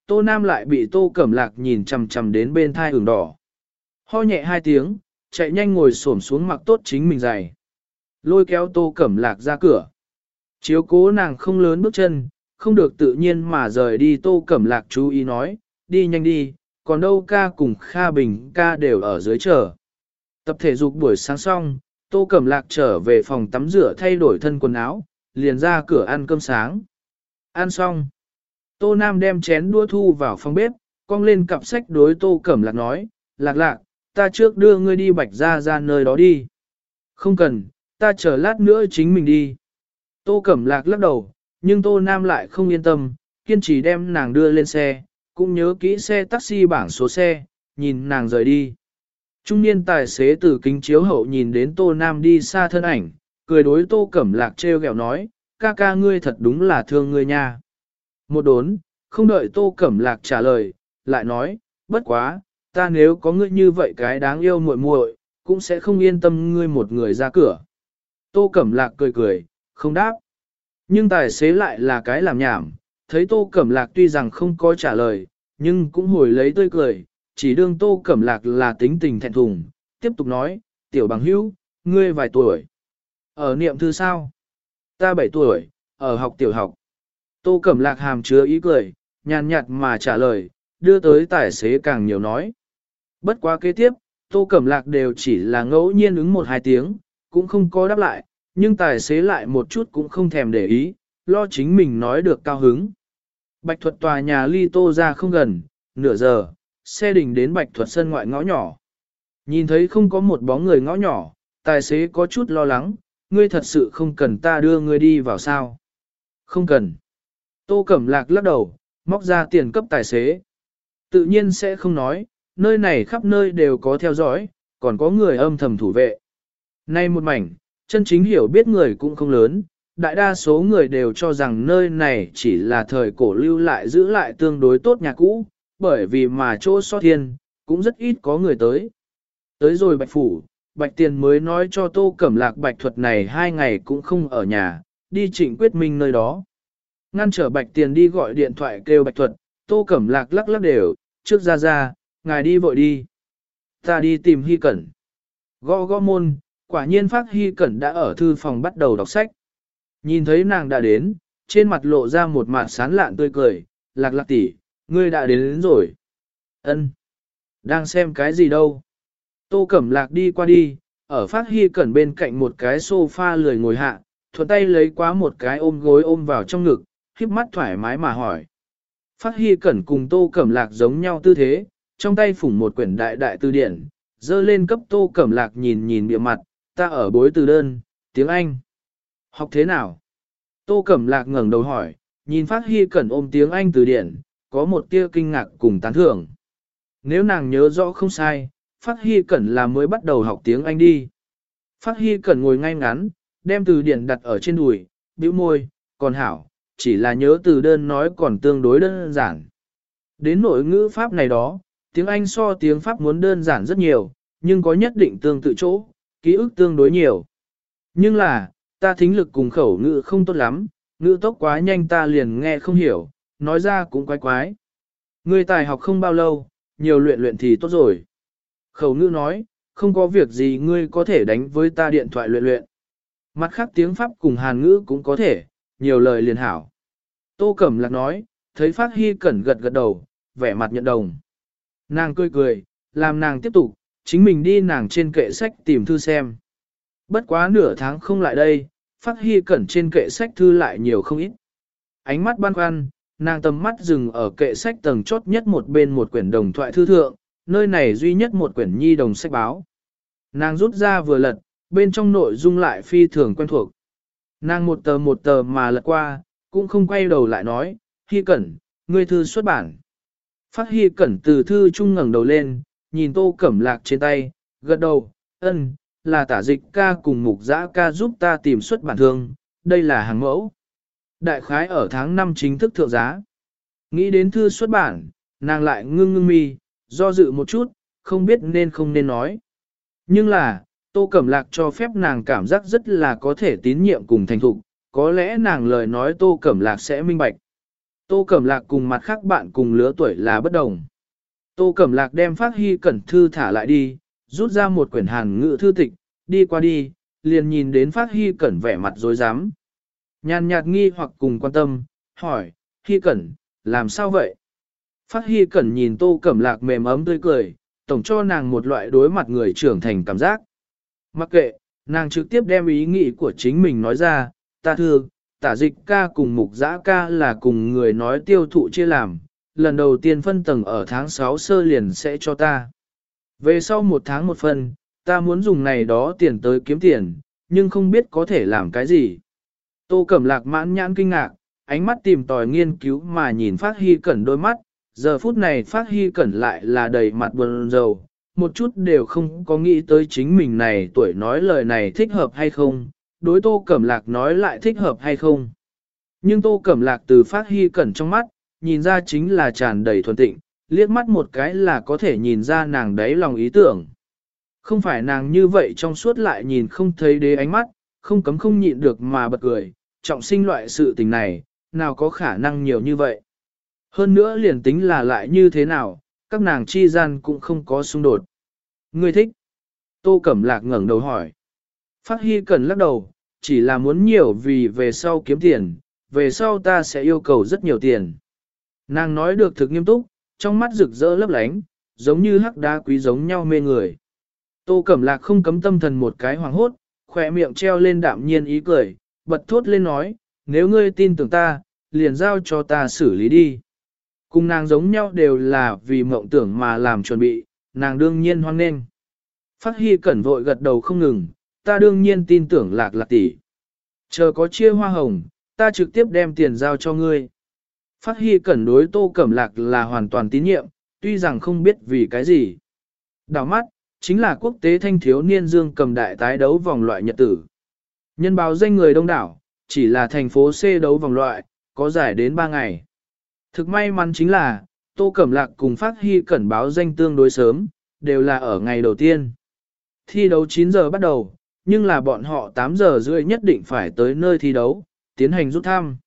Tô Nam lại bị Tô Cẩm Lạc nhìn chằm chằm đến bên thai ửng đỏ. Ho nhẹ hai tiếng, chạy nhanh ngồi xổm xuống mặc tốt chính mình giày. Lôi kéo Tô Cẩm Lạc ra cửa. Chiếu cố nàng không lớn bước chân, không được tự nhiên mà rời đi Tô Cẩm Lạc chú ý nói, đi nhanh đi, còn đâu ca cùng Kha Bình ca đều ở dưới chờ. Tập thể dục buổi sáng xong, Tô Cẩm Lạc trở về phòng tắm rửa thay đổi thân quần áo, liền ra cửa ăn cơm sáng. Ăn xong. Tô Nam đem chén đua thu vào phòng bếp, cong lên cặp sách đối Tô Cẩm Lạc nói, Lạc lạc, ta trước đưa ngươi đi bạch ra ra nơi đó đi. Không cần, ta chờ lát nữa chính mình đi. Tô Cẩm Lạc lắc đầu, nhưng Tô Nam lại không yên tâm, kiên trì đem nàng đưa lên xe, cũng nhớ kỹ xe taxi bảng số xe, nhìn nàng rời đi. Trung niên tài xế từ kính chiếu hậu nhìn đến Tô Nam đi xa thân ảnh, cười đối Tô Cẩm Lạc treo gẹo nói, ca ca ngươi thật đúng là thương ngươi nha. Một đốn, không đợi Tô Cẩm Lạc trả lời, lại nói, bất quá, ta nếu có ngươi như vậy cái đáng yêu muội muội, cũng sẽ không yên tâm ngươi một người ra cửa. Tô Cẩm Lạc cười cười, không đáp. Nhưng tài xế lại là cái làm nhảm, thấy Tô Cẩm Lạc tuy rằng không có trả lời, nhưng cũng hồi lấy tươi cười, chỉ đương Tô Cẩm Lạc là tính tình thẹn thùng, tiếp tục nói, tiểu bằng hữu, ngươi vài tuổi. Ở niệm thư sao? Ta 7 tuổi, ở học tiểu học. Tô Cẩm Lạc hàm chứa ý cười, nhàn nhạt mà trả lời, đưa tới tài xế càng nhiều nói. Bất quá kế tiếp, Tô Cẩm Lạc đều chỉ là ngẫu nhiên ứng một hai tiếng, cũng không có đáp lại, nhưng tài xế lại một chút cũng không thèm để ý, lo chính mình nói được cao hứng. Bạch thuật tòa nhà ly tô ra không gần, nửa giờ, xe đình đến bạch thuật sân ngoại ngõ nhỏ. Nhìn thấy không có một bóng người ngõ nhỏ, tài xế có chút lo lắng, ngươi thật sự không cần ta đưa ngươi đi vào sao. Không cần. Tô Cẩm Lạc lắc đầu, móc ra tiền cấp tài xế. Tự nhiên sẽ không nói, nơi này khắp nơi đều có theo dõi, còn có người âm thầm thủ vệ. Nay một mảnh, chân chính hiểu biết người cũng không lớn, đại đa số người đều cho rằng nơi này chỉ là thời cổ lưu lại giữ lại tương đối tốt nhà cũ, bởi vì mà chỗ so thiên, cũng rất ít có người tới. Tới rồi bạch phủ, bạch tiền mới nói cho tô cẩm lạc bạch thuật này hai ngày cũng không ở nhà, đi trịnh quyết minh nơi đó. Ngăn trở bạch tiền đi gọi điện thoại kêu bạch thuật, tô cẩm lạc lắc lắc đều, trước ra ra, ngài đi vội đi. Ta đi tìm hy cẩn. Gõ gõ môn, quả nhiên phát hy cẩn đã ở thư phòng bắt đầu đọc sách. Nhìn thấy nàng đã đến, trên mặt lộ ra một mặt sán lạn tươi cười, lạc lạc tỷ, ngươi đã đến, đến rồi. Ân, Đang xem cái gì đâu? Tô Cẩm Lạc đi qua đi, ở phát hy cẩn bên cạnh một cái sofa lười ngồi hạ, thuận tay lấy quá một cái ôm gối ôm vào trong ngực, khiếp mắt thoải mái mà hỏi. Phát hy cẩn cùng Tô Cẩm Lạc giống nhau tư thế, trong tay phủng một quyển đại đại từ điển, dơ lên cấp Tô Cẩm Lạc nhìn nhìn bịa mặt, ta ở bối từ đơn, tiếng Anh. Học thế nào? Tô Cẩm Lạc ngẩng đầu hỏi, nhìn Phát Hy Cẩn ôm tiếng Anh từ điển, có một tia kinh ngạc cùng tán thưởng. Nếu nàng nhớ rõ không sai, Phát Hy Cẩn là mới bắt đầu học tiếng Anh đi. Phát Hy Cẩn ngồi ngay ngắn, đem từ điển đặt ở trên đùi, bĩu môi, còn hảo, chỉ là nhớ từ đơn nói còn tương đối đơn giản. Đến nội ngữ Pháp này đó, tiếng Anh so tiếng Pháp muốn đơn giản rất nhiều, nhưng có nhất định tương tự chỗ, ký ức tương đối nhiều. Nhưng là, ta thính lực cùng khẩu ngữ không tốt lắm, ngữ tốc quá nhanh ta liền nghe không hiểu, nói ra cũng quái quái. Người tài học không bao lâu, nhiều luyện luyện thì tốt rồi. Khẩu ngữ nói, không có việc gì ngươi có thể đánh với ta điện thoại luyện luyện. Mặt khác tiếng Pháp cùng Hàn ngữ cũng có thể, nhiều lời liền hảo. Tô Cẩm Lạc nói, thấy Phát Hy Cẩn gật gật đầu, vẻ mặt nhận đồng. Nàng cười cười, làm nàng tiếp tục, chính mình đi nàng trên kệ sách tìm thư xem. Bất quá nửa tháng không lại đây, Phát Hy Cẩn trên kệ sách thư lại nhiều không ít. Ánh mắt băn khoăn, nàng tầm mắt dừng ở kệ sách tầng chốt nhất một bên một quyển đồng thoại thư thượng, nơi này duy nhất một quyển nhi đồng sách báo. Nàng rút ra vừa lật, bên trong nội dung lại phi thường quen thuộc. Nàng một tờ một tờ mà lật qua, cũng không quay đầu lại nói, Hy Cẩn, ngươi thư xuất bản. Phát Hy Cẩn từ thư trung ngẩng đầu lên, nhìn tô cẩm lạc trên tay, gật đầu, ân, là tả dịch ca cùng mục giã ca giúp ta tìm xuất bản thương, đây là hàng mẫu. Đại khái ở tháng 5 chính thức thượng giá. Nghĩ đến thư xuất bản, nàng lại ngưng ngưng mi, do dự một chút, không biết nên không nên nói. Nhưng là, Tô Cẩm Lạc cho phép nàng cảm giác rất là có thể tín nhiệm cùng thành thục, có lẽ nàng lời nói Tô Cẩm Lạc sẽ minh bạch. Tô Cẩm Lạc cùng mặt khác bạn cùng lứa tuổi là bất đồng. Tô Cẩm Lạc đem phát hy cẩn thư thả lại đi, rút ra một quyển hàn ngữ thư tịch, đi qua đi, liền nhìn đến phát hy cẩn vẻ mặt dối dám. Nhàn nhạt nghi hoặc cùng quan tâm, hỏi, hy cẩn, làm sao vậy? Phát hy cẩn nhìn Tô Cẩm Lạc mềm ấm tươi cười, tổng cho nàng một loại đối mặt người trưởng thành cảm giác. Mặc kệ, nàng trực tiếp đem ý nghĩ của chính mình nói ra, ta thương, tả dịch ca cùng mục giã ca là cùng người nói tiêu thụ chia làm, lần đầu tiên phân tầng ở tháng 6 sơ liền sẽ cho ta. Về sau một tháng một phần, ta muốn dùng này đó tiền tới kiếm tiền, nhưng không biết có thể làm cái gì. Tô Cẩm Lạc mãn nhãn kinh ngạc, ánh mắt tìm tòi nghiên cứu mà nhìn Phát Hy Cẩn đôi mắt, giờ phút này Phát Hy Cẩn lại là đầy mặt buồn rầu, một chút đều không có nghĩ tới chính mình này tuổi nói lời này thích hợp hay không, đối Tô Cẩm Lạc nói lại thích hợp hay không. Nhưng Tô Cẩm Lạc từ Phát Hy Cẩn trong mắt, nhìn ra chính là tràn đầy thuần tịnh, liếc mắt một cái là có thể nhìn ra nàng đấy lòng ý tưởng. Không phải nàng như vậy trong suốt lại nhìn không thấy đế ánh mắt, không cấm không nhịn được mà bật cười, trọng sinh loại sự tình này, nào có khả năng nhiều như vậy. Hơn nữa liền tính là lại như thế nào, các nàng chi gian cũng không có xung đột. Ngươi thích? Tô Cẩm Lạc ngẩng đầu hỏi. Phát Hy cần lắc đầu, chỉ là muốn nhiều vì về sau kiếm tiền, về sau ta sẽ yêu cầu rất nhiều tiền. Nàng nói được thực nghiêm túc, trong mắt rực rỡ lấp lánh, giống như hắc đá quý giống nhau mê người. Tô Cẩm Lạc không cấm tâm thần một cái hoàng hốt, khỏe miệng treo lên đạm nhiên ý cười, bật thốt lên nói, nếu ngươi tin tưởng ta, liền giao cho ta xử lý đi. Cùng nàng giống nhau đều là vì mộng tưởng mà làm chuẩn bị, nàng đương nhiên hoan nghênh. Phát Hy cẩn vội gật đầu không ngừng, ta đương nhiên tin tưởng lạc lạc tỷ. Chờ có chia hoa hồng, ta trực tiếp đem tiền giao cho ngươi. Phát Hy cẩn đối tô cẩm lạc là hoàn toàn tín nhiệm, tuy rằng không biết vì cái gì. Đào mắt, chính là quốc tế thanh thiếu niên dương cầm đại tái đấu vòng loại nhật tử. Nhân báo danh người đông đảo, chỉ là thành phố C đấu vòng loại, có giải đến 3 ngày. Thực may mắn chính là, Tô Cẩm Lạc cùng Phát Hy cẩn báo danh tương đối sớm, đều là ở ngày đầu tiên. Thi đấu 9 giờ bắt đầu, nhưng là bọn họ 8 giờ rưỡi nhất định phải tới nơi thi đấu, tiến hành rút thăm.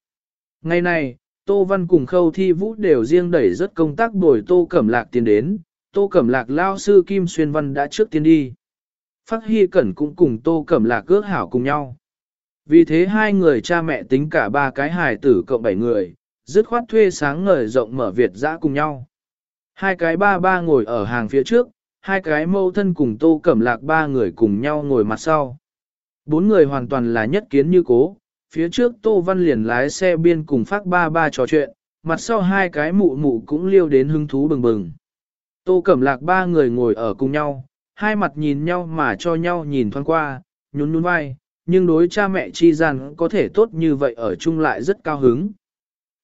Ngày này, Tô Văn cùng Khâu Thi Vũ đều riêng đẩy rất công tác bồi Tô Cẩm Lạc tiến đến, Tô Cẩm Lạc lao sư Kim Xuyên Văn đã trước tiên đi. Phát Hy Cẩn cũng cùng Tô Cẩm Lạc cước hảo cùng nhau. Vì thế hai người cha mẹ tính cả ba cái hài tử cộng bảy người, dứt khoát thuê sáng ngời rộng mở Việt dã cùng nhau. Hai cái ba ba ngồi ở hàng phía trước, hai cái mâu thân cùng Tô Cẩm Lạc ba người cùng nhau ngồi mặt sau. Bốn người hoàn toàn là nhất kiến như cố, phía trước Tô Văn liền lái xe biên cùng phát ba ba trò chuyện, mặt sau hai cái mụ mụ cũng liêu đến hứng thú bừng bừng. Tô Cẩm Lạc ba người ngồi ở cùng nhau, hai mặt nhìn nhau mà cho nhau nhìn thoáng qua, nhún nhún vai, nhưng đối cha mẹ chi rằng có thể tốt như vậy ở chung lại rất cao hứng.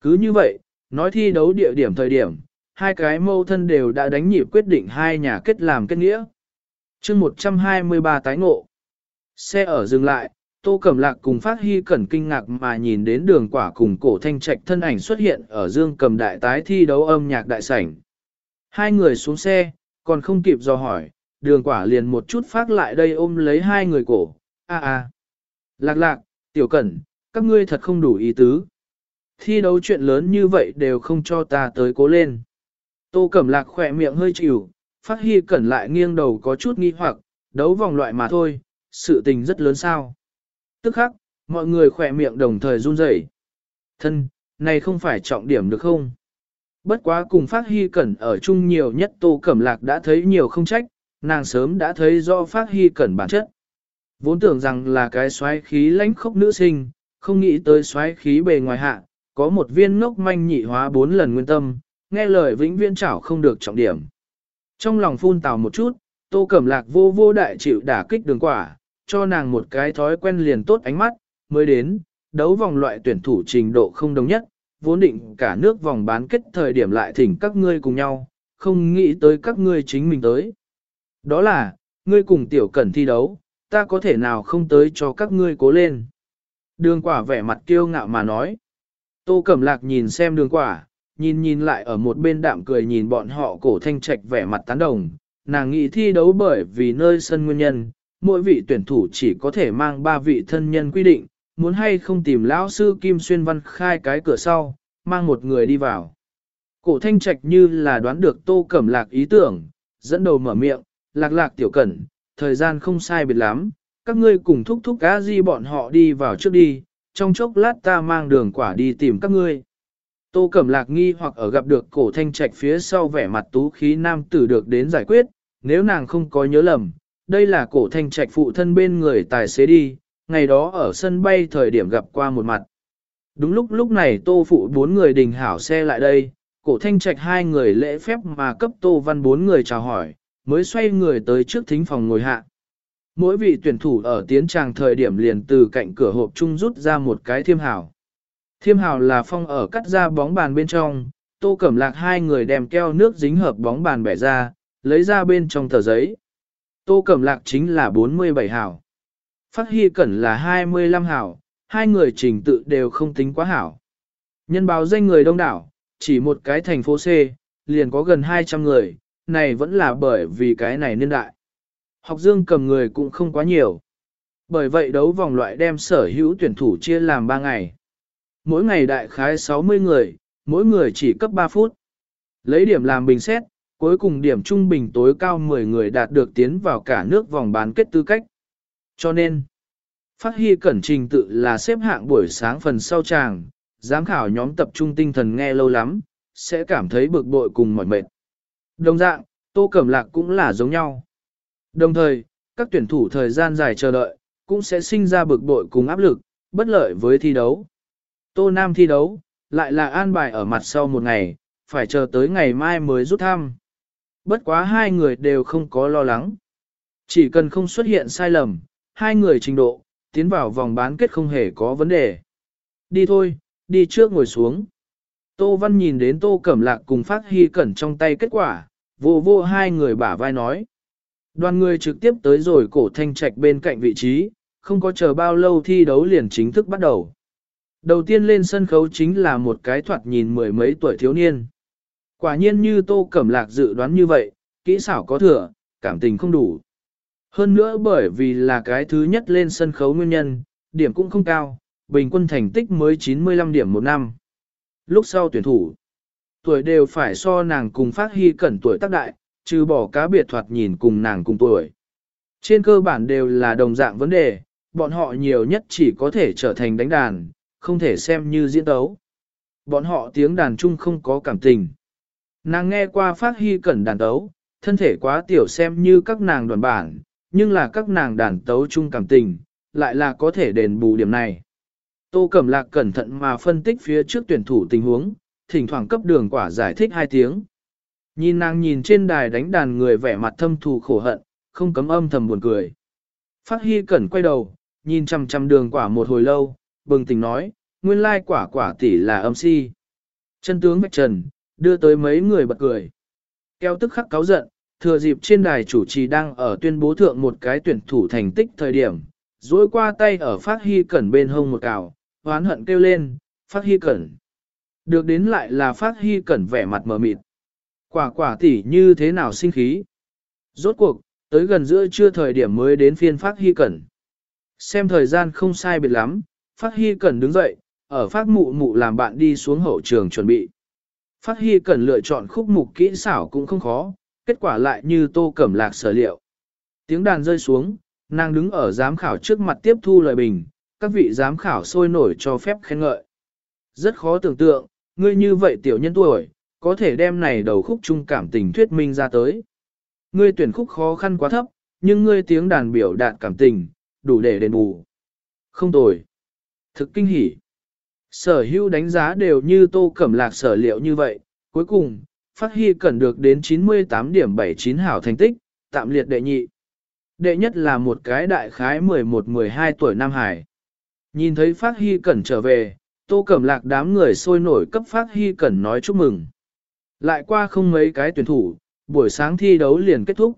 Cứ như vậy, nói thi đấu địa điểm thời điểm, hai cái mâu thân đều đã đánh nhịp quyết định hai nhà kết làm kết nghĩa. chương 123 tái ngộ. Xe ở dừng lại, Tô Cẩm Lạc cùng Phát Hy cẩn kinh ngạc mà nhìn đến đường quả cùng cổ thanh trạch thân ảnh xuất hiện ở dương cầm đại tái thi đấu âm nhạc đại sảnh. Hai người xuống xe, còn không kịp dò hỏi, đường quả liền một chút phát lại đây ôm lấy hai người cổ. a a Lạc lạc, tiểu cẩn, các ngươi thật không đủ ý tứ. Thi đấu chuyện lớn như vậy đều không cho ta tới cố lên. Tô Cẩm Lạc khỏe miệng hơi chịu, phát hy cẩn lại nghiêng đầu có chút nghi hoặc, đấu vòng loại mà thôi, sự tình rất lớn sao. Tức khắc, mọi người khỏe miệng đồng thời run rẩy. Thân, này không phải trọng điểm được không? Bất quá cùng Phát Hy Cẩn ở chung nhiều nhất Tô Cẩm Lạc đã thấy nhiều không trách, nàng sớm đã thấy do Phát Hy Cẩn bản chất. Vốn tưởng rằng là cái xoáy khí lãnh khốc nữ sinh, không nghĩ tới xoáy khí bề ngoài hạ, có một viên ngốc manh nhị hóa bốn lần nguyên tâm, nghe lời vĩnh viễn chảo không được trọng điểm. Trong lòng phun tào một chút, Tô Cẩm Lạc vô vô đại chịu đả kích đường quả, cho nàng một cái thói quen liền tốt ánh mắt, mới đến, đấu vòng loại tuyển thủ trình độ không đồng nhất, vốn định cả nước vòng bán kết thời điểm lại thỉnh các ngươi cùng nhau, không nghĩ tới các ngươi chính mình tới. Đó là, ngươi cùng tiểu cẩn thi đấu, ta có thể nào không tới cho các ngươi cố lên. Đường quả vẻ mặt kiêu ngạo mà nói. Tô Cẩm Lạc nhìn xem đường quả, nhìn nhìn lại ở một bên đạm cười nhìn bọn họ cổ thanh trạch vẻ mặt tán đồng. Nàng nghĩ thi đấu bởi vì nơi sân nguyên nhân, mỗi vị tuyển thủ chỉ có thể mang ba vị thân nhân quy định, muốn hay không tìm lão sư Kim Xuyên Văn khai cái cửa sau, mang một người đi vào. Cổ thanh trạch như là đoán được tô cẩm lạc ý tưởng, dẫn đầu mở miệng, lạc lạc tiểu cẩn, thời gian không sai biệt lắm, các ngươi cùng thúc thúc cá di bọn họ đi vào trước đi, trong chốc lát ta mang đường quả đi tìm các ngươi. Tô Cẩm Lạc nghi hoặc ở gặp được cổ thanh trạch phía sau vẻ mặt tú khí nam tử được đến giải quyết, nếu nàng không có nhớ lầm, đây là cổ thanh trạch phụ thân bên người tài xế đi, ngày đó ở sân bay thời điểm gặp qua một mặt. Đúng lúc lúc này tô phụ bốn người đình hảo xe lại đây, cổ thanh trạch hai người lễ phép mà cấp tô văn bốn người chào hỏi, mới xoay người tới trước thính phòng ngồi hạ. Mỗi vị tuyển thủ ở tiến tràng thời điểm liền từ cạnh cửa hộp chung rút ra một cái thiêm hảo. Thiêm hảo là phong ở cắt ra bóng bàn bên trong, tô cẩm lạc hai người đem keo nước dính hợp bóng bàn bẻ ra, lấy ra bên trong tờ giấy. Tô cẩm lạc chính là 47 hảo Phát hy cẩn là 25 hảo, hai người trình tự đều không tính quá hảo. Nhân báo danh người đông đảo, chỉ một cái thành phố C, liền có gần 200 người, này vẫn là bởi vì cái này niên đại. Học dương cầm người cũng không quá nhiều. Bởi vậy đấu vòng loại đem sở hữu tuyển thủ chia làm 3 ngày. Mỗi ngày đại khái 60 người, mỗi người chỉ cấp 3 phút. Lấy điểm làm bình xét, cuối cùng điểm trung bình tối cao 10 người đạt được tiến vào cả nước vòng bán kết tư cách. Cho nên, phát hy cẩn trình tự là xếp hạng buổi sáng phần sau tràng, giám khảo nhóm tập trung tinh thần nghe lâu lắm, sẽ cảm thấy bực bội cùng mỏi mệt. Đồng dạng, Tô Cẩm Lạc cũng là giống nhau. Đồng thời, các tuyển thủ thời gian dài chờ đợi, cũng sẽ sinh ra bực bội cùng áp lực, bất lợi với thi đấu. Tô Nam thi đấu, lại là an bài ở mặt sau một ngày, phải chờ tới ngày mai mới rút thăm. Bất quá hai người đều không có lo lắng. Chỉ cần không xuất hiện sai lầm, hai người trình độ, tiến vào vòng bán kết không hề có vấn đề. Đi thôi, đi trước ngồi xuống. Tô Văn nhìn đến Tô Cẩm Lạc cùng Phát Hy Cẩn trong tay kết quả, vô vô hai người bả vai nói. Đoàn người trực tiếp tới rồi cổ thanh trạch bên cạnh vị trí, không có chờ bao lâu thi đấu liền chính thức bắt đầu. Đầu tiên lên sân khấu chính là một cái thoạt nhìn mười mấy tuổi thiếu niên. Quả nhiên như Tô Cẩm Lạc dự đoán như vậy, kỹ xảo có thừa, cảm tình không đủ. Hơn nữa bởi vì là cái thứ nhất lên sân khấu nguyên nhân, điểm cũng không cao, bình quân thành tích mới 95 điểm một năm. Lúc sau tuyển thủ, tuổi đều phải so nàng cùng phát hy cẩn tuổi tác đại, trừ bỏ cá biệt thoạt nhìn cùng nàng cùng tuổi. Trên cơ bản đều là đồng dạng vấn đề, bọn họ nhiều nhất chỉ có thể trở thành đánh đàn, không thể xem như diễn tấu. Bọn họ tiếng đàn chung không có cảm tình. Nàng nghe qua phát hy cẩn đàn tấu, thân thể quá tiểu xem như các nàng đoàn bản, nhưng là các nàng đàn tấu chung cảm tình, lại là có thể đền bù điểm này. Tô Cẩm Lạc cẩn thận mà phân tích phía trước tuyển thủ tình huống, thỉnh thoảng cấp đường quả giải thích hai tiếng. Nhìn nàng nhìn trên đài đánh đàn người vẻ mặt thâm thù khổ hận, không cấm âm thầm buồn cười. Phát Hy cẩn quay đầu, nhìn chằm chằm đường quả một hồi lâu, bừng tỉnh nói, nguyên lai quả quả tỷ là âm si. Chân tướng bạch trần, đưa tới mấy người bật cười. Keo tức khắc cáo giận, thừa dịp trên đài chủ trì đang ở tuyên bố thượng một cái tuyển thủ thành tích thời điểm, duỗi qua tay ở phát hy cẩn bên hông một cào, hoán hận kêu lên, phát hy cẩn. Được đến lại là phát hy cẩn vẻ mặt mờ mịt. Quả quả tỷ như thế nào sinh khí. Rốt cuộc, tới gần giữa trưa thời điểm mới đến phiên phát hy cẩn. Xem thời gian không sai biệt lắm, phát hy cẩn đứng dậy, ở phát mụ mụ làm bạn đi xuống hậu trường chuẩn bị. Phát hy cẩn lựa chọn khúc mục kỹ xảo cũng không khó, kết quả lại như tô cẩm lạc sở liệu. Tiếng đàn rơi xuống, nàng đứng ở giám khảo trước mặt tiếp thu lời bình, các vị giám khảo sôi nổi cho phép khen ngợi. Rất khó tưởng tượng, ngươi như vậy tiểu nhân tuổi, có thể đem này đầu khúc chung cảm tình thuyết minh ra tới. Ngươi tuyển khúc khó khăn quá thấp, nhưng ngươi tiếng đàn biểu đạt cảm tình, đủ để đền bù. Không tồi. Thực kinh hỉ. Sở hữu đánh giá đều như tô cẩm lạc sở liệu như vậy. Cuối cùng, Phát Hy cần được đến 98 điểm 79 hảo thành tích, tạm liệt đệ nhị. Đệ nhất là một cái đại khái 11-12 tuổi Nam Hải. Nhìn thấy Phát Hy Cẩn trở về, Tô Cẩm Lạc đám người sôi nổi cấp Phát Hy Cẩn nói chúc mừng. Lại qua không mấy cái tuyển thủ, buổi sáng thi đấu liền kết thúc.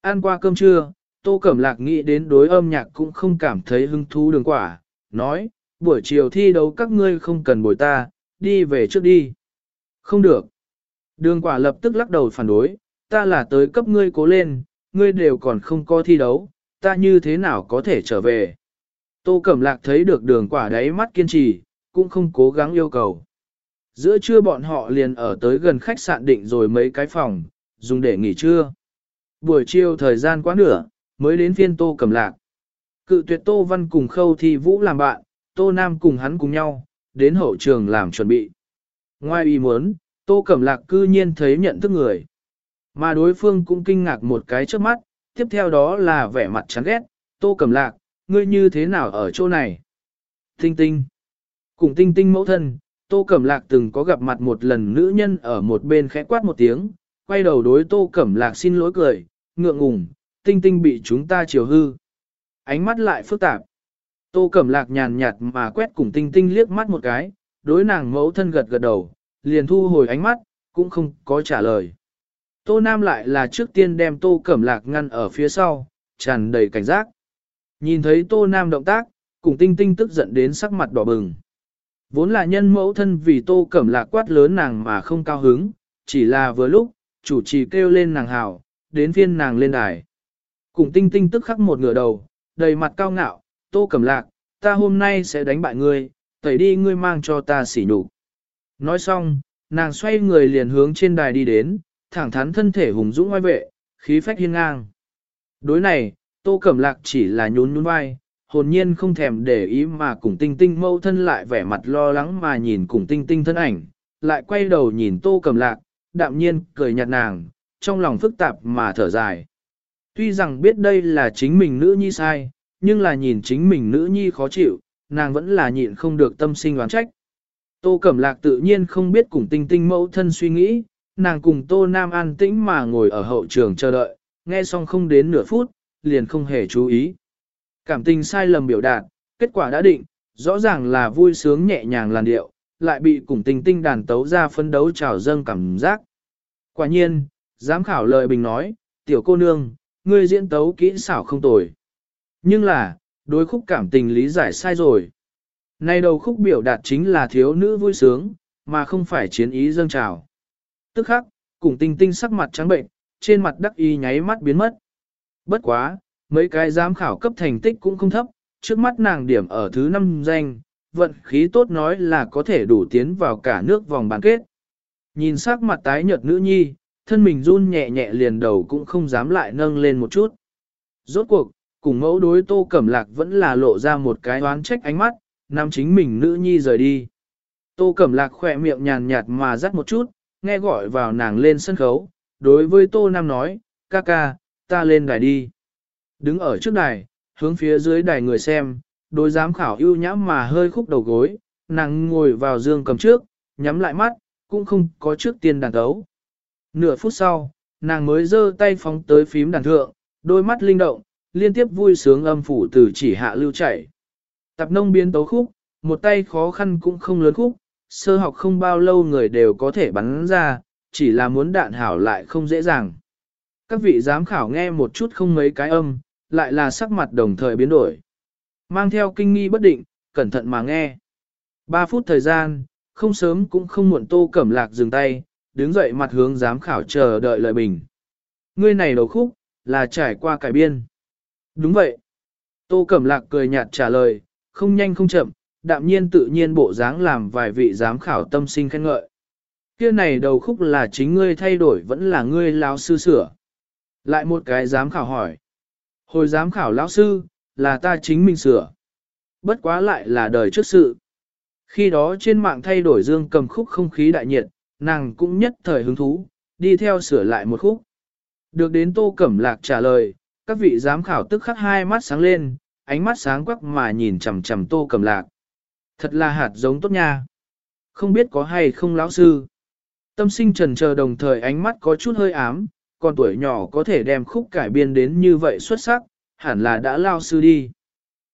Ăn qua cơm trưa, Tô Cẩm Lạc nghĩ đến đối âm nhạc cũng không cảm thấy hứng thú đường quả, nói, buổi chiều thi đấu các ngươi không cần bồi ta, đi về trước đi. Không được. Đường quả lập tức lắc đầu phản đối, ta là tới cấp ngươi cố lên, ngươi đều còn không có thi đấu, ta như thế nào có thể trở về. Tô Cẩm Lạc thấy được đường quả đáy mắt kiên trì, cũng không cố gắng yêu cầu. Giữa trưa bọn họ liền ở tới gần khách sạn định rồi mấy cái phòng, dùng để nghỉ trưa. Buổi chiều thời gian quá nửa, mới đến phiên Tô Cẩm Lạc. Cự tuyệt Tô Văn cùng khâu thi vũ làm bạn, Tô Nam cùng hắn cùng nhau, đến hậu trường làm chuẩn bị. Ngoài ý muốn, Tô Cẩm Lạc cư nhiên thấy nhận thức người. Mà đối phương cũng kinh ngạc một cái trước mắt, tiếp theo đó là vẻ mặt chán ghét, Tô Cẩm Lạc, ngươi như thế nào ở chỗ này? Tinh tinh. Cùng tinh tinh mẫu thân, Tô Cẩm Lạc từng có gặp mặt một lần nữ nhân ở một bên khẽ quát một tiếng, quay đầu đối Tô Cẩm Lạc xin lỗi cười, ngượng ngùng, tinh tinh bị chúng ta chiều hư. Ánh mắt lại phức tạp. Tô Cẩm Lạc nhàn nhạt mà quét cùng tinh tinh liếc mắt một cái, đối nàng mẫu thân gật gật đầu, liền thu hồi ánh mắt, cũng không có trả lời. Tô Nam lại là trước tiên đem Tô Cẩm Lạc ngăn ở phía sau, tràn đầy cảnh giác. Nhìn thấy Tô Nam động tác, cùng tinh tinh tức giận đến sắc mặt đỏ bừng. Vốn là nhân mẫu thân vì Tô Cẩm Lạc quát lớn nàng mà không cao hứng, chỉ là vừa lúc, chủ trì kêu lên nàng hào, đến phiên nàng lên đài. Cùng tinh tinh tức khắc một ngửa đầu, đầy mặt cao ngạo, Tô Cẩm Lạc, ta hôm nay sẽ đánh bại ngươi, tẩy đi ngươi mang cho ta xỉ nhục. Nói xong, nàng xoay người liền hướng trên đài đi đến, thẳng thắn thân thể hùng dũng oai vệ, khí phách hiên ngang. Đối này, Tô Cẩm Lạc chỉ là nhún nhún vai, hồn nhiên không thèm để ý mà cùng tinh tinh mâu thân lại vẻ mặt lo lắng mà nhìn cùng tinh tinh thân ảnh, lại quay đầu nhìn Tô Cẩm Lạc, đạm nhiên cười nhạt nàng, trong lòng phức tạp mà thở dài. Tuy rằng biết đây là chính mình nữ nhi sai, nhưng là nhìn chính mình nữ nhi khó chịu, nàng vẫn là nhịn không được tâm sinh oán trách. Tô Cẩm Lạc tự nhiên không biết cùng tinh tinh mẫu thân suy nghĩ, nàng cùng Tô Nam an tĩnh mà ngồi ở hậu trường chờ đợi, nghe xong không đến nửa phút, liền không hề chú ý. Cảm tình sai lầm biểu đạt, kết quả đã định, rõ ràng là vui sướng nhẹ nhàng làn điệu, lại bị cùng tinh tinh đàn tấu ra phấn đấu trào dâng cảm giác. Quả nhiên, giám khảo lời bình nói, tiểu cô nương, ngươi diễn tấu kỹ xảo không tồi. Nhưng là, đối khúc cảm tình lý giải sai rồi. Nay đầu khúc biểu đạt chính là thiếu nữ vui sướng, mà không phải chiến ý dâng trào. Tức khắc, cùng tinh tinh sắc mặt trắng bệnh, trên mặt đắc y nháy mắt biến mất. Bất quá, mấy cái giám khảo cấp thành tích cũng không thấp, trước mắt nàng điểm ở thứ năm danh, vận khí tốt nói là có thể đủ tiến vào cả nước vòng bán kết. Nhìn sắc mặt tái nhợt nữ nhi, thân mình run nhẹ nhẹ liền đầu cũng không dám lại nâng lên một chút. Rốt cuộc, cùng mẫu đối tô cẩm lạc vẫn là lộ ra một cái oán trách ánh mắt, nam chính mình nữ nhi rời đi. Tô cẩm lạc khỏe miệng nhàn nhạt mà dắt một chút, nghe gọi vào nàng lên sân khấu, đối với tô nam nói, ca ca, ta lên đài đi. Đứng ở trước đài, hướng phía dưới đài người xem, đối giám khảo ưu nhãm mà hơi khúc đầu gối, nàng ngồi vào dương cầm trước, nhắm lại mắt, cũng không có trước tiên đàn tấu. Nửa phút sau, nàng mới giơ tay phóng tới phím đàn thượng, đôi mắt linh động, liên tiếp vui sướng âm phủ từ chỉ hạ lưu chảy. Tập nông biến tấu khúc, một tay khó khăn cũng không lớn khúc, sơ học không bao lâu người đều có thể bắn ra, chỉ là muốn đạn hảo lại không dễ dàng. Các vị giám khảo nghe một chút không mấy cái âm, lại là sắc mặt đồng thời biến đổi. Mang theo kinh nghi bất định, cẩn thận mà nghe. Ba phút thời gian, không sớm cũng không muộn tô cẩm lạc dừng tay, đứng dậy mặt hướng giám khảo chờ đợi lợi bình. Ngươi này đầu khúc, là trải qua cải biên. Đúng vậy. Tô Cẩm Lạc cười nhạt trả lời, không nhanh không chậm, đạm nhiên tự nhiên bộ dáng làm vài vị giám khảo tâm sinh khen ngợi. Kia này đầu khúc là chính ngươi thay đổi vẫn là ngươi lão sư sửa. Lại một cái giám khảo hỏi. Hồi giám khảo lão sư, là ta chính mình sửa. Bất quá lại là đời trước sự. Khi đó trên mạng thay đổi dương cầm khúc không khí đại nhiệt, nàng cũng nhất thời hứng thú, đi theo sửa lại một khúc. Được đến Tô Cẩm Lạc trả lời, các vị giám khảo tức khắc hai mắt sáng lên, ánh mắt sáng quắc mà nhìn chằm chằm Tô Cẩm Lạc. Thật là hạt giống tốt nha. Không biết có hay không lão sư. Tâm sinh trần chờ đồng thời ánh mắt có chút hơi ám, còn tuổi nhỏ có thể đem khúc cải biên đến như vậy xuất sắc, hẳn là đã lao sư đi.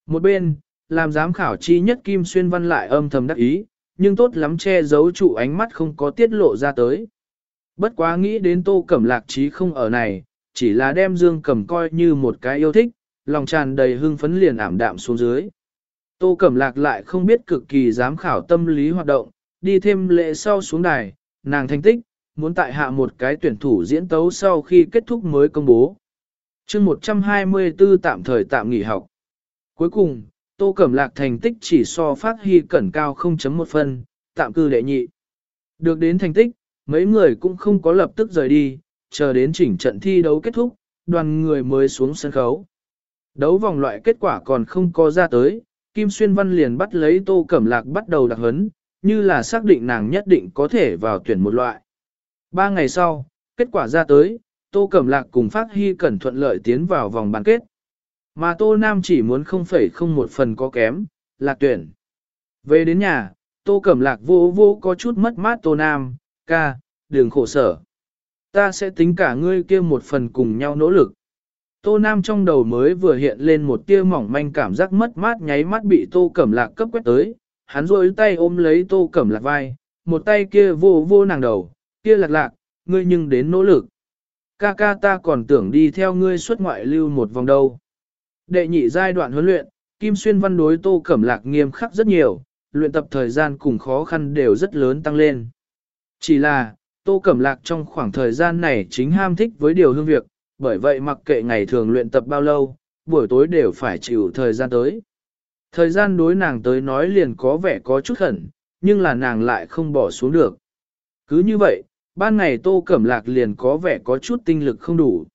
Một bên, làm giám khảo chi nhất Kim Xuyên Văn lại âm thầm đắc ý, nhưng tốt lắm che giấu trụ ánh mắt không có tiết lộ ra tới. Bất quá nghĩ đến tô cẩm lạc trí không ở này, chỉ là đem dương cầm coi như một cái yêu thích, lòng tràn đầy hưng phấn liền ảm đạm xuống dưới. Tô cẩm lạc lại không biết cực kỳ giám khảo tâm lý hoạt động, đi thêm lệ sau xuống đài, nàng thành tích, muốn tại hạ một cái tuyển thủ diễn tấu sau khi kết thúc mới công bố. chương 124 tạm thời tạm nghỉ học. Cuối cùng, Tô Cẩm Lạc thành tích chỉ so phát hy cẩn cao 0.1 phân, tạm cư đệ nhị. Được đến thành tích, mấy người cũng không có lập tức rời đi, chờ đến chỉnh trận thi đấu kết thúc, đoàn người mới xuống sân khấu. Đấu vòng loại kết quả còn không có ra tới, Kim Xuyên Văn liền bắt lấy Tô Cẩm Lạc bắt đầu đặc hấn, như là xác định nàng nhất định có thể vào tuyển một loại. Ba ngày sau, kết quả ra tới, Tô Cẩm Lạc cùng Phát Hy cẩn thuận lợi tiến vào vòng bán kết. Mà Tô Nam chỉ muốn không phẩy không một phần có kém, lạc tuyển. Về đến nhà, Tô Cẩm Lạc vô vô có chút mất mát Tô Nam, ca, đường khổ sở. Ta sẽ tính cả ngươi kia một phần cùng nhau nỗ lực. Tô Nam trong đầu mới vừa hiện lên một tia mỏng manh cảm giác mất mát nháy mắt bị Tô Cẩm Lạc cấp quét tới, hắn rôi tay ôm lấy tô cẩm lạc vai, một tay kia vô vô nàng đầu, kia lạc lạc, ngươi nhưng đến nỗ lực. Ca ca ta còn tưởng đi theo ngươi xuất ngoại lưu một vòng đâu. Đệ nhị giai đoạn huấn luyện, Kim Xuyên Văn đối Tô Cẩm Lạc nghiêm khắc rất nhiều, luyện tập thời gian cùng khó khăn đều rất lớn tăng lên. Chỉ là, Tô Cẩm Lạc trong khoảng thời gian này chính ham thích với điều hương việc, bởi vậy mặc kệ ngày thường luyện tập bao lâu, buổi tối đều phải chịu thời gian tới. Thời gian đối nàng tới nói liền có vẻ có chút khẩn, nhưng là nàng lại không bỏ xuống được. Cứ như vậy, ban ngày Tô Cẩm Lạc liền có vẻ có chút tinh lực không đủ.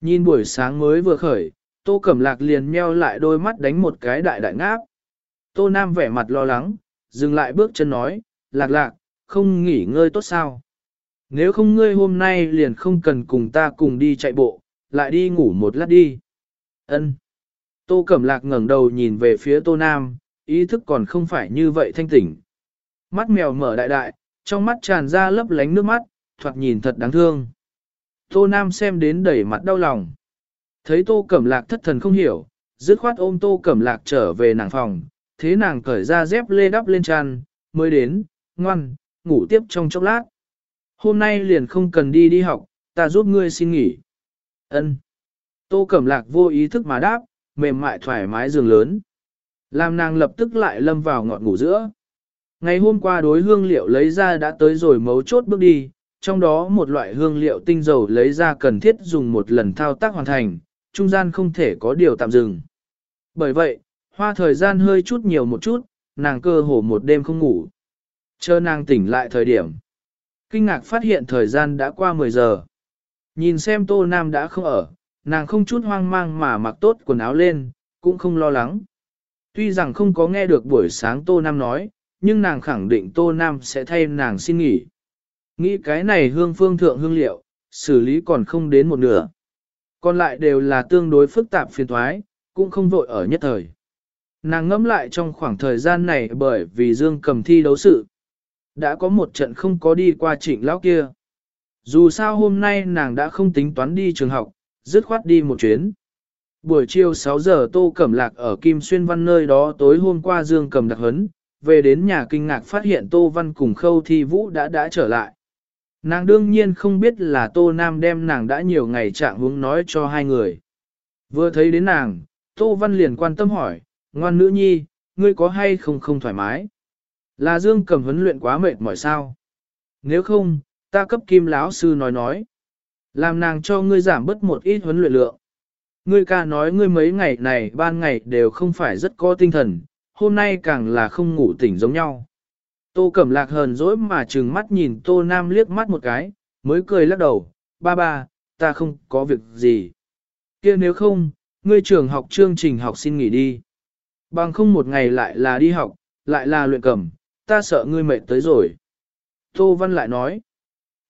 Nhìn buổi sáng mới vừa khởi, Tô Cẩm Lạc liền meo lại đôi mắt đánh một cái đại đại ngáp. Tô Nam vẻ mặt lo lắng, dừng lại bước chân nói, Lạc Lạc, không nghỉ ngơi tốt sao? Nếu không ngươi hôm nay liền không cần cùng ta cùng đi chạy bộ, lại đi ngủ một lát đi. Ân. Tô Cẩm Lạc ngẩng đầu nhìn về phía Tô Nam, ý thức còn không phải như vậy thanh tỉnh. Mắt mèo mở đại đại, trong mắt tràn ra lấp lánh nước mắt, thoạt nhìn thật đáng thương. Tô Nam xem đến đẩy mặt đau lòng. Thấy Tô Cẩm Lạc thất thần không hiểu, dứt khoát ôm Tô Cẩm Lạc trở về nàng phòng, thế nàng cởi ra dép lê đắp lên tràn, mới đến, ngoan, ngủ tiếp trong chốc lát. Hôm nay liền không cần đi đi học, ta giúp ngươi xin nghỉ. Ân. Tô Cẩm Lạc vô ý thức mà đáp, mềm mại thoải mái giường lớn. Làm nàng lập tức lại lâm vào ngọn ngủ giữa. Ngày hôm qua đối hương liệu lấy ra đã tới rồi mấu chốt bước đi, trong đó một loại hương liệu tinh dầu lấy ra cần thiết dùng một lần thao tác hoàn thành, trung gian không thể có điều tạm dừng. Bởi vậy, hoa thời gian hơi chút nhiều một chút, nàng cơ hồ một đêm không ngủ. Chờ nàng tỉnh lại thời điểm. Kinh ngạc phát hiện thời gian đã qua 10 giờ. Nhìn xem Tô Nam đã không ở, nàng không chút hoang mang mà mặc tốt quần áo lên, cũng không lo lắng. Tuy rằng không có nghe được buổi sáng Tô Nam nói, nhưng nàng khẳng định Tô Nam sẽ thay nàng xin nghỉ. Nghĩ cái này hương phương thượng hương liệu, xử lý còn không đến một nửa. Còn lại đều là tương đối phức tạp phiền thoái, cũng không vội ở nhất thời. Nàng ngẫm lại trong khoảng thời gian này bởi vì Dương cầm thi đấu sự. Đã có một trận không có đi qua trịnh lão kia. Dù sao hôm nay nàng đã không tính toán đi trường học, dứt khoát đi một chuyến. Buổi chiều 6 giờ Tô Cẩm Lạc ở Kim Xuyên Văn nơi đó tối hôm qua Dương cầm đặc hấn, về đến nhà kinh ngạc phát hiện Tô Văn cùng Khâu Thi Vũ đã đã trở lại. Nàng đương nhiên không biết là Tô Nam đem nàng đã nhiều ngày trạng hướng nói cho hai người. Vừa thấy đến nàng, Tô Văn liền quan tâm hỏi, ngoan nữ nhi, ngươi có hay không không thoải mái? Là Dương cầm huấn luyện quá mệt mỏi sao? Nếu không, ta cấp kim lão sư nói nói. Làm nàng cho ngươi giảm bớt một ít huấn luyện lượng. Ngươi ca nói ngươi mấy ngày này ban ngày đều không phải rất có tinh thần, hôm nay càng là không ngủ tỉnh giống nhau. Tô Cẩm Lạc hờn dỗi mà trừng mắt nhìn Tô Nam liếc mắt một cái, mới cười lắc đầu, ba ba, ta không có việc gì. kia nếu không, ngươi trường học chương trình học xin nghỉ đi. Bằng không một ngày lại là đi học, lại là luyện cầm, ta sợ ngươi mệt tới rồi. Tô Văn lại nói,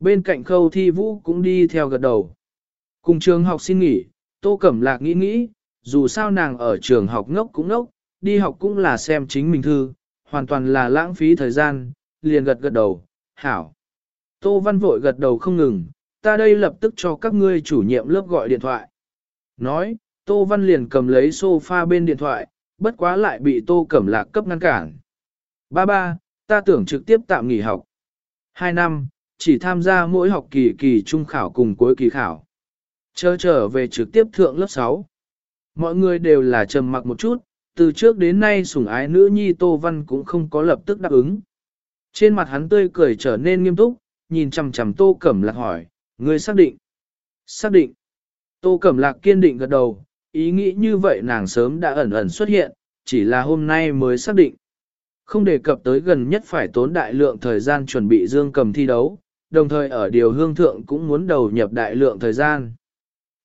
bên cạnh khâu thi vũ cũng đi theo gật đầu. Cùng trường học xin nghỉ, Tô Cẩm Lạc nghĩ nghĩ, dù sao nàng ở trường học ngốc cũng ngốc, đi học cũng là xem chính mình thư, hoàn toàn là lãng phí thời gian, liền gật gật đầu, hảo. Tô Văn vội gật đầu không ngừng, ta đây lập tức cho các ngươi chủ nhiệm lớp gọi điện thoại. Nói, Tô Văn liền cầm lấy sofa bên điện thoại, bất quá lại bị Tô Cẩm Lạc cấp ngăn cản. Ba ba, ta tưởng trực tiếp tạm nghỉ học. Hai năm, chỉ tham gia mỗi học kỳ kỳ trung khảo cùng cuối kỳ khảo. Chờ trở về trực tiếp thượng lớp 6. Mọi người đều là trầm mặc một chút, từ trước đến nay sủng ái nữ nhi Tô Văn cũng không có lập tức đáp ứng. Trên mặt hắn tươi cười trở nên nghiêm túc, nhìn chằm chằm Tô Cẩm Lạc hỏi, ngươi xác định? Xác định. Tô Cẩm Lạc kiên định gật đầu, ý nghĩ như vậy nàng sớm đã ẩn ẩn xuất hiện, chỉ là hôm nay mới xác định. Không đề cập tới gần nhất phải tốn đại lượng thời gian chuẩn bị dương cầm thi đấu, đồng thời ở điều hương thượng cũng muốn đầu nhập đại lượng thời gian.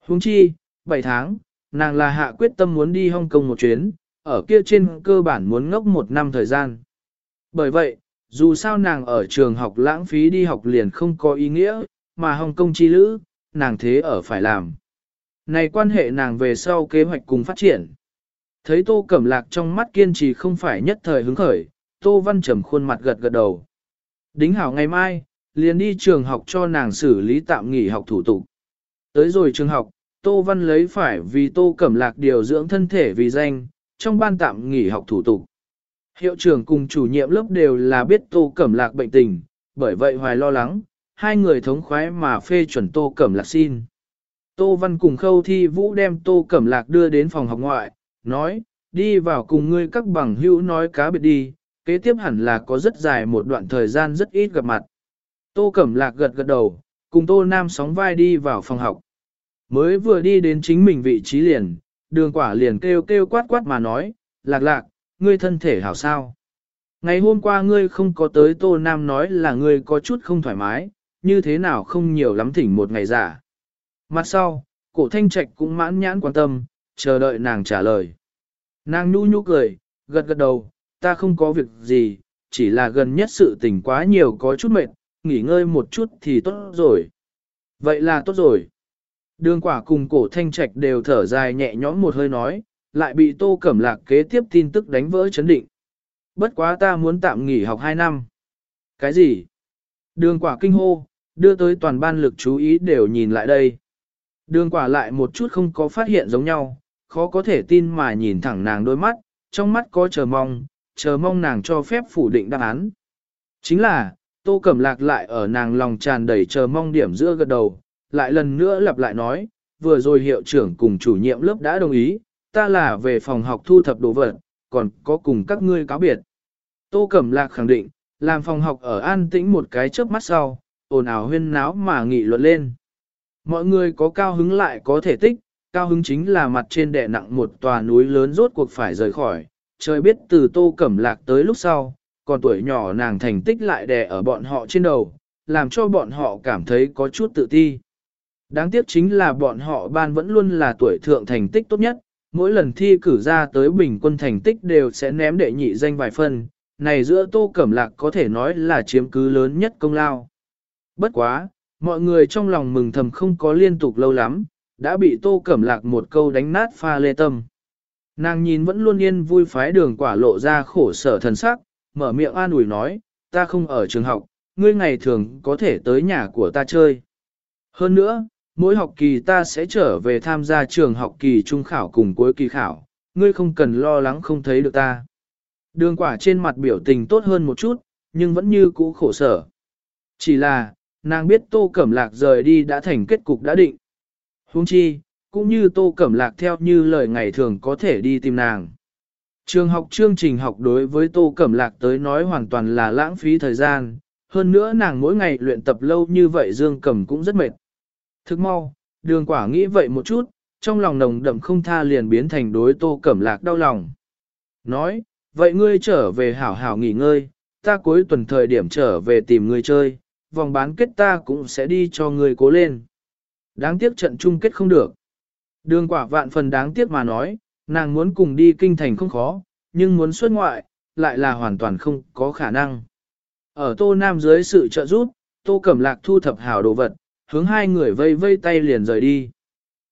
Hùng chi, 7 tháng, nàng là hạ quyết tâm muốn đi Hong Kong một chuyến, ở kia trên cơ bản muốn ngốc một năm thời gian. Bởi vậy, dù sao nàng ở trường học lãng phí đi học liền không có ý nghĩa, mà Hồng Kong chi lữ, nàng thế ở phải làm. Này quan hệ nàng về sau kế hoạch cùng phát triển. Thấy Tô Cẩm Lạc trong mắt kiên trì không phải nhất thời hứng khởi, Tô Văn trầm khuôn mặt gật gật đầu. Đính hảo ngày mai, liền đi trường học cho nàng xử lý tạm nghỉ học thủ tục. Tới rồi trường học, Tô Văn lấy phải vì Tô Cẩm Lạc điều dưỡng thân thể vì danh, trong ban tạm nghỉ học thủ tục. Hiệu trưởng cùng chủ nhiệm lớp đều là biết Tô Cẩm Lạc bệnh tình, bởi vậy hoài lo lắng, hai người thống khoái mà phê chuẩn Tô Cẩm Lạc xin. Tô Văn cùng khâu thi vũ đem Tô Cẩm Lạc đưa đến phòng học ngoại, nói, đi vào cùng ngươi các bằng hữu nói cá biệt đi, kế tiếp hẳn là có rất dài một đoạn thời gian rất ít gặp mặt. Tô Cẩm Lạc gật gật đầu, cùng Tô Nam sóng vai đi vào phòng học. Mới vừa đi đến chính mình vị trí liền, đường quả liền kêu kêu quát quát mà nói, lạc lạc, ngươi thân thể hảo sao. Ngày hôm qua ngươi không có tới Tô Nam nói là ngươi có chút không thoải mái, như thế nào không nhiều lắm thỉnh một ngày giả. Mặt sau, cổ thanh trạch cũng mãn nhãn quan tâm, chờ đợi nàng trả lời. Nàng nhu nhu cười, gật gật đầu, ta không có việc gì, chỉ là gần nhất sự tình quá nhiều có chút mệt, nghỉ ngơi một chút thì tốt rồi. Vậy là tốt rồi. Đường quả cùng cổ thanh trạch đều thở dài nhẹ nhõm một hơi nói, lại bị tô cẩm lạc kế tiếp tin tức đánh vỡ chấn định. Bất quá ta muốn tạm nghỉ học 2 năm. Cái gì? Đường quả kinh hô, đưa tới toàn ban lực chú ý đều nhìn lại đây. Đường quả lại một chút không có phát hiện giống nhau, khó có thể tin mà nhìn thẳng nàng đôi mắt, trong mắt có chờ mong, chờ mong nàng cho phép phủ định đáp án. Chính là, tô cẩm lạc lại ở nàng lòng tràn đầy chờ mong điểm giữa gật đầu, lại lần nữa lặp lại nói, vừa rồi hiệu trưởng cùng chủ nhiệm lớp đã đồng ý, ta là về phòng học thu thập đồ vật, còn có cùng các ngươi cáo biệt. Tô Cẩm Lạc khẳng định, làm phòng học ở an tĩnh một cái chớp mắt sau, ồn ào huyên náo mà nghị luận lên. Mọi người có cao hứng lại có thể tích, cao hứng chính là mặt trên đè nặng một tòa núi lớn rốt cuộc phải rời khỏi, trời biết từ Tô Cẩm Lạc tới lúc sau, còn tuổi nhỏ nàng thành tích lại đè ở bọn họ trên đầu, làm cho bọn họ cảm thấy có chút tự ti. Đáng tiếc chính là bọn họ ban vẫn luôn là tuổi thượng thành tích tốt nhất, mỗi lần thi cử ra tới bình quân thành tích đều sẽ ném đệ nhị danh vài phân, này giữa Tô Cẩm Lạc có thể nói là chiếm cứ lớn nhất công lao. Bất quá, mọi người trong lòng mừng thầm không có liên tục lâu lắm, đã bị Tô Cẩm Lạc một câu đánh nát pha lê tâm. Nàng nhìn vẫn luôn yên vui phái đường quả lộ ra khổ sở thần sắc, mở miệng an ủi nói, ta không ở trường học, ngươi ngày thường có thể tới nhà của ta chơi. Hơn nữa, mỗi học kỳ ta sẽ trở về tham gia trường học kỳ trung khảo cùng cuối kỳ khảo, ngươi không cần lo lắng không thấy được ta. Đường quả trên mặt biểu tình tốt hơn một chút, nhưng vẫn như cũ khổ sở. Chỉ là, nàng biết Tô Cẩm Lạc rời đi đã thành kết cục đã định. Huống chi, cũng như Tô Cẩm Lạc theo như lời ngày thường có thể đi tìm nàng. Trường học chương trình học đối với Tô Cẩm Lạc tới nói hoàn toàn là lãng phí thời gian, hơn nữa nàng mỗi ngày luyện tập lâu như vậy Dương Cẩm cũng rất mệt. Thức mau, đường quả nghĩ vậy một chút, trong lòng nồng đậm không tha liền biến thành đối Tô Cẩm Lạc đau lòng. Nói, vậy ngươi trở về hảo hảo nghỉ ngơi, ta cuối tuần thời điểm trở về tìm ngươi chơi, vòng bán kết ta cũng sẽ đi cho ngươi cố lên. Đáng tiếc trận chung kết không được. Đường quả vạn phần đáng tiếc mà nói, nàng muốn cùng đi kinh thành không khó, nhưng muốn xuất ngoại, lại là hoàn toàn không có khả năng. Ở Tô Nam dưới sự trợ giúp, Tô Cẩm Lạc thu thập hảo đồ vật, hướng hai người vây vây tay liền rời đi.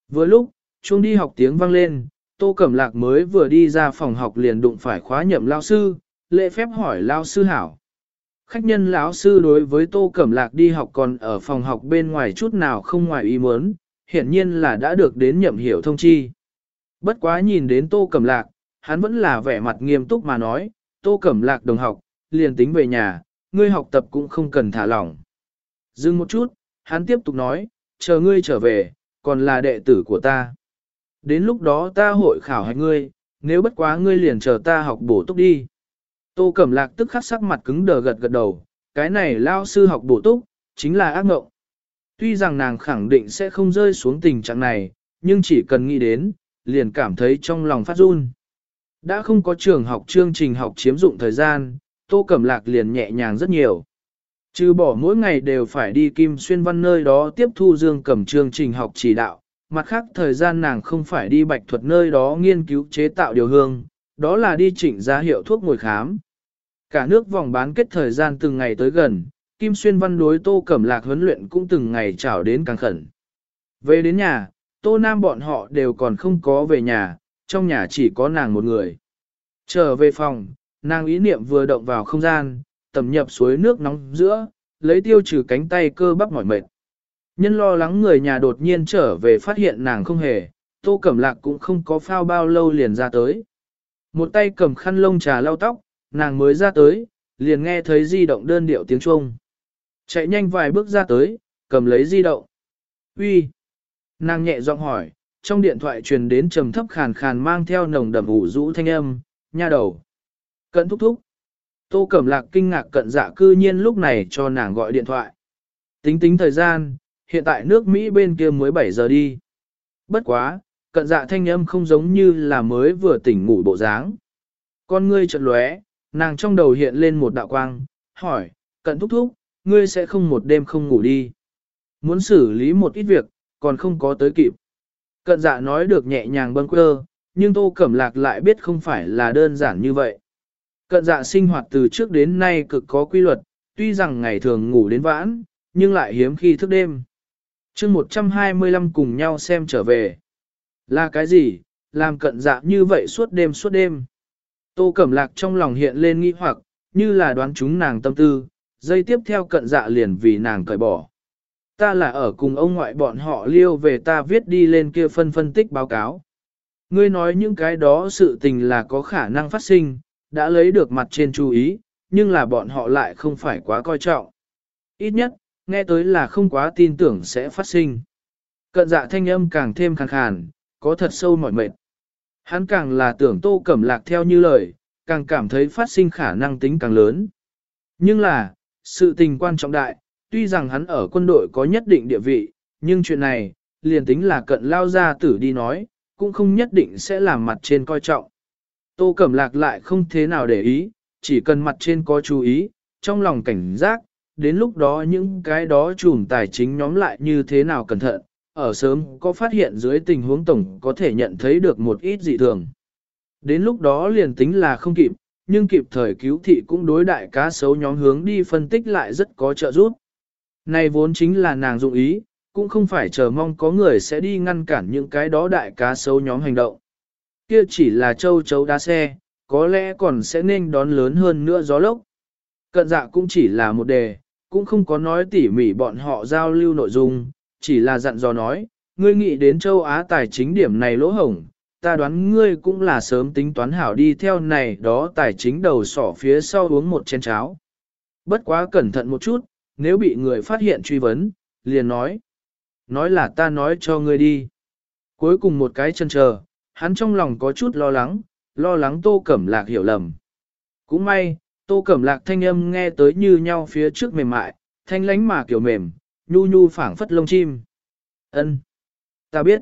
Vừa lúc, chuông đi học tiếng vang lên, Tô Cẩm Lạc mới vừa đi ra phòng học liền đụng phải khóa nhậm lao sư, lễ phép hỏi lao sư hảo. Khách nhân lão sư đối với Tô Cẩm Lạc đi học còn ở phòng học bên ngoài chút nào không ngoài ý muốn, hiển nhiên là đã được đến nhậm hiểu thông chi. Bất quá nhìn đến Tô Cẩm Lạc, hắn vẫn là vẻ mặt nghiêm túc mà nói, Tô Cẩm Lạc đồng học, liền tính về nhà, ngươi học tập cũng không cần thả lỏng. Dừng một chút, hắn tiếp tục nói, chờ ngươi trở về, còn là đệ tử của ta. Đến lúc đó ta hội khảo hạch ngươi, nếu bất quá ngươi liền chờ ta học bổ túc đi. Tô Cẩm Lạc tức khắc sắc mặt cứng đờ gật gật đầu, cái này lao sư học bổ túc, chính là ác ngộng. Tuy rằng nàng khẳng định sẽ không rơi xuống tình trạng này, nhưng chỉ cần nghĩ đến, liền cảm thấy trong lòng phát run. Đã không có trường học chương trình học chiếm dụng thời gian, Tô Cẩm Lạc liền nhẹ nhàng rất nhiều. Trừ bỏ mỗi ngày đều phải đi Kim Xuyên Văn nơi đó tiếp thu Dương Cẩm chương trình học chỉ đạo, mặt khác thời gian nàng không phải đi bạch thuật nơi đó nghiên cứu chế tạo điều hương, đó là đi chỉnh ra hiệu thuốc ngồi khám. Cả nước vòng bán kết thời gian từng ngày tới gần, Kim Xuyên Văn đối Tô Cẩm Lạc huấn luyện cũng từng ngày trảo đến càng khẩn. Về đến nhà, Tô Nam bọn họ đều còn không có về nhà, trong nhà chỉ có nàng một người. Trở về phòng, nàng ý niệm vừa động vào không gian, tầm nhập suối nước nóng giữa, lấy tiêu trừ cánh tay cơ bắp mỏi mệt. Nhân lo lắng người nhà đột nhiên trở về phát hiện nàng không hề, Tô Cẩm Lạc cũng không có phao bao lâu liền ra tới. Một tay cầm khăn lông trà lau tóc, nàng mới ra tới, liền nghe thấy di động đơn điệu tiếng chuông. Chạy nhanh vài bước ra tới, cầm lấy di động. Uy, Nàng nhẹ giọng hỏi, trong điện thoại truyền đến trầm thấp khàn khàn mang theo nồng đậm ủ rũ thanh âm, nha đầu. Cận thúc thúc. Tô Cẩm Lạc kinh ngạc cận dạ cư nhiên lúc này cho nàng gọi điện thoại. Tính tính thời gian, hiện tại nước Mỹ bên kia mới 7 giờ đi. Bất quá, cận dạ thanh âm không giống như là mới vừa tỉnh ngủ bộ dáng. Con ngươi chợt lóe, nàng trong đầu hiện lên một đạo quang, hỏi, cận thúc thúc, ngươi sẽ không một đêm không ngủ đi. Muốn xử lý một ít việc, còn không có tới kịp. Cận dạ nói được nhẹ nhàng bâng quơ, nhưng tô cẩm lạc lại biết không phải là đơn giản như vậy. Cận dạ sinh hoạt từ trước đến nay cực có quy luật, tuy rằng ngày thường ngủ đến vãn, nhưng lại hiếm khi thức đêm. chương 125 cùng nhau xem trở về. Là cái gì, làm cận dạ như vậy suốt đêm suốt đêm. Tô Cẩm Lạc trong lòng hiện lên nghi hoặc, như là đoán chúng nàng tâm tư, dây tiếp theo cận dạ liền vì nàng cởi bỏ. Ta là ở cùng ông ngoại bọn họ liêu về ta viết đi lên kia phân phân tích báo cáo. Ngươi nói những cái đó sự tình là có khả năng phát sinh, đã lấy được mặt trên chú ý, nhưng là bọn họ lại không phải quá coi trọng. Ít nhất, nghe tới là không quá tin tưởng sẽ phát sinh. Cận dạ thanh âm càng thêm khàn khàn, có thật sâu mỏi mệt. Hắn càng là tưởng tô cẩm lạc theo như lời, càng cảm thấy phát sinh khả năng tính càng lớn. Nhưng là, sự tình quan trọng đại, tuy rằng hắn ở quân đội có nhất định địa vị, nhưng chuyện này, liền tính là cận lao ra tử đi nói, cũng không nhất định sẽ làm mặt trên coi trọng. Tô Cẩm Lạc lại không thế nào để ý, chỉ cần mặt trên có chú ý, trong lòng cảnh giác, đến lúc đó những cái đó chùm tài chính nhóm lại như thế nào cẩn thận, ở sớm có phát hiện dưới tình huống tổng có thể nhận thấy được một ít dị thường. Đến lúc đó liền tính là không kịp, nhưng kịp thời cứu thị cũng đối đại cá sấu nhóm hướng đi phân tích lại rất có trợ giúp. Này vốn chính là nàng dụng ý, cũng không phải chờ mong có người sẽ đi ngăn cản những cái đó đại cá sấu nhóm hành động. Kia chỉ là châu chấu đá xe, có lẽ còn sẽ nên đón lớn hơn nữa gió lốc. Cận dạ cũng chỉ là một đề, cũng không có nói tỉ mỉ bọn họ giao lưu nội dung, chỉ là dặn dò nói, ngươi nghĩ đến châu Á tài chính điểm này lỗ hổng, ta đoán ngươi cũng là sớm tính toán hảo đi theo này đó tài chính đầu sỏ phía sau uống một chén cháo. Bất quá cẩn thận một chút, nếu bị người phát hiện truy vấn, liền nói. Nói là ta nói cho ngươi đi. Cuối cùng một cái chân chờ, hắn trong lòng có chút lo lắng, lo lắng tô cẩm lạc hiểu lầm. Cũng may, tô cẩm lạc thanh âm nghe tới như nhau phía trước mềm mại, thanh lánh mà kiểu mềm, nhu nhu phảng phất lông chim. Ân, Ta biết.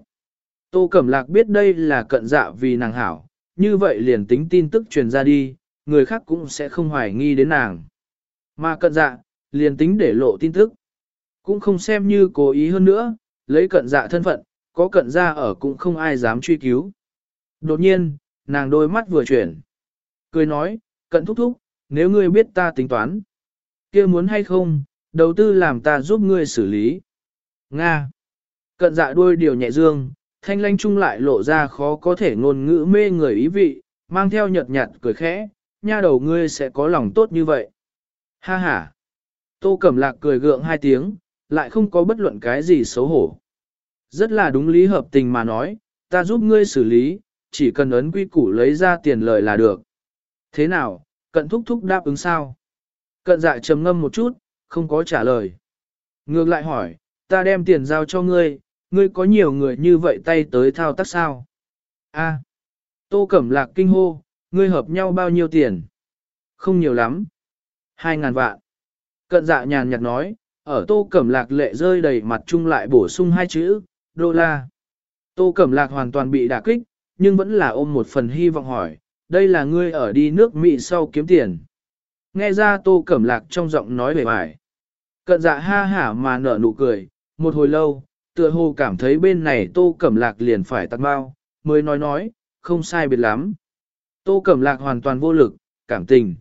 Tô Cẩm Lạc biết đây là cận dạ vì nàng hảo, như vậy liền tính tin tức truyền ra đi, người khác cũng sẽ không hoài nghi đến nàng. Mà cận dạ, liền tính để lộ tin tức. Cũng không xem như cố ý hơn nữa, lấy cận dạ thân phận, có cận dạ ở cũng không ai dám truy cứu. Đột nhiên, nàng đôi mắt vừa chuyển. Cười nói, cận thúc thúc, nếu ngươi biết ta tính toán, kia muốn hay không, đầu tư làm ta giúp ngươi xử lý. Nga. Cận dạ đuôi điều nhẹ dương, thanh lanh trung lại lộ ra khó có thể ngôn ngữ mê người ý vị, mang theo nhợt nhạt cười khẽ, nha đầu ngươi sẽ có lòng tốt như vậy. Ha ha. Tô Cẩm Lạc cười gượng hai tiếng, lại không có bất luận cái gì xấu hổ. Rất là đúng lý hợp tình mà nói, ta giúp ngươi xử lý, chỉ cần ấn quy củ lấy ra tiền lời là được. Thế nào, cận thúc thúc đáp ứng sao? Cận dạ trầm ngâm một chút, không có trả lời. Ngược lại hỏi, ta đem tiền giao cho ngươi, ngươi có nhiều người như vậy tay tới thao tác sao? A. Tô Cẩm Lạc kinh hô, ngươi hợp nhau bao nhiêu tiền? Không nhiều lắm. Hai ngàn vạn. Cận dạ nhàn nhạt nói, ở Tô Cẩm Lạc lệ rơi đầy mặt chung lại bổ sung hai chữ, đô la. Tô Cẩm Lạc hoàn toàn bị đả kích, nhưng vẫn là ôm một phần hy vọng hỏi, đây là ngươi ở đi nước Mỹ sau kiếm tiền. Nghe ra Tô Cẩm Lạc trong giọng nói vẻ bài. Cận dạ ha hả mà nở nụ cười, một hồi lâu, tựa hồ cảm thấy bên này Tô Cẩm Lạc liền phải tắt bao, mới nói nói, không sai biệt lắm. Tô Cẩm Lạc hoàn toàn vô lực, cảm tình.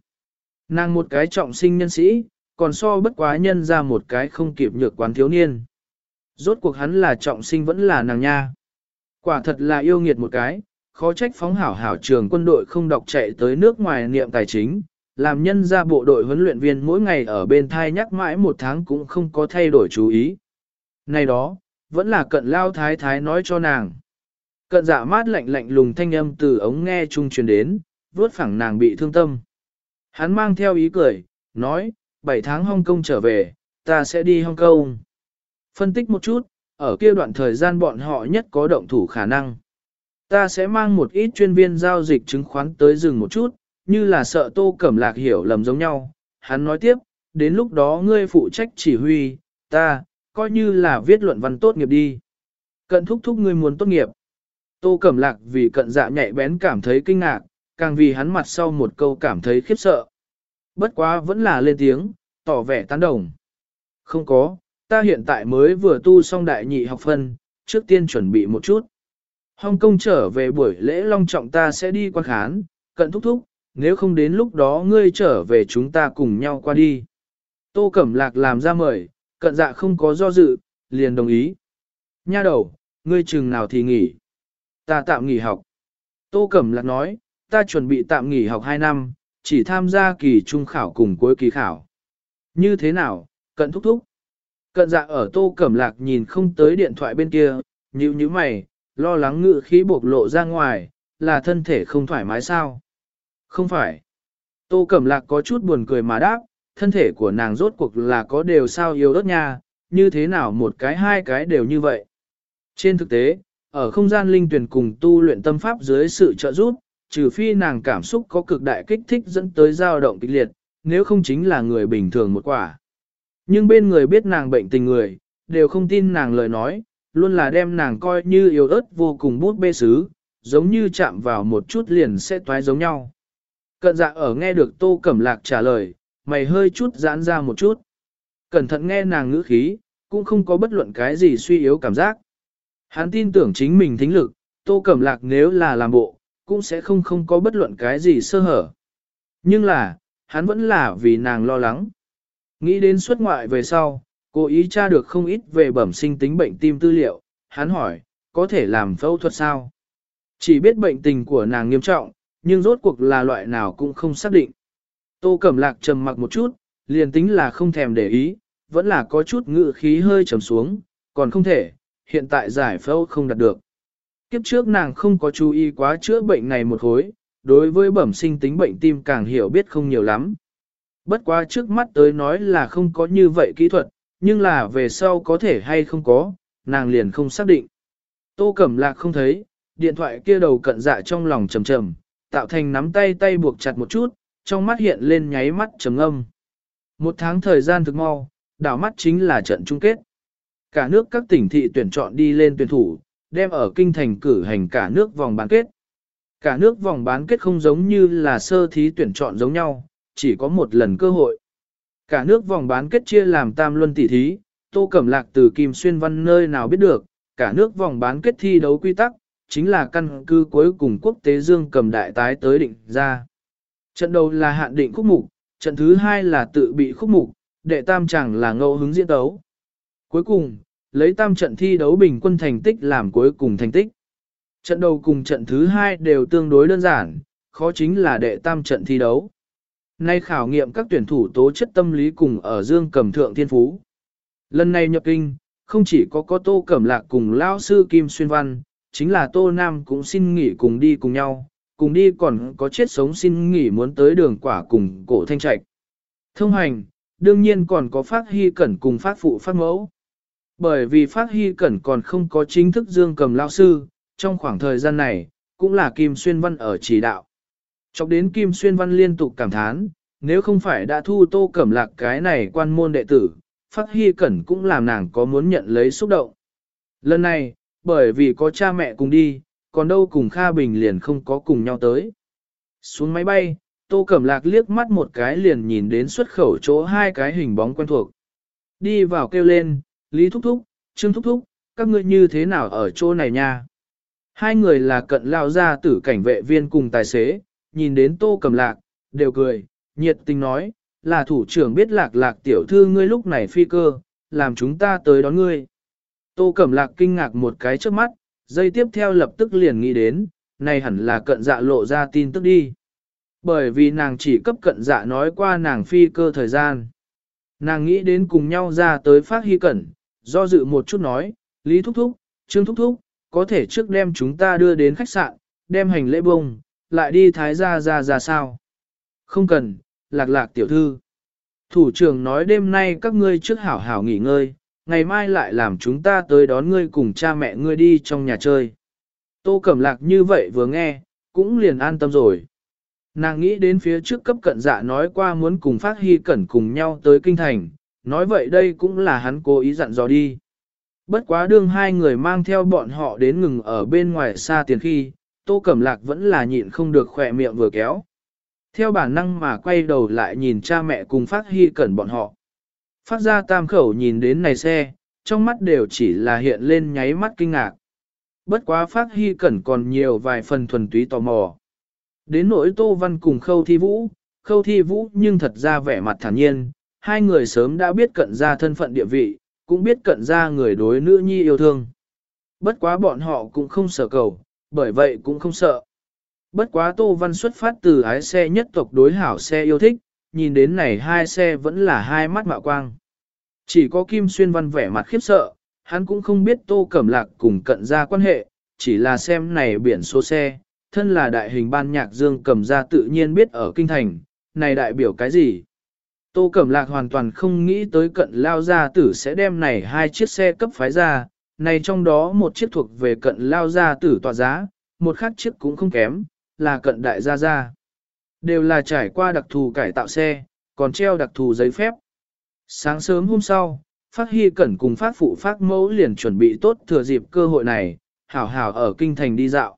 Nàng một cái trọng sinh nhân sĩ, còn so bất quá nhân ra một cái không kịp nhược quán thiếu niên. Rốt cuộc hắn là trọng sinh vẫn là nàng nha. Quả thật là yêu nghiệt một cái, khó trách phóng hảo hảo trường quân đội không đọc chạy tới nước ngoài niệm tài chính, làm nhân ra bộ đội huấn luyện viên mỗi ngày ở bên thai nhắc mãi một tháng cũng không có thay đổi chú ý. Này đó, vẫn là cận lao thái thái nói cho nàng. Cận dạ mát lạnh lạnh lùng thanh âm từ ống nghe trung truyền đến, vuốt phẳng nàng bị thương tâm. Hắn mang theo ý cười, nói, 7 tháng Hong Kong trở về, ta sẽ đi Hong Kong. Phân tích một chút, ở kia đoạn thời gian bọn họ nhất có động thủ khả năng. Ta sẽ mang một ít chuyên viên giao dịch chứng khoán tới rừng một chút, như là sợ tô cẩm lạc hiểu lầm giống nhau. Hắn nói tiếp, đến lúc đó ngươi phụ trách chỉ huy, ta, coi như là viết luận văn tốt nghiệp đi. Cận thúc thúc ngươi muốn tốt nghiệp. Tô cẩm lạc vì cận dạ nhạy bén cảm thấy kinh ngạc, càng vì hắn mặt sau một câu cảm thấy khiếp sợ. Bất quá vẫn là lên tiếng, tỏ vẻ tán đồng. Không có, ta hiện tại mới vừa tu xong đại nhị học phân, trước tiên chuẩn bị một chút. Hong Kong trở về buổi lễ long trọng ta sẽ đi quan khán, cận thúc thúc, nếu không đến lúc đó ngươi trở về chúng ta cùng nhau qua đi. Tô Cẩm Lạc làm ra mời, cận dạ không có do dự, liền đồng ý. Nha đầu, ngươi chừng nào thì nghỉ. Ta tạm nghỉ học. Tô Cẩm Lạc nói, ta chuẩn bị tạm nghỉ học 2 năm, chỉ tham gia kỳ trung khảo cùng cuối kỳ khảo. Như thế nào, cận thúc thúc? Cận dạ ở Tô Cẩm Lạc nhìn không tới điện thoại bên kia, nhíu nhíu mày, lo lắng ngự khí bộc lộ ra ngoài, là thân thể không thoải mái sao? Không phải. Tô Cẩm Lạc có chút buồn cười mà đáp, thân thể của nàng rốt cuộc là có đều sao yếu đất nha, như thế nào một cái hai cái đều như vậy. Trên thực tế, ở không gian linh tuyển cùng tu luyện tâm pháp dưới sự trợ giúp, trừ phi nàng cảm xúc có cực đại kích thích dẫn tới dao động kịch liệt, nếu không chính là người bình thường một quả. Nhưng bên người biết nàng bệnh tình người, đều không tin nàng lời nói, luôn là đem nàng coi như yếu ớt vô cùng bút bê sứ, giống như chạm vào một chút liền sẽ toái giống nhau. Cận dạ ở nghe được Tô Cẩm Lạc trả lời, mày hơi chút giãn ra một chút. Cẩn thận nghe nàng ngữ khí, cũng không có bất luận cái gì suy yếu cảm giác. Hắn tin tưởng chính mình thính lực, Tô Cẩm Lạc nếu là làm bộ, cũng sẽ không không có bất luận cái gì sơ hở. Nhưng là, hắn vẫn là vì nàng lo lắng. Nghĩ đến xuất ngoại về sau, cố ý tra được không ít về bẩm sinh tính bệnh tim tư liệu, hắn hỏi, có thể làm phẫu thuật sao? Chỉ biết bệnh tình của nàng nghiêm trọng, nhưng rốt cuộc là loại nào cũng không xác định. Tô Cẩm Lạc trầm mặc một chút, liền tính là không thèm để ý, vẫn là có chút ngự khí hơi trầm xuống, còn không thể, hiện tại giải phẫu không đạt được. Kiếp trước nàng không có chú ý quá chữa bệnh này một hối, đối với bẩm sinh tính bệnh tim càng hiểu biết không nhiều lắm. Bất quá trước mắt tới nói là không có như vậy kỹ thuật, nhưng là về sau có thể hay không có, nàng liền không xác định. Tô Cẩm Lạc không thấy, điện thoại kia đầu cận dạ trong lòng trầm trầm, tạo thành nắm tay tay buộc chặt một chút, trong mắt hiện lên nháy mắt trầm âm. Một tháng thời gian thực mau, đảo mắt chính là trận chung kết. Cả nước các tỉnh thị tuyển chọn đi lên tuyển thủ, đem ở kinh thành cử hành cả nước vòng bán kết. Cả nước vòng bán kết không giống như là sơ thí tuyển chọn giống nhau, chỉ có một lần cơ hội. Cả nước vòng bán kết chia làm tam luân tỷ thí, Tô Cẩm Lạc từ Kim Xuyên Văn nơi nào biết được, cả nước vòng bán kết thi đấu quy tắc, chính là căn cứ cuối cùng quốc tế dương cầm đại tái tới định ra. Trận đầu là hạn định khúc mục, trận thứ hai là tự bị khúc mục, đệ tam chẳng là ngẫu hứng diễn đấu. Cuối cùng, lấy tam trận thi đấu bình quân thành tích làm cuối cùng thành tích. Trận đầu cùng trận thứ hai đều tương đối đơn giản, khó chính là đệ tam trận thi đấu. Nay khảo nghiệm các tuyển thủ tố chất tâm lý cùng ở dương cẩm thượng thiên phú. Lần này nhập kinh, không chỉ có có tô cẩm lạc cùng lao sư Kim Xuyên Văn, chính là tô nam cũng xin nghỉ cùng đi cùng nhau, cùng đi còn có chết sống xin nghỉ muốn tới đường quả cùng cổ thanh trạch. Thông hành, đương nhiên còn có phát hy cẩn cùng phát phụ phát mẫu. Bởi vì phát hy cẩn còn không có chính thức dương cầm lao sư, trong khoảng thời gian này, cũng là Kim Xuyên Văn ở chỉ đạo. Chọc đến Kim Xuyên Văn liên tục cảm thán, nếu không phải đã thu tô cẩm lạc cái này quan môn đệ tử, Phát Hy Cẩn cũng làm nàng có muốn nhận lấy xúc động. Lần này, bởi vì có cha mẹ cùng đi, còn đâu cùng Kha Bình liền không có cùng nhau tới. Xuống máy bay, Tô Cẩm Lạc liếc mắt một cái liền nhìn đến xuất khẩu chỗ hai cái hình bóng quen thuộc. Đi vào kêu lên, Lý Thúc Thúc, Trương Thúc Thúc, các ngươi như thế nào ở chỗ này nha? Hai người là cận lao ra tử cảnh vệ viên cùng tài xế, nhìn đến Tô Cẩm Lạc, đều cười, nhiệt tình nói, là thủ trưởng biết lạc lạc tiểu thư ngươi lúc này phi cơ, làm chúng ta tới đón ngươi. Tô Cẩm Lạc kinh ngạc một cái trước mắt, dây tiếp theo lập tức liền nghĩ đến, này hẳn là cận dạ lộ ra tin tức đi. Bởi vì nàng chỉ cấp cận dạ nói qua nàng phi cơ thời gian. Nàng nghĩ đến cùng nhau ra tới phát hy cẩn, do dự một chút nói, Lý Thúc Thúc, Trương Thúc Thúc, có thể trước đem chúng ta đưa đến khách sạn, đem hành lễ bông, lại đi thái gia ra ra sao. Không cần, lạc lạc tiểu thư. Thủ trưởng nói đêm nay các ngươi trước hảo hảo nghỉ ngơi, ngày mai lại làm chúng ta tới đón ngươi cùng cha mẹ ngươi đi trong nhà chơi. Tô Cẩm Lạc như vậy vừa nghe, cũng liền an tâm rồi. Nàng nghĩ đến phía trước cấp cận dạ nói qua muốn cùng phát hy cẩn cùng nhau tới kinh thành, nói vậy đây cũng là hắn cố ý dặn dò đi. Bất quá đương hai người mang theo bọn họ đến ngừng ở bên ngoài xa tiền khi, Tô Cẩm Lạc vẫn là nhịn không được khỏe miệng vừa kéo. Theo bản năng mà quay đầu lại nhìn cha mẹ cùng phát hy cẩn bọn họ. Phát ra tam khẩu nhìn đến này xe, trong mắt đều chỉ là hiện lên nháy mắt kinh ngạc. Bất quá phát hy cẩn còn nhiều vài phần thuần túy tò mò. Đến nỗi Tô Văn cùng Khâu Thi Vũ, Khâu Thi Vũ nhưng thật ra vẻ mặt thản nhiên, hai người sớm đã biết cận ra thân phận địa vị, cũng biết cận ra người đối nữ nhi yêu thương. Bất quá bọn họ cũng không sợ cầu, bởi vậy cũng không sợ. Bất quá Tô Văn xuất phát từ ái xe nhất tộc đối hảo xe yêu thích, nhìn đến này hai xe vẫn là hai mắt mạo quang. Chỉ có Kim Xuyên Văn vẻ mặt khiếp sợ, hắn cũng không biết Tô Cẩm Lạc cùng cận ra quan hệ, chỉ là xem này biển số xe, thân là đại hình ban nhạc dương cầm ra tự nhiên biết ở kinh thành, này đại biểu cái gì. Tô Cẩm Lạc hoàn toàn không nghĩ tới cận lao gia tử sẽ đem này hai chiếc xe cấp phái ra, này trong đó một chiếc thuộc về cận lao gia tử tòa giá, một khác chiếc cũng không kém, là cận đại gia gia. Đều là trải qua đặc thù cải tạo xe, còn treo đặc thù giấy phép. Sáng sớm hôm sau, Phát Hy Cẩn cùng Phát Phụ Phát Mẫu liền chuẩn bị tốt thừa dịp cơ hội này, hảo hảo ở kinh thành đi dạo.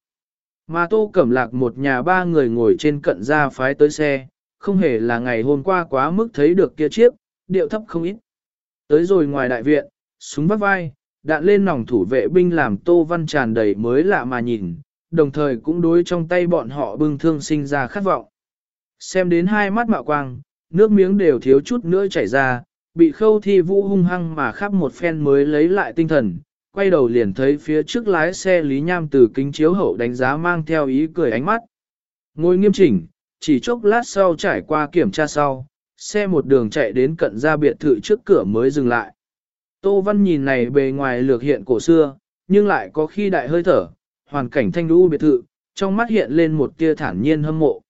Mà Tô Cẩm Lạc một nhà ba người ngồi trên cận gia phái tới xe, không hề là ngày hôm qua quá mức thấy được kia chiếc, điệu thấp không ít. Tới rồi ngoài đại viện, súng vắt vai, đạn lên nòng thủ vệ binh làm Tô Văn tràn đầy mới lạ mà nhìn, đồng thời cũng đối trong tay bọn họ bưng thương sinh ra khát vọng. Xem đến hai mắt mạo quang, nước miếng đều thiếu chút nữa chảy ra, bị khâu thi vũ hung hăng mà khắp một phen mới lấy lại tinh thần, quay đầu liền thấy phía trước lái xe Lý Nham từ kính chiếu hậu đánh giá mang theo ý cười ánh mắt. Ngồi nghiêm chỉnh, chỉ chốc lát sau trải qua kiểm tra sau, xe một đường chạy đến cận ra biệt thự trước cửa mới dừng lại. Tô Văn nhìn này bề ngoài lược hiện cổ xưa, nhưng lại có khi đại hơi thở, hoàn cảnh thanh đu biệt thự, trong mắt hiện lên một tia thản nhiên hâm mộ.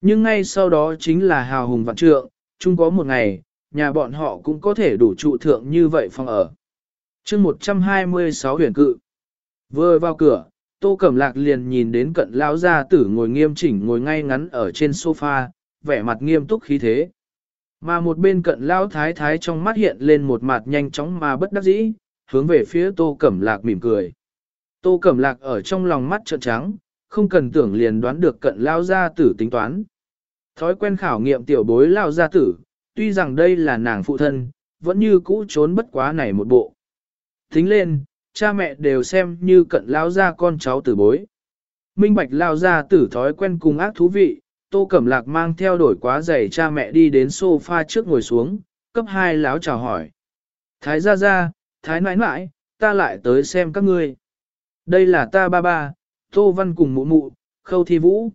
Nhưng ngay sau đó chính là hào hùng vạn trượng, chung có một ngày, nhà bọn họ cũng có thể đủ trụ thượng như vậy phòng ở. chương 126 huyền cự. Vừa vào cửa, Tô Cẩm Lạc liền nhìn đến cận lão gia tử ngồi nghiêm chỉnh ngồi ngay ngắn ở trên sofa, vẻ mặt nghiêm túc khí thế. Mà một bên cận lão thái thái trong mắt hiện lên một mặt nhanh chóng mà bất đắc dĩ, hướng về phía Tô Cẩm Lạc mỉm cười. Tô Cẩm Lạc ở trong lòng mắt trợn trắng, không cần tưởng liền đoán được cận lao gia tử tính toán. Thói quen khảo nghiệm tiểu bối lao gia tử, tuy rằng đây là nàng phụ thân, vẫn như cũ trốn bất quá này một bộ. thính lên, cha mẹ đều xem như cận lao gia con cháu tử bối. Minh bạch lao gia tử thói quen cùng ác thú vị, tô cẩm lạc mang theo đổi quá giày cha mẹ đi đến sofa trước ngồi xuống, cấp hai láo chào hỏi. Thái gia gia thái nãi nãi, ta lại tới xem các ngươi. Đây là ta ba ba, tô văn cùng mụ mụ, khâu thi vũ.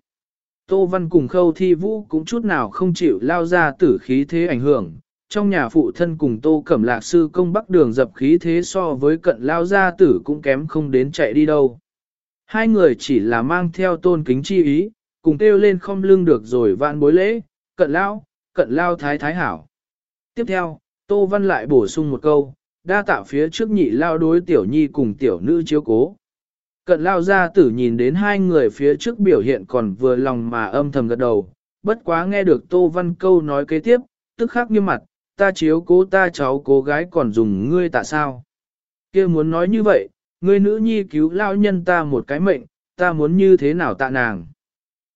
Tô văn cùng khâu thi vũ cũng chút nào không chịu lao ra tử khí thế ảnh hưởng, trong nhà phụ thân cùng tô cẩm lạc sư công bắc đường dập khí thế so với cận lao gia tử cũng kém không đến chạy đi đâu. Hai người chỉ là mang theo tôn kính chi ý, cùng kêu lên không lưng được rồi vạn bối lễ, cận lao, cận lao thái thái hảo. Tiếp theo, tô văn lại bổ sung một câu, đa tạo phía trước nhị lao đối tiểu nhi cùng tiểu nữ chiếu cố. Cận lao gia tử nhìn đến hai người phía trước biểu hiện còn vừa lòng mà âm thầm gật đầu, bất quá nghe được tô văn câu nói kế tiếp, tức khắc nghiêm mặt, ta chiếu cố ta cháu cô gái còn dùng ngươi tạ sao? kia muốn nói như vậy, ngươi nữ nhi cứu lao nhân ta một cái mệnh, ta muốn như thế nào tạ nàng?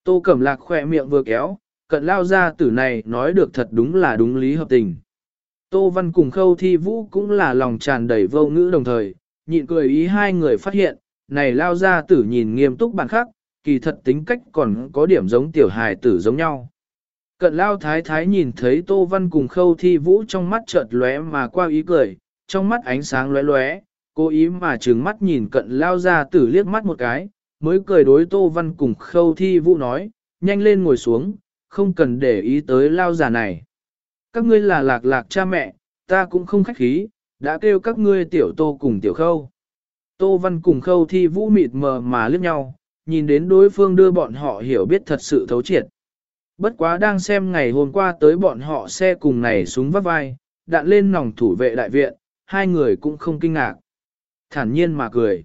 Tô Cẩm Lạc khỏe miệng vừa kéo, cận lao ra tử này nói được thật đúng là đúng lý hợp tình. Tô Văn cùng Khâu Thi Vũ cũng là lòng tràn đầy vô ngữ đồng thời, nhịn cười ý hai người phát hiện, này lao ra tử nhìn nghiêm túc bản khắc, kỳ thật tính cách còn có điểm giống tiểu hài tử giống nhau. Cận lao thái thái nhìn thấy Tô Văn cùng khâu thi vũ trong mắt chợt lóe mà qua ý cười, trong mắt ánh sáng lóe lóe, cố ý mà trừng mắt nhìn cận lao ra tử liếc mắt một cái, mới cười đối Tô Văn cùng khâu thi vũ nói, nhanh lên ngồi xuống, không cần để ý tới lao già này. Các ngươi là lạc lạc cha mẹ, ta cũng không khách khí, đã kêu các ngươi tiểu tô cùng tiểu khâu. Tô Văn cùng khâu thi vũ mịt mờ mà liếc nhau, nhìn đến đối phương đưa bọn họ hiểu biết thật sự thấu triệt. Bất quá đang xem ngày hôm qua tới bọn họ xe cùng này súng vắt vai, đạn lên nòng thủ vệ đại viện, hai người cũng không kinh ngạc. Thản nhiên mà cười.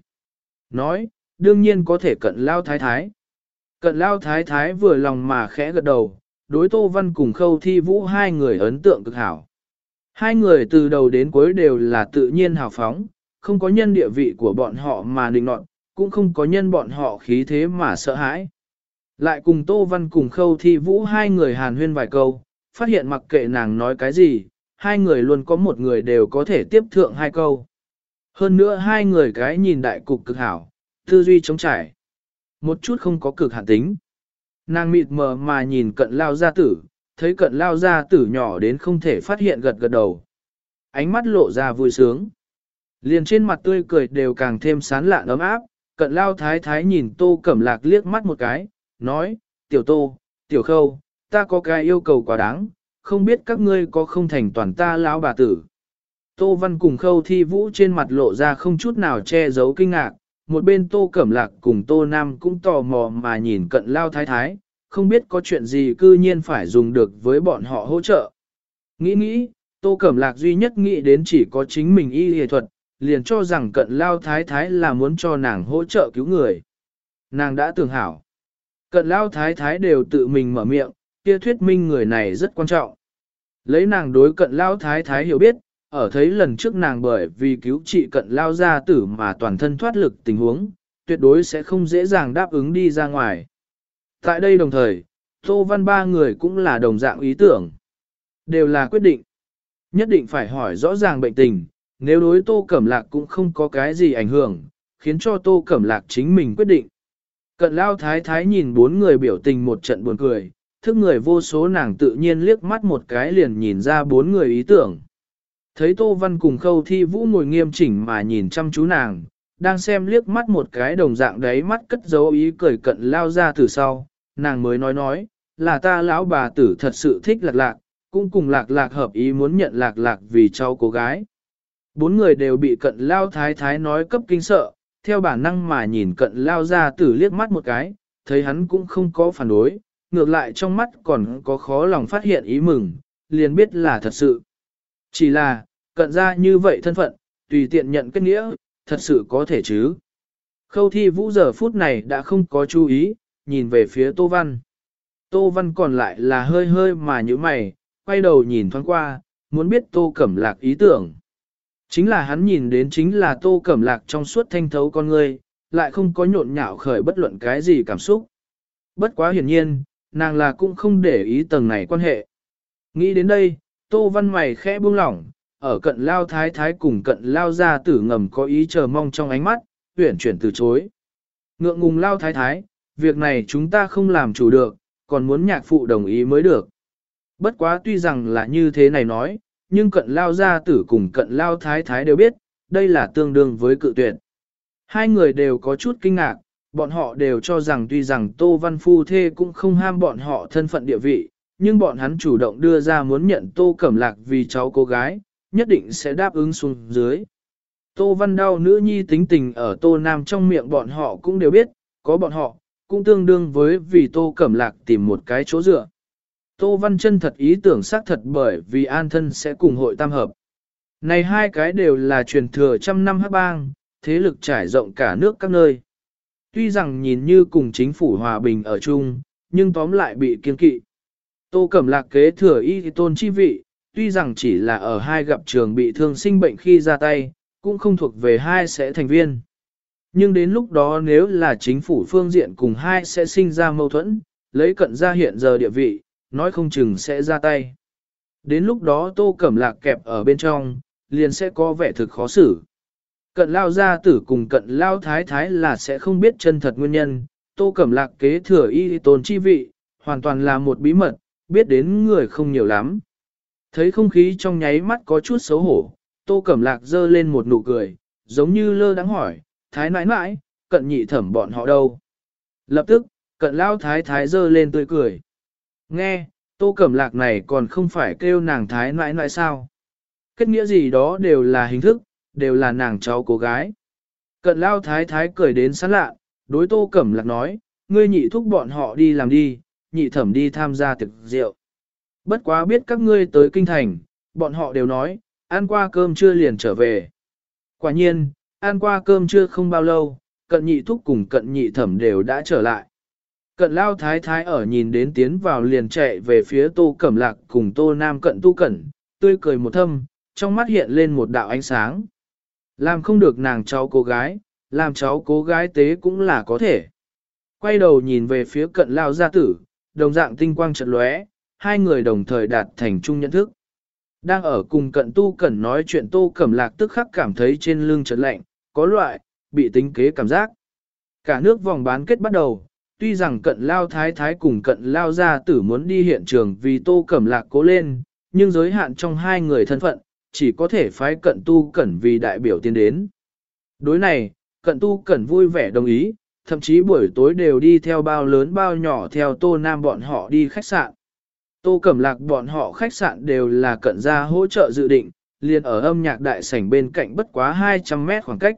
Nói, đương nhiên có thể cận lao thái thái. Cận lao thái thái vừa lòng mà khẽ gật đầu, đối Tô Văn cùng khâu thi vũ hai người ấn tượng cực hảo. Hai người từ đầu đến cuối đều là tự nhiên hào phóng, không có nhân địa vị của bọn họ mà định nọt, cũng không có nhân bọn họ khí thế mà sợ hãi. Lại cùng Tô Văn cùng khâu thi vũ hai người hàn huyên vài câu, phát hiện mặc kệ nàng nói cái gì, hai người luôn có một người đều có thể tiếp thượng hai câu. Hơn nữa hai người cái nhìn đại cục cực hảo, tư duy chống trải. Một chút không có cực hạn tính. Nàng mịt mờ mà nhìn cận lao gia tử, thấy cận lao gia tử nhỏ đến không thể phát hiện gật gật đầu. Ánh mắt lộ ra vui sướng. Liền trên mặt tươi cười đều càng thêm sán lạ ấm áp, cận lao thái thái nhìn tô cẩm lạc liếc mắt một cái, nói, tiểu tô, tiểu khâu, ta có cái yêu cầu quá đáng, không biết các ngươi có không thành toàn ta lão bà tử. Tô Văn cùng khâu thi vũ trên mặt lộ ra không chút nào che giấu kinh ngạc, một bên Tô Cẩm Lạc cùng Tô Nam cũng tò mò mà nhìn cận lao thái thái, không biết có chuyện gì cư nhiên phải dùng được với bọn họ hỗ trợ. Nghĩ nghĩ, Tô Cẩm Lạc duy nhất nghĩ đến chỉ có chính mình y y thuật, liền cho rằng cận lao thái thái là muốn cho nàng hỗ trợ cứu người. Nàng đã tưởng hảo. Cận lao thái thái đều tự mình mở miệng, kia thuyết minh người này rất quan trọng. Lấy nàng đối cận lao thái thái hiểu biết, ở thấy lần trước nàng bởi vì cứu trị cận lao gia tử mà toàn thân thoát lực tình huống, tuyệt đối sẽ không dễ dàng đáp ứng đi ra ngoài. Tại đây đồng thời, Tô Văn ba người cũng là đồng dạng ý tưởng. Đều là quyết định. Nhất định phải hỏi rõ ràng bệnh tình, nếu đối Tô Cẩm Lạc cũng không có cái gì ảnh hưởng, khiến cho Tô Cẩm Lạc chính mình quyết định. Cận lao thái thái nhìn bốn người biểu tình một trận buồn cười, thức người vô số nàng tự nhiên liếc mắt một cái liền nhìn ra bốn người ý tưởng. Thấy Tô Văn cùng khâu thi vũ ngồi nghiêm chỉnh mà nhìn chăm chú nàng, đang xem liếc mắt một cái đồng dạng đấy mắt cất dấu ý cười cận lao ra từ sau, nàng mới nói nói, là ta lão bà tử thật sự thích lạc lạc, cũng cùng lạc lạc hợp ý muốn nhận lạc lạc vì cháu cô gái. Bốn người đều bị cận lao thái thái nói cấp kinh sợ, theo bản năng mà nhìn cận lao ra tử liếc mắt một cái, thấy hắn cũng không có phản đối, ngược lại trong mắt còn có khó lòng phát hiện ý mừng, liền biết là thật sự. Chỉ là, cận ra như vậy thân phận, tùy tiện nhận kết nghĩa, thật sự có thể chứ. Khâu thi vũ giờ phút này đã không có chú ý, nhìn về phía Tô Văn. Tô Văn còn lại là hơi hơi mà như mày, quay đầu nhìn thoáng qua, muốn biết Tô Cẩm Lạc ý tưởng. Chính là hắn nhìn đến chính là Tô Cẩm Lạc trong suốt thanh thấu con người, lại không có nhộn nhạo khởi bất luận cái gì cảm xúc. Bất quá hiển nhiên, nàng là cũng không để ý tầng này quan hệ. Nghĩ đến đây, Tô Văn mày khẽ buông lỏng, ở cận lao thái thái cùng cận lao ra tử ngầm có ý chờ mong trong ánh mắt, tuyển chuyển từ chối. Ngượng ngùng lao thái thái, việc này chúng ta không làm chủ được, còn muốn nhạc phụ đồng ý mới được. Bất quá tuy rằng là như thế này nói, nhưng cận lao gia tử cùng cận lao thái thái đều biết, đây là tương đương với cự tuyệt. Hai người đều có chút kinh ngạc, bọn họ đều cho rằng tuy rằng Tô Văn Phu Thê cũng không ham bọn họ thân phận địa vị, nhưng bọn hắn chủ động đưa ra muốn nhận Tô Cẩm Lạc vì cháu cô gái, nhất định sẽ đáp ứng xuống dưới. Tô Văn Đao nữ nhi tính tình ở Tô Nam trong miệng bọn họ cũng đều biết, có bọn họ, cũng tương đương với vì Tô Cẩm Lạc tìm một cái chỗ dựa. Tô Văn chân thật ý tưởng xác thật bởi vì an thân sẽ cùng hội tam hợp. Này hai cái đều là truyền thừa trăm năm hát bang, thế lực trải rộng cả nước các nơi. Tuy rằng nhìn như cùng chính phủ hòa bình ở chung, nhưng tóm lại bị kiên kỵ. Tô Cẩm Lạc kế thừa y tôn chi vị, tuy rằng chỉ là ở hai gặp trường bị thương sinh bệnh khi ra tay, cũng không thuộc về hai sẽ thành viên. Nhưng đến lúc đó nếu là chính phủ phương diện cùng hai sẽ sinh ra mâu thuẫn, lấy cận ra hiện giờ địa vị, nói không chừng sẽ ra tay. Đến lúc đó tô cẩm lạc kẹp ở bên trong, liền sẽ có vẻ thực khó xử. Cận lao gia tử cùng cận lao thái thái là sẽ không biết chân thật nguyên nhân, tô cẩm lạc kế thừa y tôn chi vị, hoàn toàn là một bí mật, biết đến người không nhiều lắm. Thấy không khí trong nháy mắt có chút xấu hổ, tô cẩm lạc dơ lên một nụ cười, giống như lơ đáng hỏi, thái nãi nãi, cận nhị thẩm bọn họ đâu. Lập tức, cận lao thái thái dơ lên tươi cười. Nghe, tô cẩm lạc này còn không phải kêu nàng thái nãi nãi sao. Kết nghĩa gì đó đều là hình thức, đều là nàng cháu cô gái. Cận lao thái thái cười đến sán lạ, đối tô cẩm lạc nói, ngươi nhị thúc bọn họ đi làm đi, nhị thẩm đi tham gia thực rượu. Bất quá biết các ngươi tới kinh thành, bọn họ đều nói, ăn qua cơm trưa liền trở về. Quả nhiên, ăn qua cơm trưa không bao lâu, cận nhị thúc cùng cận nhị thẩm đều đã trở lại. Cận lao thái thái ở nhìn đến tiến vào liền chạy về phía tô cẩm lạc cùng tô nam cận tu cẩn, tươi cười một thâm, trong mắt hiện lên một đạo ánh sáng. Làm không được nàng cháu cô gái, làm cháu cô gái tế cũng là có thể. Quay đầu nhìn về phía cận lao gia tử, đồng dạng tinh quang trận lóe, hai người đồng thời đạt thành chung nhận thức. Đang ở cùng cận tu cẩn nói chuyện tô cẩm lạc tức khắc cảm thấy trên lưng trận lạnh, có loại, bị tính kế cảm giác. Cả nước vòng bán kết bắt đầu, tuy rằng cận lao thái thái cùng cận lao gia tử muốn đi hiện trường vì tô cẩm lạc cố lên, nhưng giới hạn trong hai người thân phận, chỉ có thể phái cận tu cẩn vì đại biểu tiến đến. Đối này, cận tu cẩn vui vẻ đồng ý, thậm chí buổi tối đều đi theo bao lớn bao nhỏ theo tô nam bọn họ đi khách sạn. Tô Cẩm Lạc bọn họ khách sạn đều là cận gia hỗ trợ dự định, liền ở âm nhạc đại sảnh bên cạnh bất quá 200 mét khoảng cách.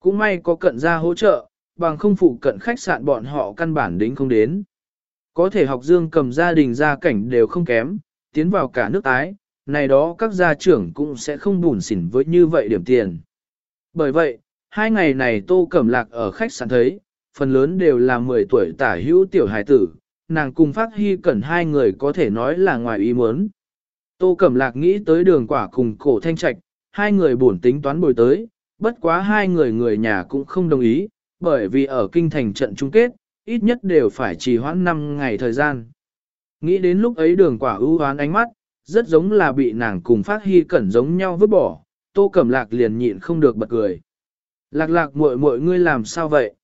Cũng may có cận gia hỗ trợ, bằng không phụ cận khách sạn bọn họ căn bản đính không đến. Có thể học dương cầm gia đình gia cảnh đều không kém, tiến vào cả nước tái, này đó các gia trưởng cũng sẽ không bùn xỉn với như vậy điểm tiền. Bởi vậy, hai ngày này Tô Cẩm Lạc ở khách sạn thấy, phần lớn đều là 10 tuổi tả hữu tiểu hài tử, nàng cùng phát hy cẩn hai người có thể nói là ngoài ý muốn. Tô Cẩm Lạc nghĩ tới đường quả cùng cổ thanh trạch, hai người bổn tính toán bồi tới, bất quá hai người người nhà cũng không đồng ý, bởi vì ở kinh thành trận chung kết, ít nhất đều phải trì hoãn 5 ngày thời gian. Nghĩ đến lúc ấy đường quả ưu hoán ánh mắt, rất giống là bị nàng cùng phát hy cẩn giống nhau vứt bỏ, tô cẩm lạc liền nhịn không được bật cười. Lạc lạc muội muội ngươi làm sao vậy?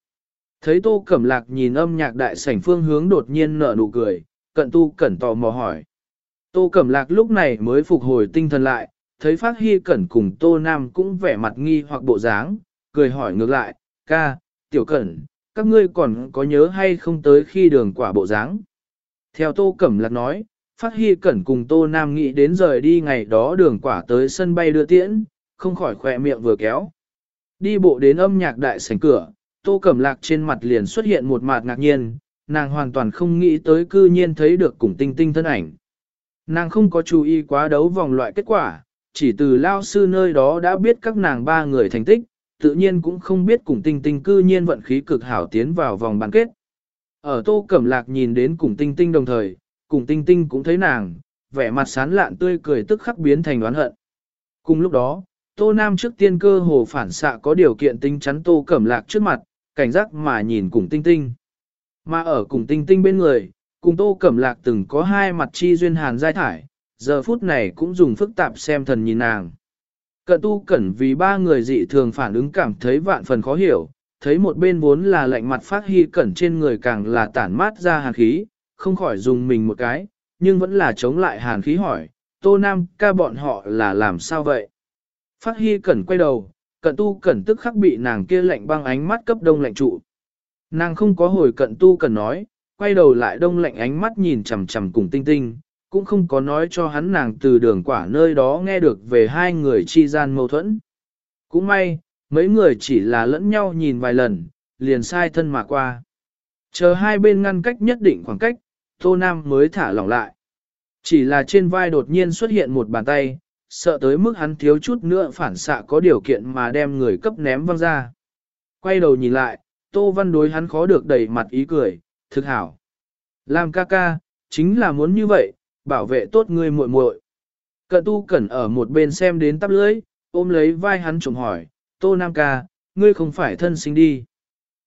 Thấy tô cẩm lạc nhìn âm nhạc đại sảnh phương hướng đột nhiên nở nụ cười, cận tu cẩn tò mò hỏi. Tô cẩm lạc lúc này mới phục hồi tinh thần lại, thấy phát hy cẩn cùng tô nam cũng vẻ mặt nghi hoặc bộ dáng, cười hỏi ngược lại, ca, tiểu cẩn, các ngươi còn có nhớ hay không tới khi đường quả bộ dáng? Theo tô cẩm lạc nói, phát hy cẩn cùng tô nam nghĩ đến rời đi ngày đó đường quả tới sân bay đưa tiễn, không khỏi khỏe miệng vừa kéo. Đi bộ đến âm nhạc đại sảnh cửa, tô cẩm lạc trên mặt liền xuất hiện một mặt ngạc nhiên, nàng hoàn toàn không nghĩ tới cư nhiên thấy được cùng tinh tinh thân ảnh. Nàng không có chú ý quá đấu vòng loại kết quả, chỉ từ lao sư nơi đó đã biết các nàng ba người thành tích, tự nhiên cũng không biết cùng tinh tinh cư nhiên vận khí cực hảo tiến vào vòng bán kết. Ở tô cẩm lạc nhìn đến cùng tinh tinh đồng thời, cùng tinh tinh cũng thấy nàng, vẻ mặt sán lạn tươi cười tức khắc biến thành oán hận. Cùng lúc đó, tô nam trước tiên cơ hồ phản xạ có điều kiện tinh chắn tô cẩm lạc trước mặt, cảnh giác mà nhìn cùng tinh tinh. Mà ở cùng tinh tinh bên người, cùng tô cẩm lạc từng có hai mặt chi duyên hàn giai thải, giờ phút này cũng dùng phức tạp xem thần nhìn nàng. Cận tu cẩn vì ba người dị thường phản ứng cảm thấy vạn phần khó hiểu, thấy một bên vốn là lạnh mặt phát hy cẩn trên người càng là tản mát ra hàn khí, không khỏi dùng mình một cái, nhưng vẫn là chống lại hàn khí hỏi, tô nam ca bọn họ là làm sao vậy? Phát hy cẩn quay đầu, cận tu cẩn tức khắc bị nàng kia lạnh băng ánh mắt cấp đông lạnh trụ. Nàng không có hồi cận tu cẩn nói, quay đầu lại đông lạnh ánh mắt nhìn chằm chằm cùng tinh tinh, cũng không có nói cho hắn nàng từ đường quả nơi đó nghe được về hai người chi gian mâu thuẫn. Cũng may, mấy người chỉ là lẫn nhau nhìn vài lần, liền sai thân mà qua. Chờ hai bên ngăn cách nhất định khoảng cách, Tô Nam mới thả lỏng lại. Chỉ là trên vai đột nhiên xuất hiện một bàn tay, sợ tới mức hắn thiếu chút nữa phản xạ có điều kiện mà đem người cấp ném văng ra. Quay đầu nhìn lại, Tô Văn đối hắn khó được đẩy mặt ý cười, thực hảo. Làm ca ca, chính là muốn như vậy, bảo vệ tốt ngươi muội muội. Cận tu cẩn ở một bên xem đến tắp lưỡi, ôm lấy vai hắn trộm hỏi, Tô Nam ca, ngươi không phải thân sinh đi.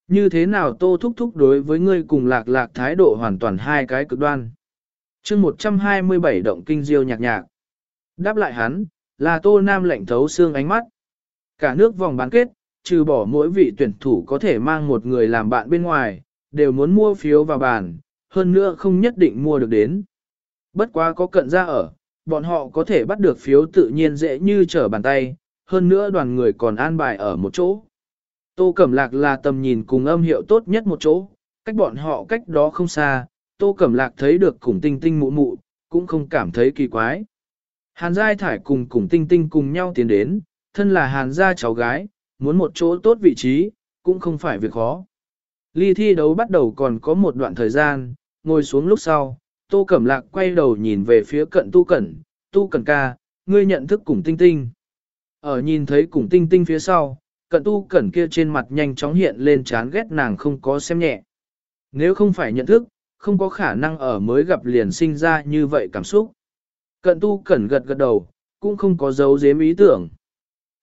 Như thế nào Tô Thúc Thúc đối với ngươi cùng lạc lạc thái độ hoàn toàn hai cái cực đoan. chương 127 động kinh diêu nhạc nhạc. Đáp lại hắn, là Tô Nam lệnh thấu xương ánh mắt. Cả nước vòng bán kết, trừ bỏ mỗi vị tuyển thủ có thể mang một người làm bạn bên ngoài, đều muốn mua phiếu vào bàn, hơn nữa không nhất định mua được đến. Bất quá có cận ra ở, bọn họ có thể bắt được phiếu tự nhiên dễ như trở bàn tay, hơn nữa đoàn người còn an bài ở một chỗ. Tô Cẩm Lạc là tầm nhìn cùng âm hiệu tốt nhất một chỗ, cách bọn họ cách đó không xa, Tô Cẩm Lạc thấy được cùng tinh tinh mụ mụ, cũng không cảm thấy kỳ quái. Hàn Giai Thải cùng cùng tinh tinh cùng nhau tiến đến, thân là Hàn Gia cháu gái, muốn một chỗ tốt vị trí, cũng không phải việc khó. Ly thi đấu bắt đầu còn có một đoạn thời gian, ngồi xuống lúc sau, Tô Cẩm Lạc quay đầu nhìn về phía cận Tu Cẩn, Tu Cẩn ca, ngươi nhận thức cùng tinh tinh. Ở nhìn thấy cùng tinh tinh phía sau, cận Tu Cẩn kia trên mặt nhanh chóng hiện lên chán ghét nàng không có xem nhẹ. Nếu không phải nhận thức, không có khả năng ở mới gặp liền sinh ra như vậy cảm xúc. Cận Tu Cẩn gật gật đầu, cũng không có giấu giếm ý tưởng.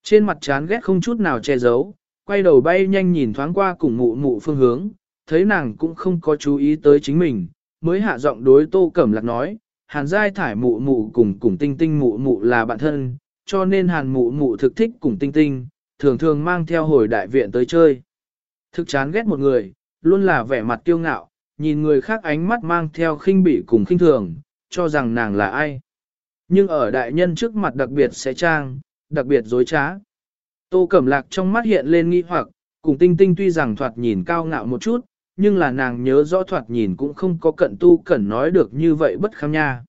Trên mặt chán ghét không chút nào che giấu, quay đầu bay nhanh nhìn thoáng qua cùng mụ mụ phương hướng, thấy nàng cũng không có chú ý tới chính mình, mới hạ giọng đối tô cẩm lạc nói, hàn giai thải mụ mụ cùng cùng tinh tinh mụ mụ là bạn thân, cho nên hàn mụ mụ thực thích cùng tinh tinh, thường thường mang theo hồi đại viện tới chơi. Thực chán ghét một người, luôn là vẻ mặt kiêu ngạo, nhìn người khác ánh mắt mang theo khinh bỉ cùng khinh thường, cho rằng nàng là ai. Nhưng ở đại nhân trước mặt đặc biệt sẽ trang, đặc biệt dối trá. Tô Cẩm Lạc trong mắt hiện lên nghi hoặc, cùng tinh tinh tuy rằng thoạt nhìn cao ngạo một chút, nhưng là nàng nhớ rõ thoạt nhìn cũng không có cận tu cẩn nói được như vậy bất kham nha.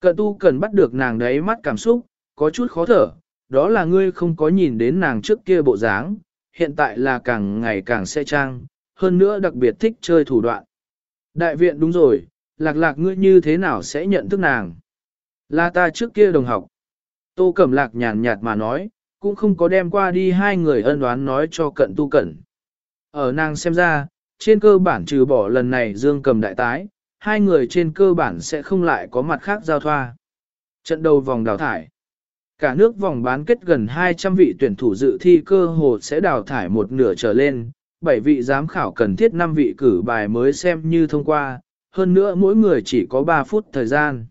Cận tu cẩn bắt được nàng đấy mắt cảm xúc, có chút khó thở, đó là ngươi không có nhìn đến nàng trước kia bộ dáng, hiện tại là càng ngày càng xe trang, hơn nữa đặc biệt thích chơi thủ đoạn. Đại viện đúng rồi, lạc lạc ngươi như thế nào sẽ nhận thức nàng? Là ta trước kia đồng học. Tô Cẩm Lạc nhàn nhạt mà nói, cũng không có đem qua đi hai người ân đoán nói cho cận tu cẩn. Ở nàng xem ra, trên cơ bản trừ bỏ lần này Dương cầm đại tái, hai người trên cơ bản sẽ không lại có mặt khác giao thoa. Trận đầu vòng đào thải. Cả nước vòng bán kết gần 200 vị tuyển thủ dự thi cơ hồ sẽ đào thải một nửa trở lên, 7 vị giám khảo cần thiết 5 vị cử bài mới xem như thông qua, hơn nữa mỗi người chỉ có 3 phút thời gian.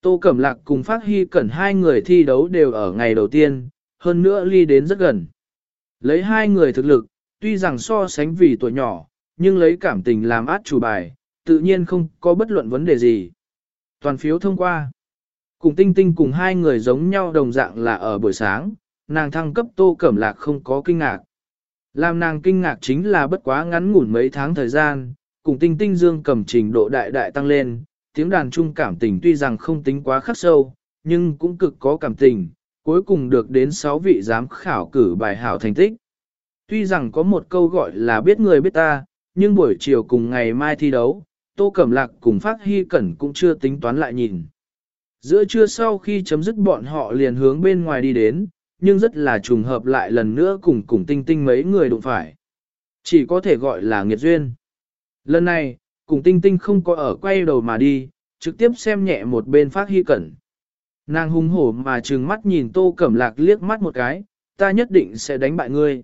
Tô Cẩm Lạc cùng Phát Hy Cẩn hai người thi đấu đều ở ngày đầu tiên, hơn nữa ly đến rất gần. Lấy hai người thực lực, tuy rằng so sánh vì tuổi nhỏ, nhưng lấy cảm tình làm át chủ bài, tự nhiên không có bất luận vấn đề gì. Toàn phiếu thông qua. Cùng tinh tinh cùng hai người giống nhau đồng dạng là ở buổi sáng, nàng thăng cấp tô cẩm lạc không có kinh ngạc. Làm nàng kinh ngạc chính là bất quá ngắn ngủn mấy tháng thời gian, cùng tinh tinh dương cầm trình độ đại đại tăng lên, tiếng đàn trung cảm tình tuy rằng không tính quá khắc sâu, nhưng cũng cực có cảm tình, cuối cùng được đến 6 vị giám khảo cử bài hảo thành tích. Tuy rằng có một câu gọi là biết người biết ta, nhưng buổi chiều cùng ngày mai thi đấu, Tô Cẩm Lạc cùng Phát Hy Cẩn cũng chưa tính toán lại nhìn. Giữa trưa sau khi chấm dứt bọn họ liền hướng bên ngoài đi đến, nhưng rất là trùng hợp lại lần nữa cùng cùng tinh tinh mấy người đụng phải. Chỉ có thể gọi là nghiệt duyên. Lần này, cùng tinh tinh không có ở quay đầu mà đi, trực tiếp xem nhẹ một bên Phát Hy Cẩn. Nàng hung hổ mà trừng mắt nhìn Tô Cẩm Lạc liếc mắt một cái, ta nhất định sẽ đánh bại ngươi.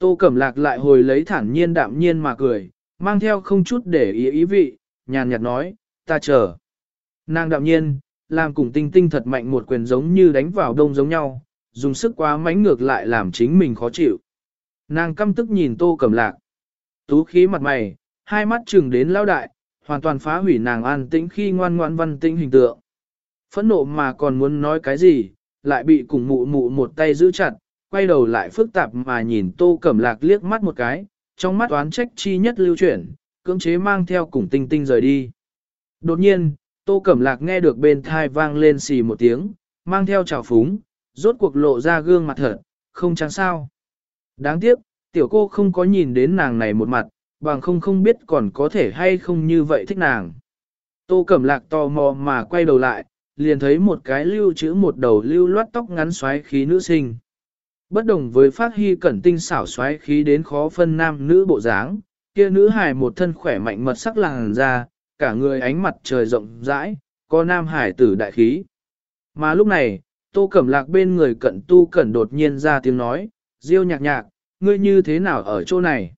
Tô Cẩm Lạc lại hồi lấy thản nhiên đạm nhiên mà cười, mang theo không chút để ý ý vị, nhàn nhạt nói, ta chờ. Nàng đạm nhiên, làm cùng tinh tinh thật mạnh một quyền giống như đánh vào đông giống nhau, dùng sức quá mánh ngược lại làm chính mình khó chịu. Nàng căm tức nhìn Tô Cẩm Lạc. Tú khí mặt mày, hai mắt trừng đến lao đại, hoàn toàn phá hủy nàng an tĩnh khi ngoan ngoan văn tĩnh hình tượng. Phẫn nộ mà còn muốn nói cái gì, lại bị cùng mụ mụ một tay giữ chặt, quay đầu lại phức tạp mà nhìn tô cẩm lạc liếc mắt một cái, trong mắt oán trách chi nhất lưu chuyển, cưỡng chế mang theo cùng tinh tinh rời đi. Đột nhiên, tô cẩm lạc nghe được bên thai vang lên xì một tiếng, mang theo trào phúng, rốt cuộc lộ ra gương mặt thật, không chẳng sao. Đáng tiếc, tiểu cô không có nhìn đến nàng này một mặt, bằng không không biết còn có thể hay không như vậy thích nàng. Tô Cẩm Lạc tò mò mà quay đầu lại, liền thấy một cái lưu chữ một đầu lưu loát tóc ngắn xoáy khí nữ sinh. Bất đồng với phát hy cẩn tinh xảo xoáy khí đến khó phân nam nữ bộ dáng, kia nữ hải một thân khỏe mạnh mật sắc làng ra, cả người ánh mặt trời rộng rãi, có nam hải tử đại khí. Mà lúc này, tô cẩm lạc bên người cận tu cẩn đột nhiên ra tiếng nói, diêu nhạc nhạc, ngươi như thế nào ở chỗ này?